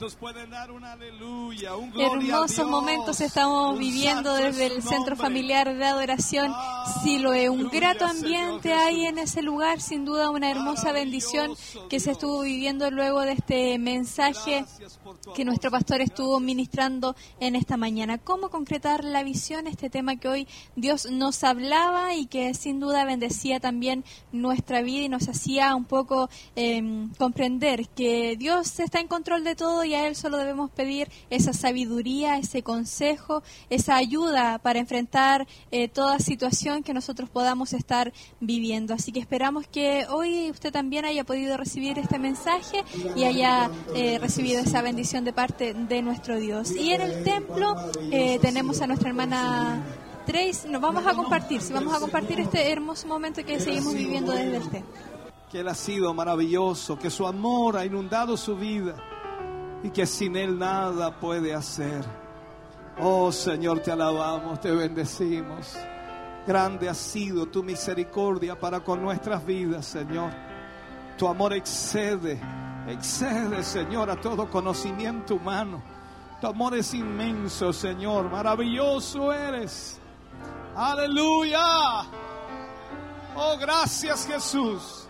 ¿Cuántos pueden dar un aleluya, un gloria a Hermosos momentos estamos Un viviendo es desde el centro familiar de adoración. Siloe, un Aleluya, grato Señor ambiente Jesús. hay en ese lugar, sin duda una hermosa bendición que se estuvo viviendo luego de este mensaje que nuestro pastor estuvo ministrando en esta mañana. ¿Cómo concretar la visión? Este tema que hoy Dios nos hablaba y que sin duda bendecía también nuestra vida y nos hacía un poco eh, comprender que Dios está en control de todo y a Él solo debemos pedir esa sabiduría, ese consejo, esa ayuda para enfrentar eh, toda situación que nosotros podamos estar viviendo. Así que esperamos que hoy usted también haya podido recibir este mensaje y haya eh, recibido esa bendición de parte de nuestro Dios. Y en el templo eh, tenemos a nuestra hermana Trace. Nos vamos a compartir, sí, vamos a compartir este hermoso momento que seguimos viviendo desde el templo. que Él ha sido maravilloso, que su amor ha inundado su vida y que sin Él nada puede hacer. Oh Señor, te alabamos, te bendecimos. Grande ha sido tu misericordia para con nuestras vidas, Señor. Tu amor excede, excede, Señor, a todo conocimiento humano. Tu amor es inmenso, Señor. Maravilloso eres. Aleluya. Oh, gracias Jesús.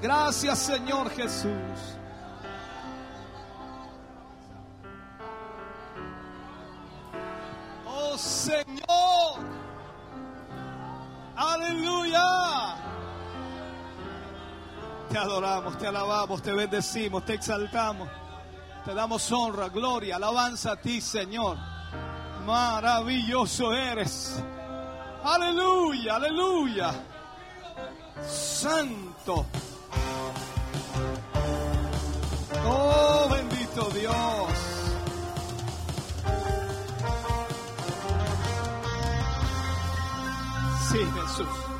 Gracias Señor Jesús. Oh Señor. Aleluya. Te adoramos, te alabamos, te bendecimos, te exaltamos. Te damos honra, gloria, alabanza a ti Señor. Maravilloso eres. Aleluya, aleluya. Santo. Oh, bendito Dios. Sí, Jesús.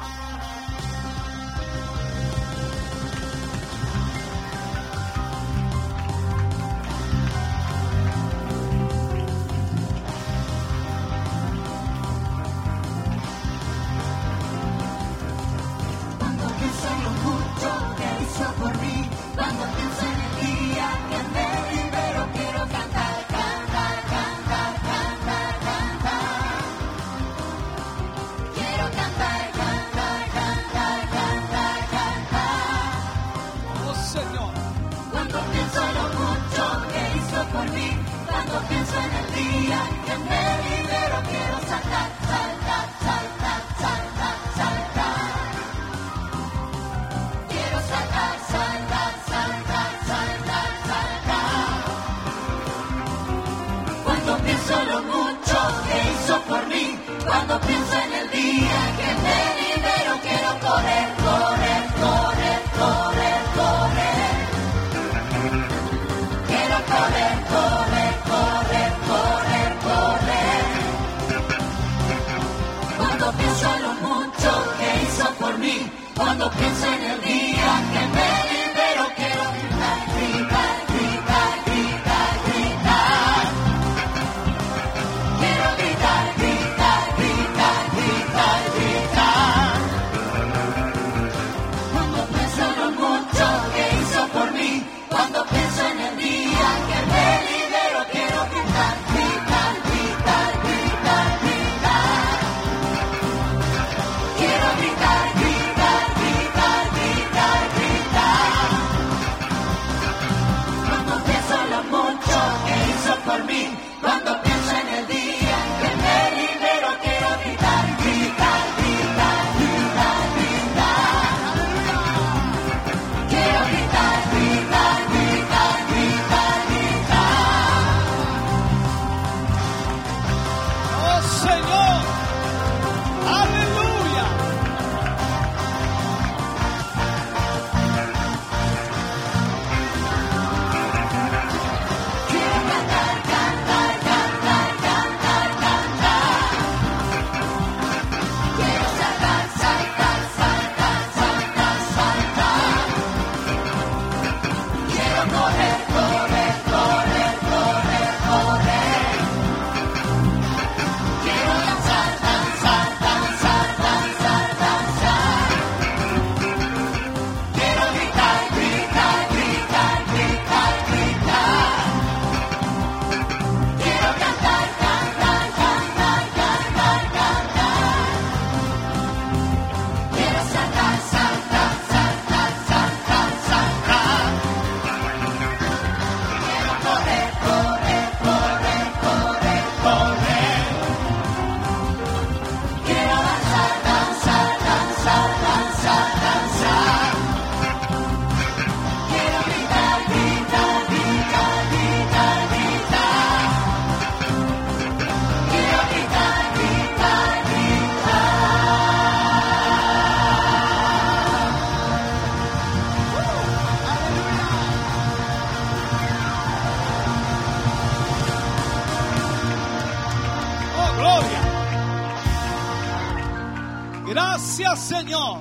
Gracias, Señor.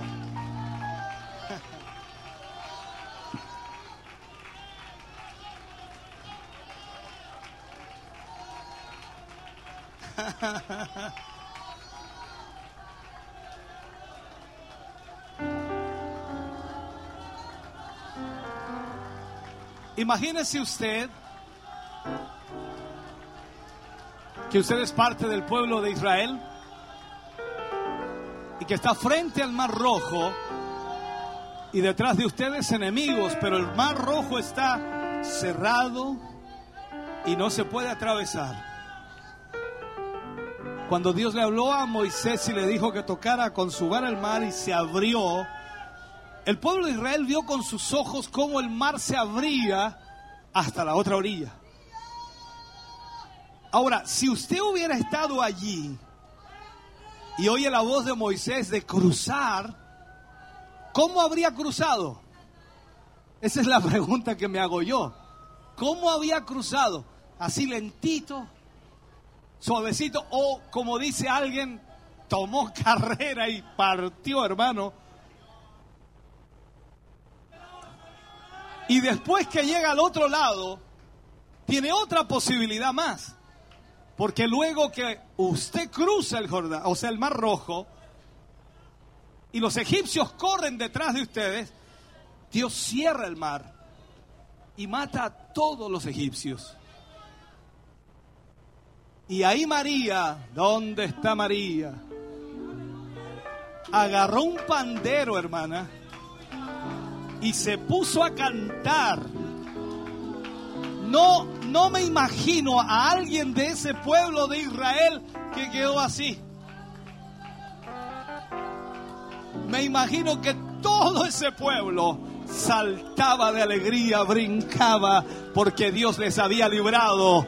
Imagínese usted que usted es parte del pueblo de Israel y que está frente al mar rojo y detrás de ustedes enemigos, pero el mar rojo está cerrado y no se puede atravesar. Cuando Dios le habló a Moisés y le dijo que tocara con su vara el mar y se abrió, el pueblo de Israel vio con sus ojos cómo el mar se abría hasta la otra orilla. Ahora, si usted hubiera estado allí y oye la voz de Moisés de cruzar, ¿cómo habría cruzado? Esa es la pregunta que me hago yo. ¿Cómo había cruzado? Así lentito, suavecito, o como dice alguien, tomó carrera y partió, hermano. Y después que llega al otro lado, tiene otra posibilidad más. Porque luego que usted cruza el Jordán, o sea, el Mar Rojo, y los egipcios corren detrás de ustedes, Dios cierra el mar y mata a todos los egipcios. Y ahí María, ¿dónde está María? Agarró un pandero, hermana, y se puso a cantar. No, no me imagino a alguien de ese pueblo de Israel que quedó así. Me imagino que todo ese pueblo saltaba de alegría, brincaba, porque Dios les había librado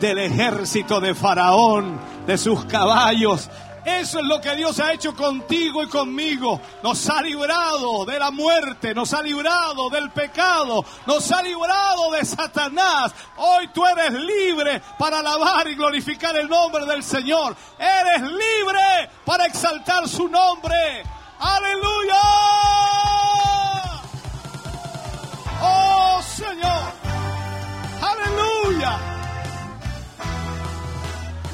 del ejército de Faraón, de sus caballos. Eso es lo que Dios ha hecho contigo y conmigo. Nos ha librado de la muerte, nos ha librado del pecado, nos ha librado de Satanás. Hoy tú eres libre para alabar y glorificar el nombre del Señor. Eres libre para exaltar su nombre. Aleluya. Oh Señor. Aleluya.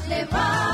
Levántate.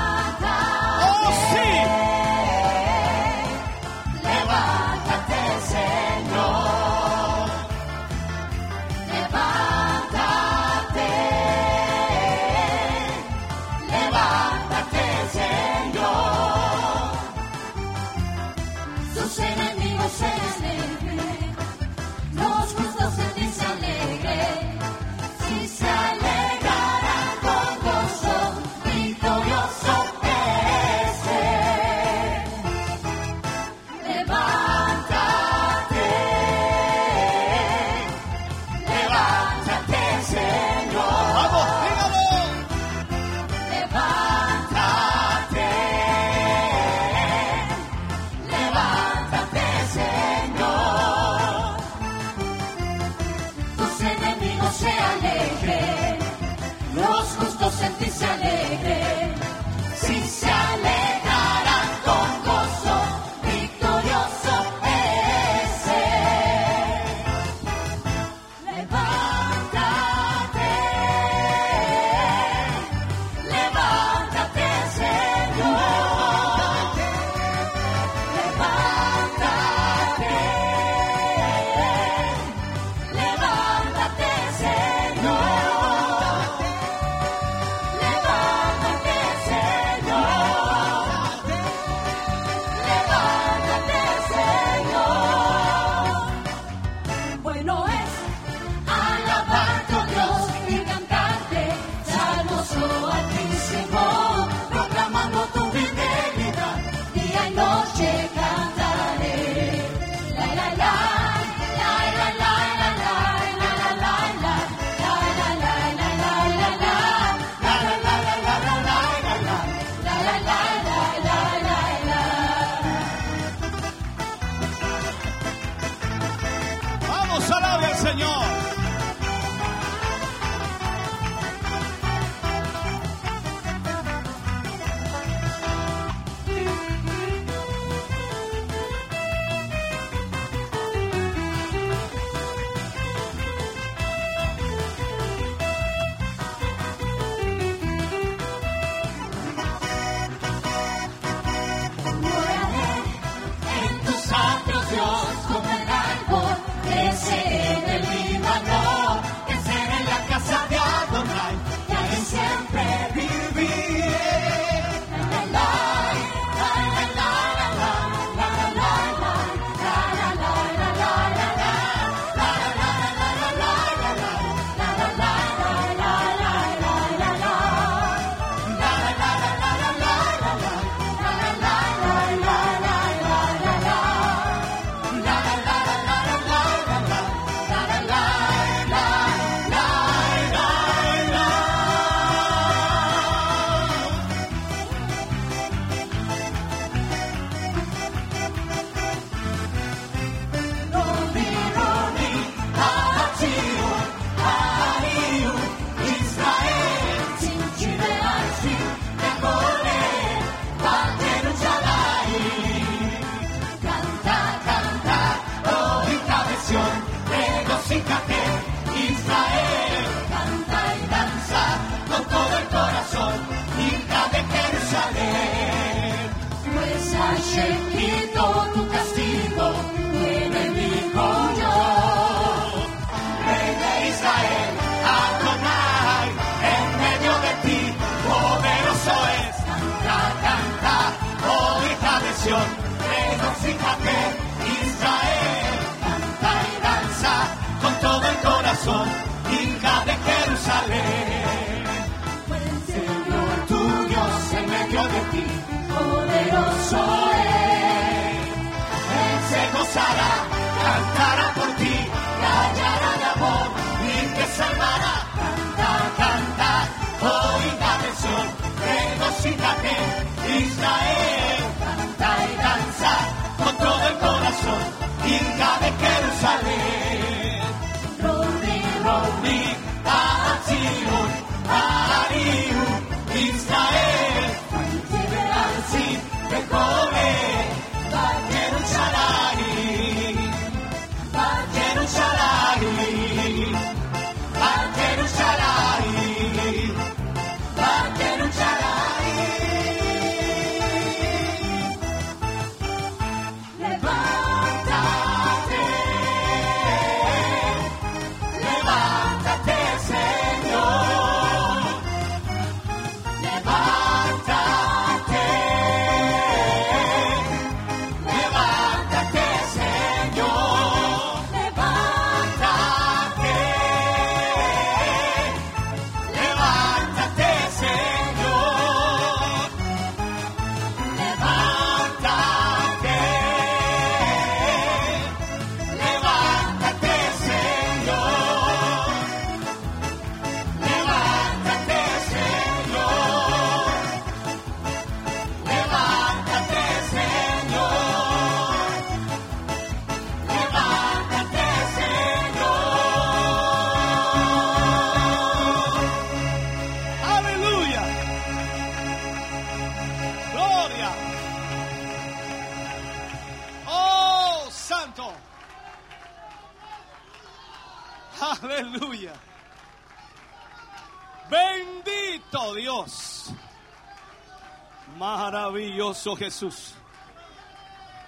Jesús.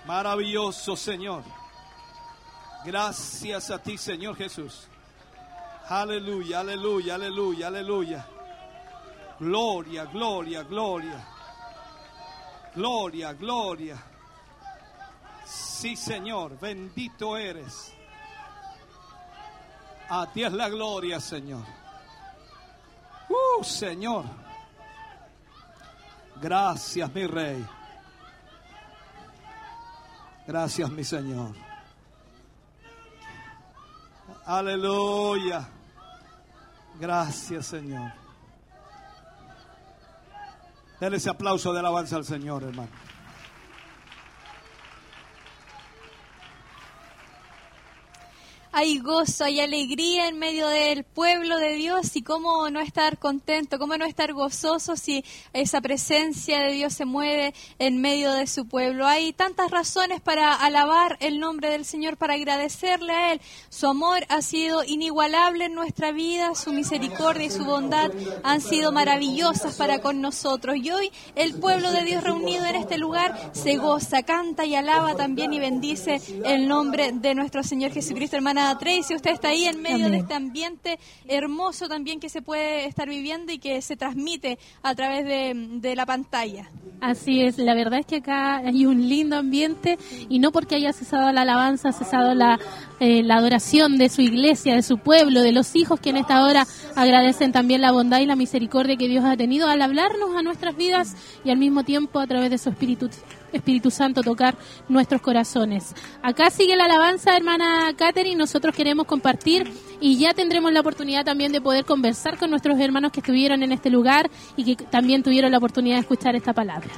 Maravilloso Señor. Gracias a ti, Señor Jesús. Aleluya, aleluya, aleluya, aleluya. Gloria, gloria, gloria. Gloria, gloria. Sí, Señor, bendito eres. A ti es la gloria, Señor. Uh, Señor. Gracias, mi Rey. Gracias, mi Señor. Aleluya. Gracias, Señor. Denle ese aplauso de alabanza al Señor, hermano. Hay gozo, hay alegría en medio del pueblo de Dios y cómo no estar contento, cómo no estar gozoso si esa presencia de Dios se mueve en medio de su pueblo. Hay tantas razones para alabar el nombre del Señor, para agradecerle a Él. Su amor ha sido inigualable en nuestra vida, su misericordia y su bondad han sido maravillosas para con nosotros. Y hoy el pueblo de Dios reunido en este lugar se goza, canta y alaba también y bendice el nombre de nuestro Señor Jesucristo, hermana Tracy. Usted está ahí en medio de este ambiente hermoso también que se puede estar viviendo y que se transmite a través de, de la pantalla. Así es, la verdad es que acá hay un lindo ambiente y no porque haya cesado la alabanza, ha cesado la, eh, la adoración de su iglesia, de su pueblo, de los hijos que en esta hora agradecen también la bondad y la misericordia que Dios ha tenido al hablarnos a nuestras vidas y al mismo tiempo a través de su Espíritu, Espíritu Santo tocar nuestros corazones. Acá sigue la alabanza, hermana Catherine, nosotros queremos compartir y ya tendremos la oportunidad también de poder conversar con nuestros hermanos que estuvieron en este lugar y que también tuvieron la oportunidad de escuchar esta palabra.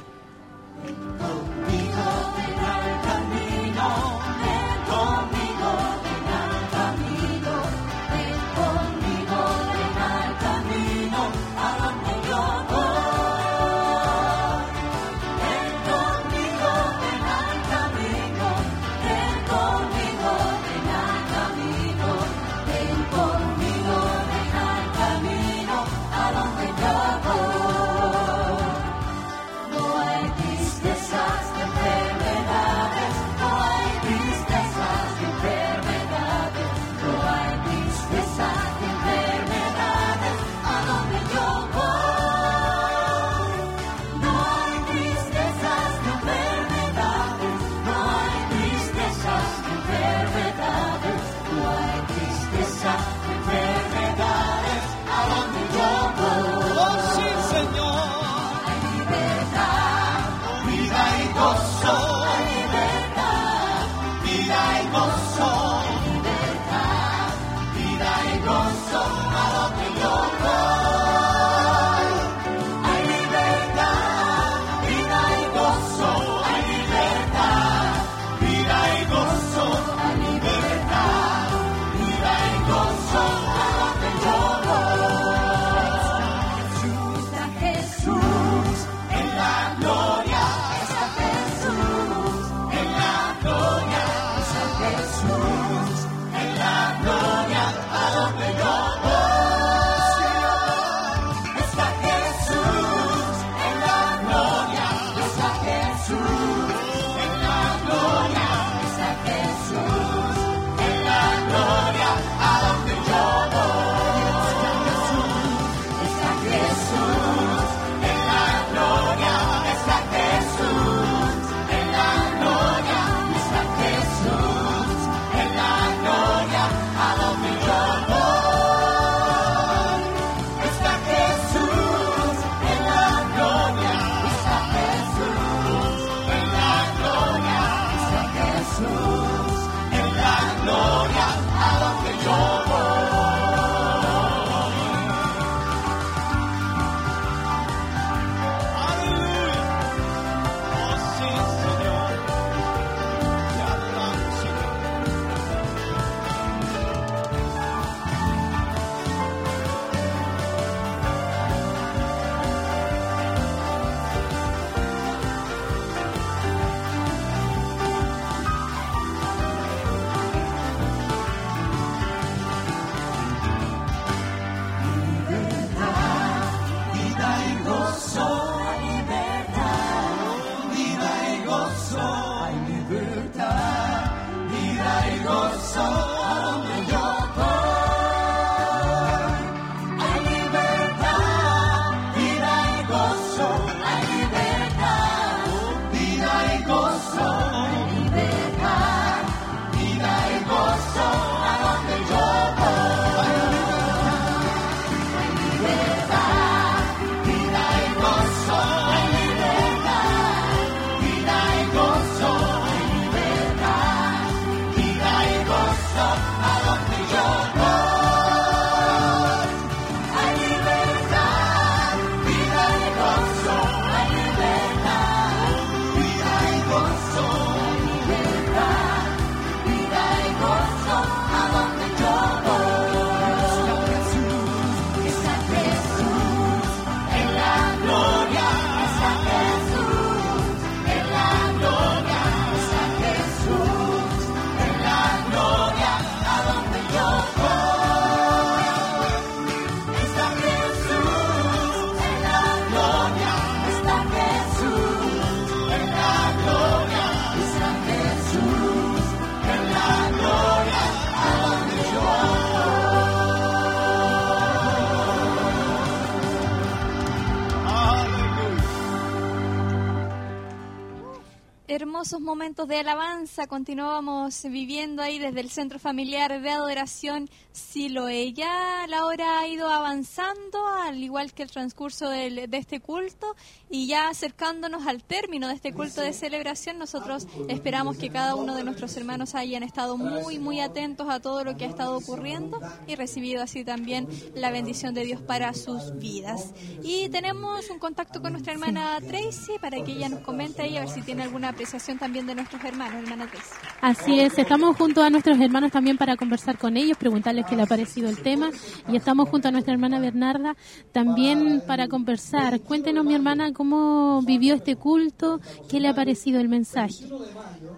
Hermosos momentos de alabanza continuábamos viviendo ahí desde el centro familiar de adoración Siloé. Ya la hora ha ido avanzando, al igual que el transcurso del- de este culto, y ya acercándonos al término de este culto de celebración, nosotros esperamos que cada uno de nuestros hermanos hayan estado muy, muy atentos a todo lo que ha estado ocurriendo y recibido así también la bendición de Dios para sus vidas. Y tenemos un contacto con nuestra hermana Tracy para que ella nos comente ahí a ver si tiene alguna apreciación también de nuestros hermanos, hermana Tracy. Así es, estamos junto a nuestros hermanos también para conversar con ellos, preguntarles qué le ha parecido el tema y estamos junto a nuestra hermana Bernarda también para conversar. Cuéntenos, mi hermana, cómo vivió este culto, qué le ha parecido el mensaje.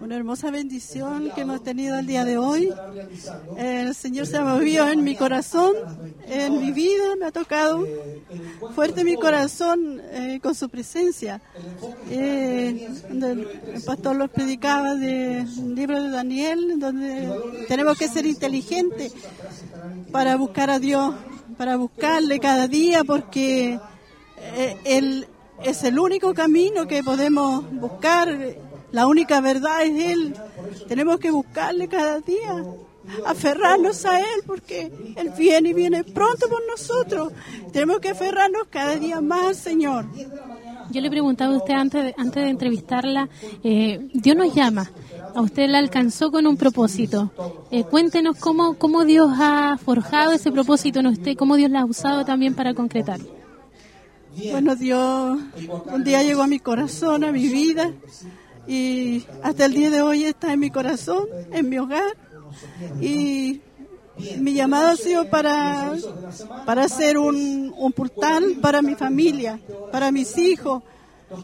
Una hermosa bendición que hemos tenido el día de hoy. El Señor se ha movido en mi corazón, en mi vida, me ha tocado fuerte mi corazón eh, con su presencia. Eh, el pastor los predicaba del libro de Daniel, donde tenemos que ser inteligentes para buscar a Dios, para buscarle cada día, porque eh, Él es el único camino que podemos buscar, la única verdad es Él. Tenemos que buscarle cada día, aferrarnos a Él, porque Él viene y viene pronto por nosotros. Tenemos que aferrarnos cada día más, Señor. Yo le preguntaba a usted antes de, antes de entrevistarla, eh, Dios nos llama, a usted la alcanzó con un propósito. Eh, cuéntenos cómo, cómo Dios ha forjado ese propósito en usted, cómo Dios la ha usado también para concretarlo. Bueno, Dios un día llegó a mi corazón, a mi vida, y hasta el día de hoy está en mi corazón, en mi hogar. Y mi llamado ha sido para, para hacer un, un portal para mi familia, para mis hijos,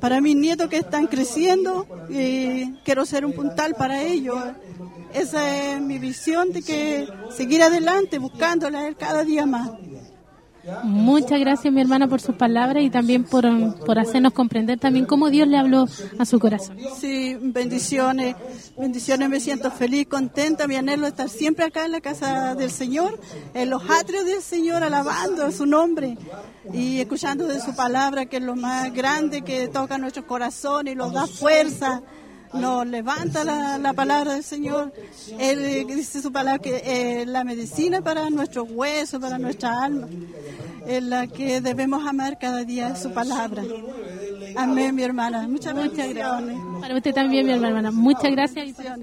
para mis nietos que están creciendo. Y quiero ser un puntal para ellos. Esa es mi visión de que seguir adelante, buscándole a Él cada día más. Muchas gracias, mi hermana, por sus palabras y también por, por hacernos comprender también cómo Dios le habló a su corazón. Sí, bendiciones, bendiciones, me siento feliz, contenta, mi anhelo es estar siempre acá en la casa del Señor, en los atrios del Señor, alabando su nombre y escuchando de su palabra, que es lo más grande que toca nuestros corazones y nos da fuerza. Nos levanta la, la palabra del Señor. Él eh, dice su palabra que es la medicina para nuestros huesos, para nuestra alma. Es la que debemos amar cada día su palabra. Amén, mi hermana. Muchas, muchas gracias. Para usted también, mi hermana. Muchas gracias y para,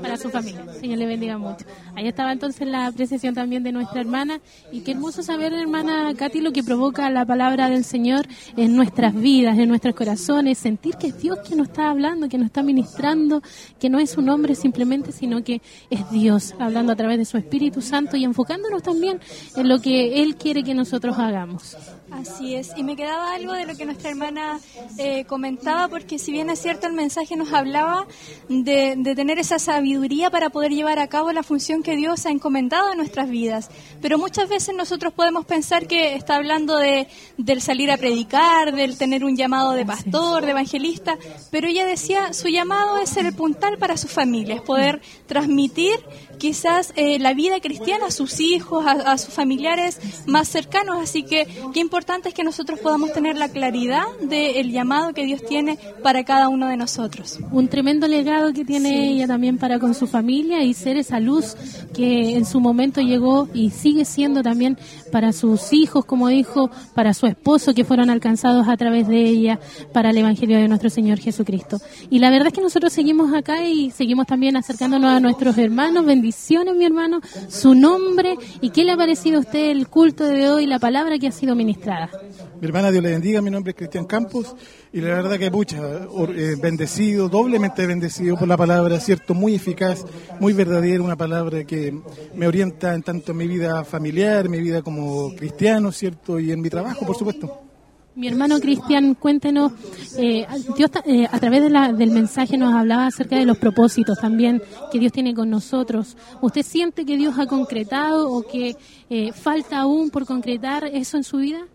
para su familia. Señor le bendiga mucho. Ahí estaba entonces la apreciación también de nuestra hermana. Y qué hermoso saber, hermana Katy, lo que provoca la palabra del Señor en nuestras vidas, en nuestros corazones. Sentir que es Dios quien nos está hablando, que nos está ministrando, que no es un hombre simplemente, sino que es Dios hablando a través de su Espíritu Santo y enfocándonos también en lo que Él quiere que nosotros hagamos. Así es, y me quedaba algo de lo que nuestra hermana eh, comentaba, porque si bien es cierto el mensaje nos hablaba de, de tener esa sabiduría para poder llevar a cabo la función que Dios ha encomendado en nuestras vidas, pero muchas veces nosotros podemos pensar que está hablando de, del salir a predicar, del tener un llamado de pastor, de evangelista, pero ella decía, su llamado es ser el puntal para su familia, es poder transmitir quizás eh, la vida cristiana a sus hijos, a, a sus familiares más cercanos, así que qué importante es que nosotros podamos tener la claridad del llamado que Dios tiene para cada uno de nosotros. un tremendo legado que tiene ella también para con su familia y ser esa luz que en su momento llegó y sigue siendo también para sus hijos, como dijo, para su esposo que fueron alcanzados a través de ella para el Evangelio de nuestro Señor Jesucristo. Y la verdad es que nosotros seguimos acá y seguimos también acercándonos a nuestros hermanos. Bendiciones, mi hermano, su nombre y qué le ha parecido a usted el culto de hoy, la palabra que ha sido ministrada. Mi hermana, Dios le bendiga, mi nombre es Cristian Campos y la verdad que pucha, eh, bendecido, doblemente bendecido por la palabra, cierto, muy eficaz, muy verdadera, una palabra que me orienta en tanto en mi vida familiar, mi vida como cristiano, cierto, y en mi trabajo, por supuesto. Mi hermano Cristian, cuéntenos, eh, Dios eh, a través de la- del mensaje nos hablaba acerca de los propósitos también que Dios tiene con nosotros. ¿Usted siente que Dios ha concretado o que eh, falta aún por concretar eso en su vida?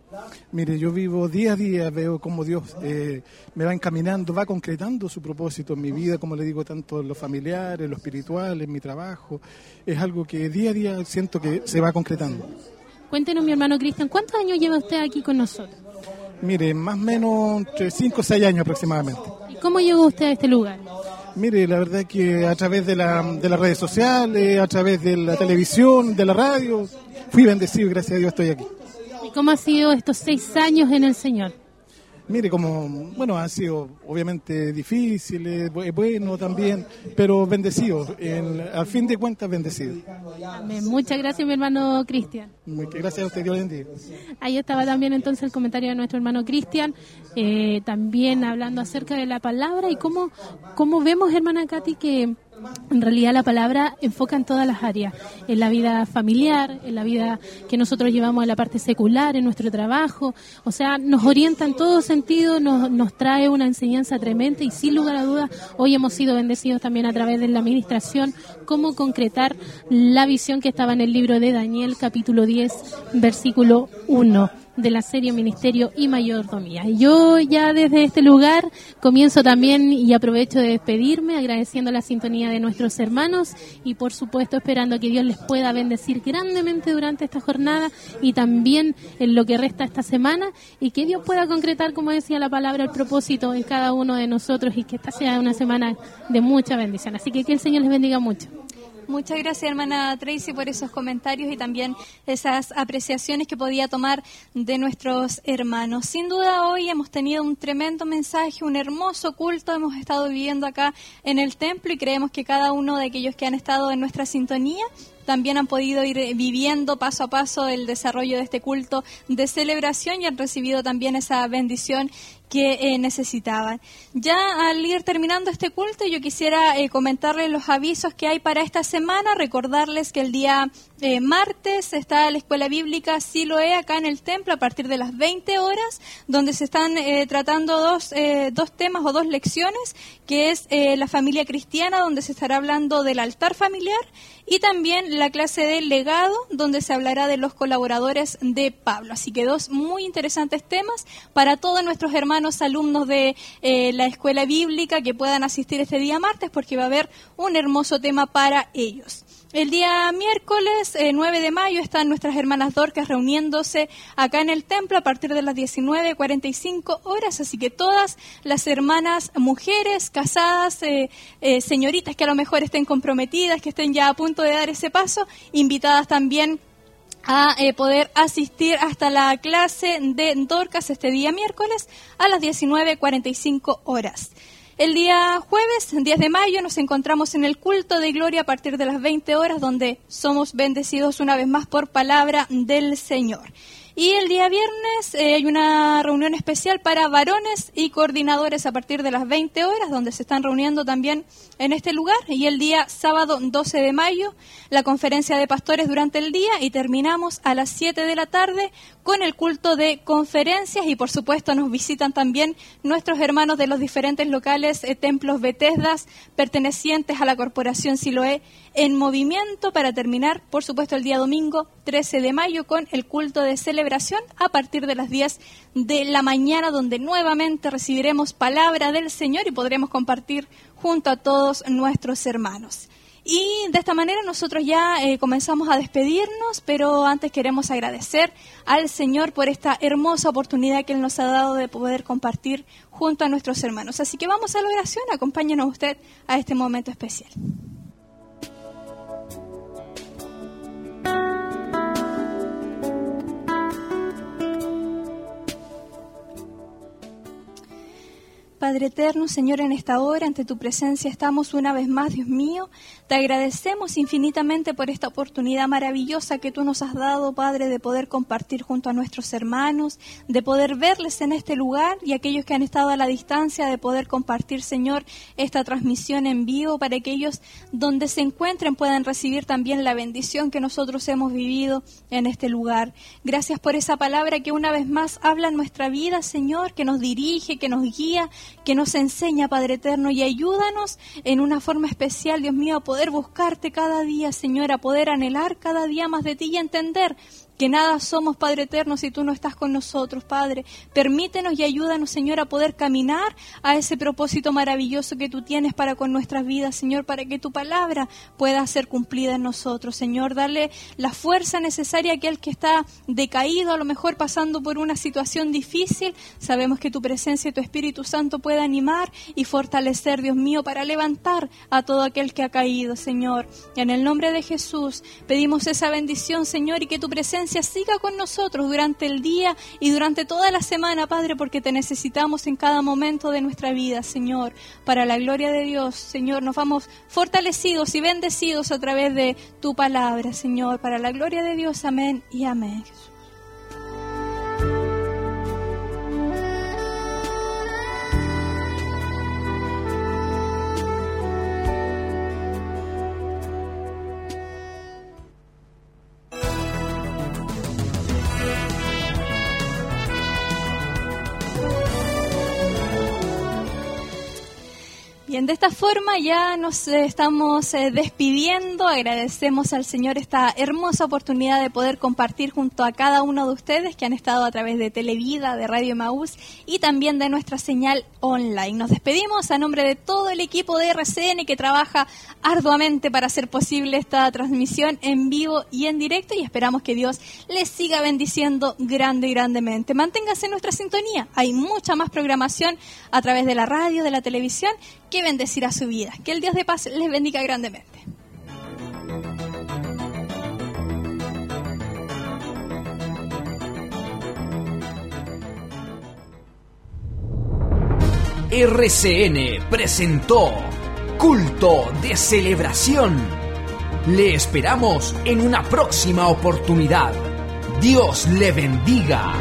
Mire, yo vivo día a día, veo cómo Dios eh, me va encaminando, va concretando su propósito en mi vida, como le digo, tanto en lo familiar, en lo espiritual, en mi trabajo. Es algo que día a día siento que se va concretando. Cuéntenos, mi hermano Cristian, ¿cuántos años lleva usted aquí con nosotros? Mire, más o menos entre 5 o 6 años aproximadamente. ¿Y cómo llegó usted a este lugar? Mire, la verdad que a través de, la, de las redes sociales, a través de la televisión, de la radio, fui bendecido, gracias a Dios estoy aquí. ¿Y cómo ha sido estos seis años en el Señor? Mire, como, bueno, han sido obviamente difíciles, bu- bueno también, pero bendecido, en- al fin de cuentas bendecido. Amén. Muchas gracias, mi hermano Cristian. Muy- Gracias a usted, Dios le bendiga. Ahí estaba también entonces el comentario de nuestro hermano Cristian, eh, también hablando acerca de la palabra y cómo, cómo vemos, hermana Katy, que en realidad la palabra enfoca en todas las áreas, en la vida familiar, en la vida que nosotros llevamos en la parte secular, en nuestro trabajo, o sea, nos orienta en todo sentido, nos, nos trae una enseñanza tremenda y sin lugar a dudas hoy hemos sido bendecidos también a través de la administración, cómo concretar la visión que estaba en el libro de Daniel capítulo 10, versículo 1 de la serie Ministerio y Mayordomía. Y Yo ya desde este lugar comienzo también y aprovecho de despedirme agradeciendo la sintonía de nuestros hermanos y por supuesto esperando que Dios les pueda bendecir grandemente durante esta jornada y también en lo que resta esta semana y que Dios pueda concretar, como decía la palabra, el propósito en cada uno de nosotros y que esta sea una semana de mucha bendición. Así que que el Señor les bendiga mucho. Muchas gracias, hermana Tracy, por esos comentarios y también esas apreciaciones que podía tomar de nuestros hermanos. Sin duda, hoy hemos tenido un tremendo mensaje, un hermoso culto. Hemos estado viviendo acá en el templo y creemos que cada uno de aquellos que han estado en nuestra sintonía también han podido ir eh, viviendo paso a paso el desarrollo de este culto de celebración y han recibido también esa bendición que eh, necesitaban. Ya al ir terminando este culto, yo quisiera eh, comentarles los avisos que hay para esta semana, recordarles que el día eh, martes está la escuela bíblica Siloé acá en el templo a partir de las 20 horas, donde se están tratando dos, dos temas o dos lecciones, que es la familia cristiana, donde se estará hablando del altar familiar, y también la clase del legado, donde se hablará de los colaboradores de Pablo. Así que dos muy interesantes temas para todos nuestros hermanos alumnos de eh, la escuela bíblica que puedan asistir este día martes, porque va a haber un hermoso tema para ellos. El día miércoles eh, 9 de mayo están nuestras hermanas Dorcas reuniéndose acá en el templo a partir de las 19.45 horas, así que todas las hermanas mujeres casadas, eh, eh, señoritas que a lo mejor estén comprometidas, que estén ya a punto de dar ese paso, invitadas también a eh, poder asistir hasta la clase de Dorcas este día miércoles a las 19.45 horas. El día jueves, 10 de mayo, nos encontramos en el culto de gloria a partir de las 20 horas, donde somos bendecidos una vez más por palabra del Señor. Y el día viernes eh, hay una reunión especial para varones y coordinadores a partir de las 20 horas, donde se están reuniendo también en este lugar. Y el día sábado 12 de mayo, la conferencia de pastores durante el día y terminamos a las 7 de la tarde con el culto de conferencias y por supuesto nos visitan también nuestros hermanos de los diferentes locales eh, templos Betesdas pertenecientes a la corporación Siloé en movimiento para terminar por supuesto el día domingo 13 de mayo con el culto de celebración a partir de las 10 de la mañana donde nuevamente recibiremos palabra del Señor y podremos compartir junto a todos nuestros hermanos. Y de esta manera nosotros ya eh, comenzamos a despedirnos, pero antes queremos agradecer al Señor por esta hermosa oportunidad que Él nos ha dado de poder compartir junto a nuestros hermanos. Así que vamos a la oración, acompáñenos usted a este momento especial. Padre eterno, Señor, en esta hora, ante tu presencia estamos una vez más, Dios mío. Te agradecemos infinitamente por esta oportunidad maravillosa que tú nos has dado, Padre, de poder compartir junto a nuestros hermanos, de poder verles en este lugar y aquellos que han estado a la distancia, de poder compartir, Señor, esta transmisión en vivo para que ellos donde se encuentren puedan recibir también la bendición que nosotros hemos vivido en este lugar. Gracias por esa palabra que una vez más habla en nuestra vida, Señor, que nos dirige, que nos guía, que nos enseña, Padre Eterno, y ayúdanos en una forma especial, Dios mío, a poder buscarte cada día, Señor, a poder anhelar cada día más de ti y entender que nada somos, Padre eterno, si tú no estás con nosotros, Padre. Permítenos y ayúdanos, Señor, a poder caminar a ese propósito maravilloso que tú tienes para con nuestras vidas, Señor, para que tu palabra pueda ser cumplida en nosotros, Señor. Dale la fuerza necesaria a aquel que está decaído, a lo mejor pasando por una situación difícil. Sabemos que tu presencia y tu Espíritu Santo puede animar y fortalecer, Dios mío, para levantar a todo aquel que ha caído, Señor. En el nombre de Jesús pedimos esa bendición, Señor, y que tu presencia siga con nosotros durante el día y durante toda la semana, Padre, porque te necesitamos en cada momento de nuestra vida, Señor. Para la gloria de Dios, Señor, nos vamos fortalecidos y bendecidos a través de tu palabra, Señor. Para la gloria de Dios, amén y amén. Bien, de esta forma ya nos estamos eh, despidiendo. Agradecemos al Señor esta hermosa oportunidad de poder compartir junto a cada uno de ustedes que han estado a través de Televida, de Radio Maús y también de nuestra señal online. Nos despedimos a nombre de todo el equipo de RCN que trabaja arduamente para hacer posible esta transmisión en vivo y en directo y esperamos que Dios les siga bendiciendo grande y grandemente. Manténgase en nuestra sintonía. Hay mucha más programación a través de la radio, de la televisión que bendecirá su vida. Que el Dios de paz les bendiga grandemente. RCN presentó Culto de Celebración. Le esperamos en una próxima oportunidad. Dios le bendiga.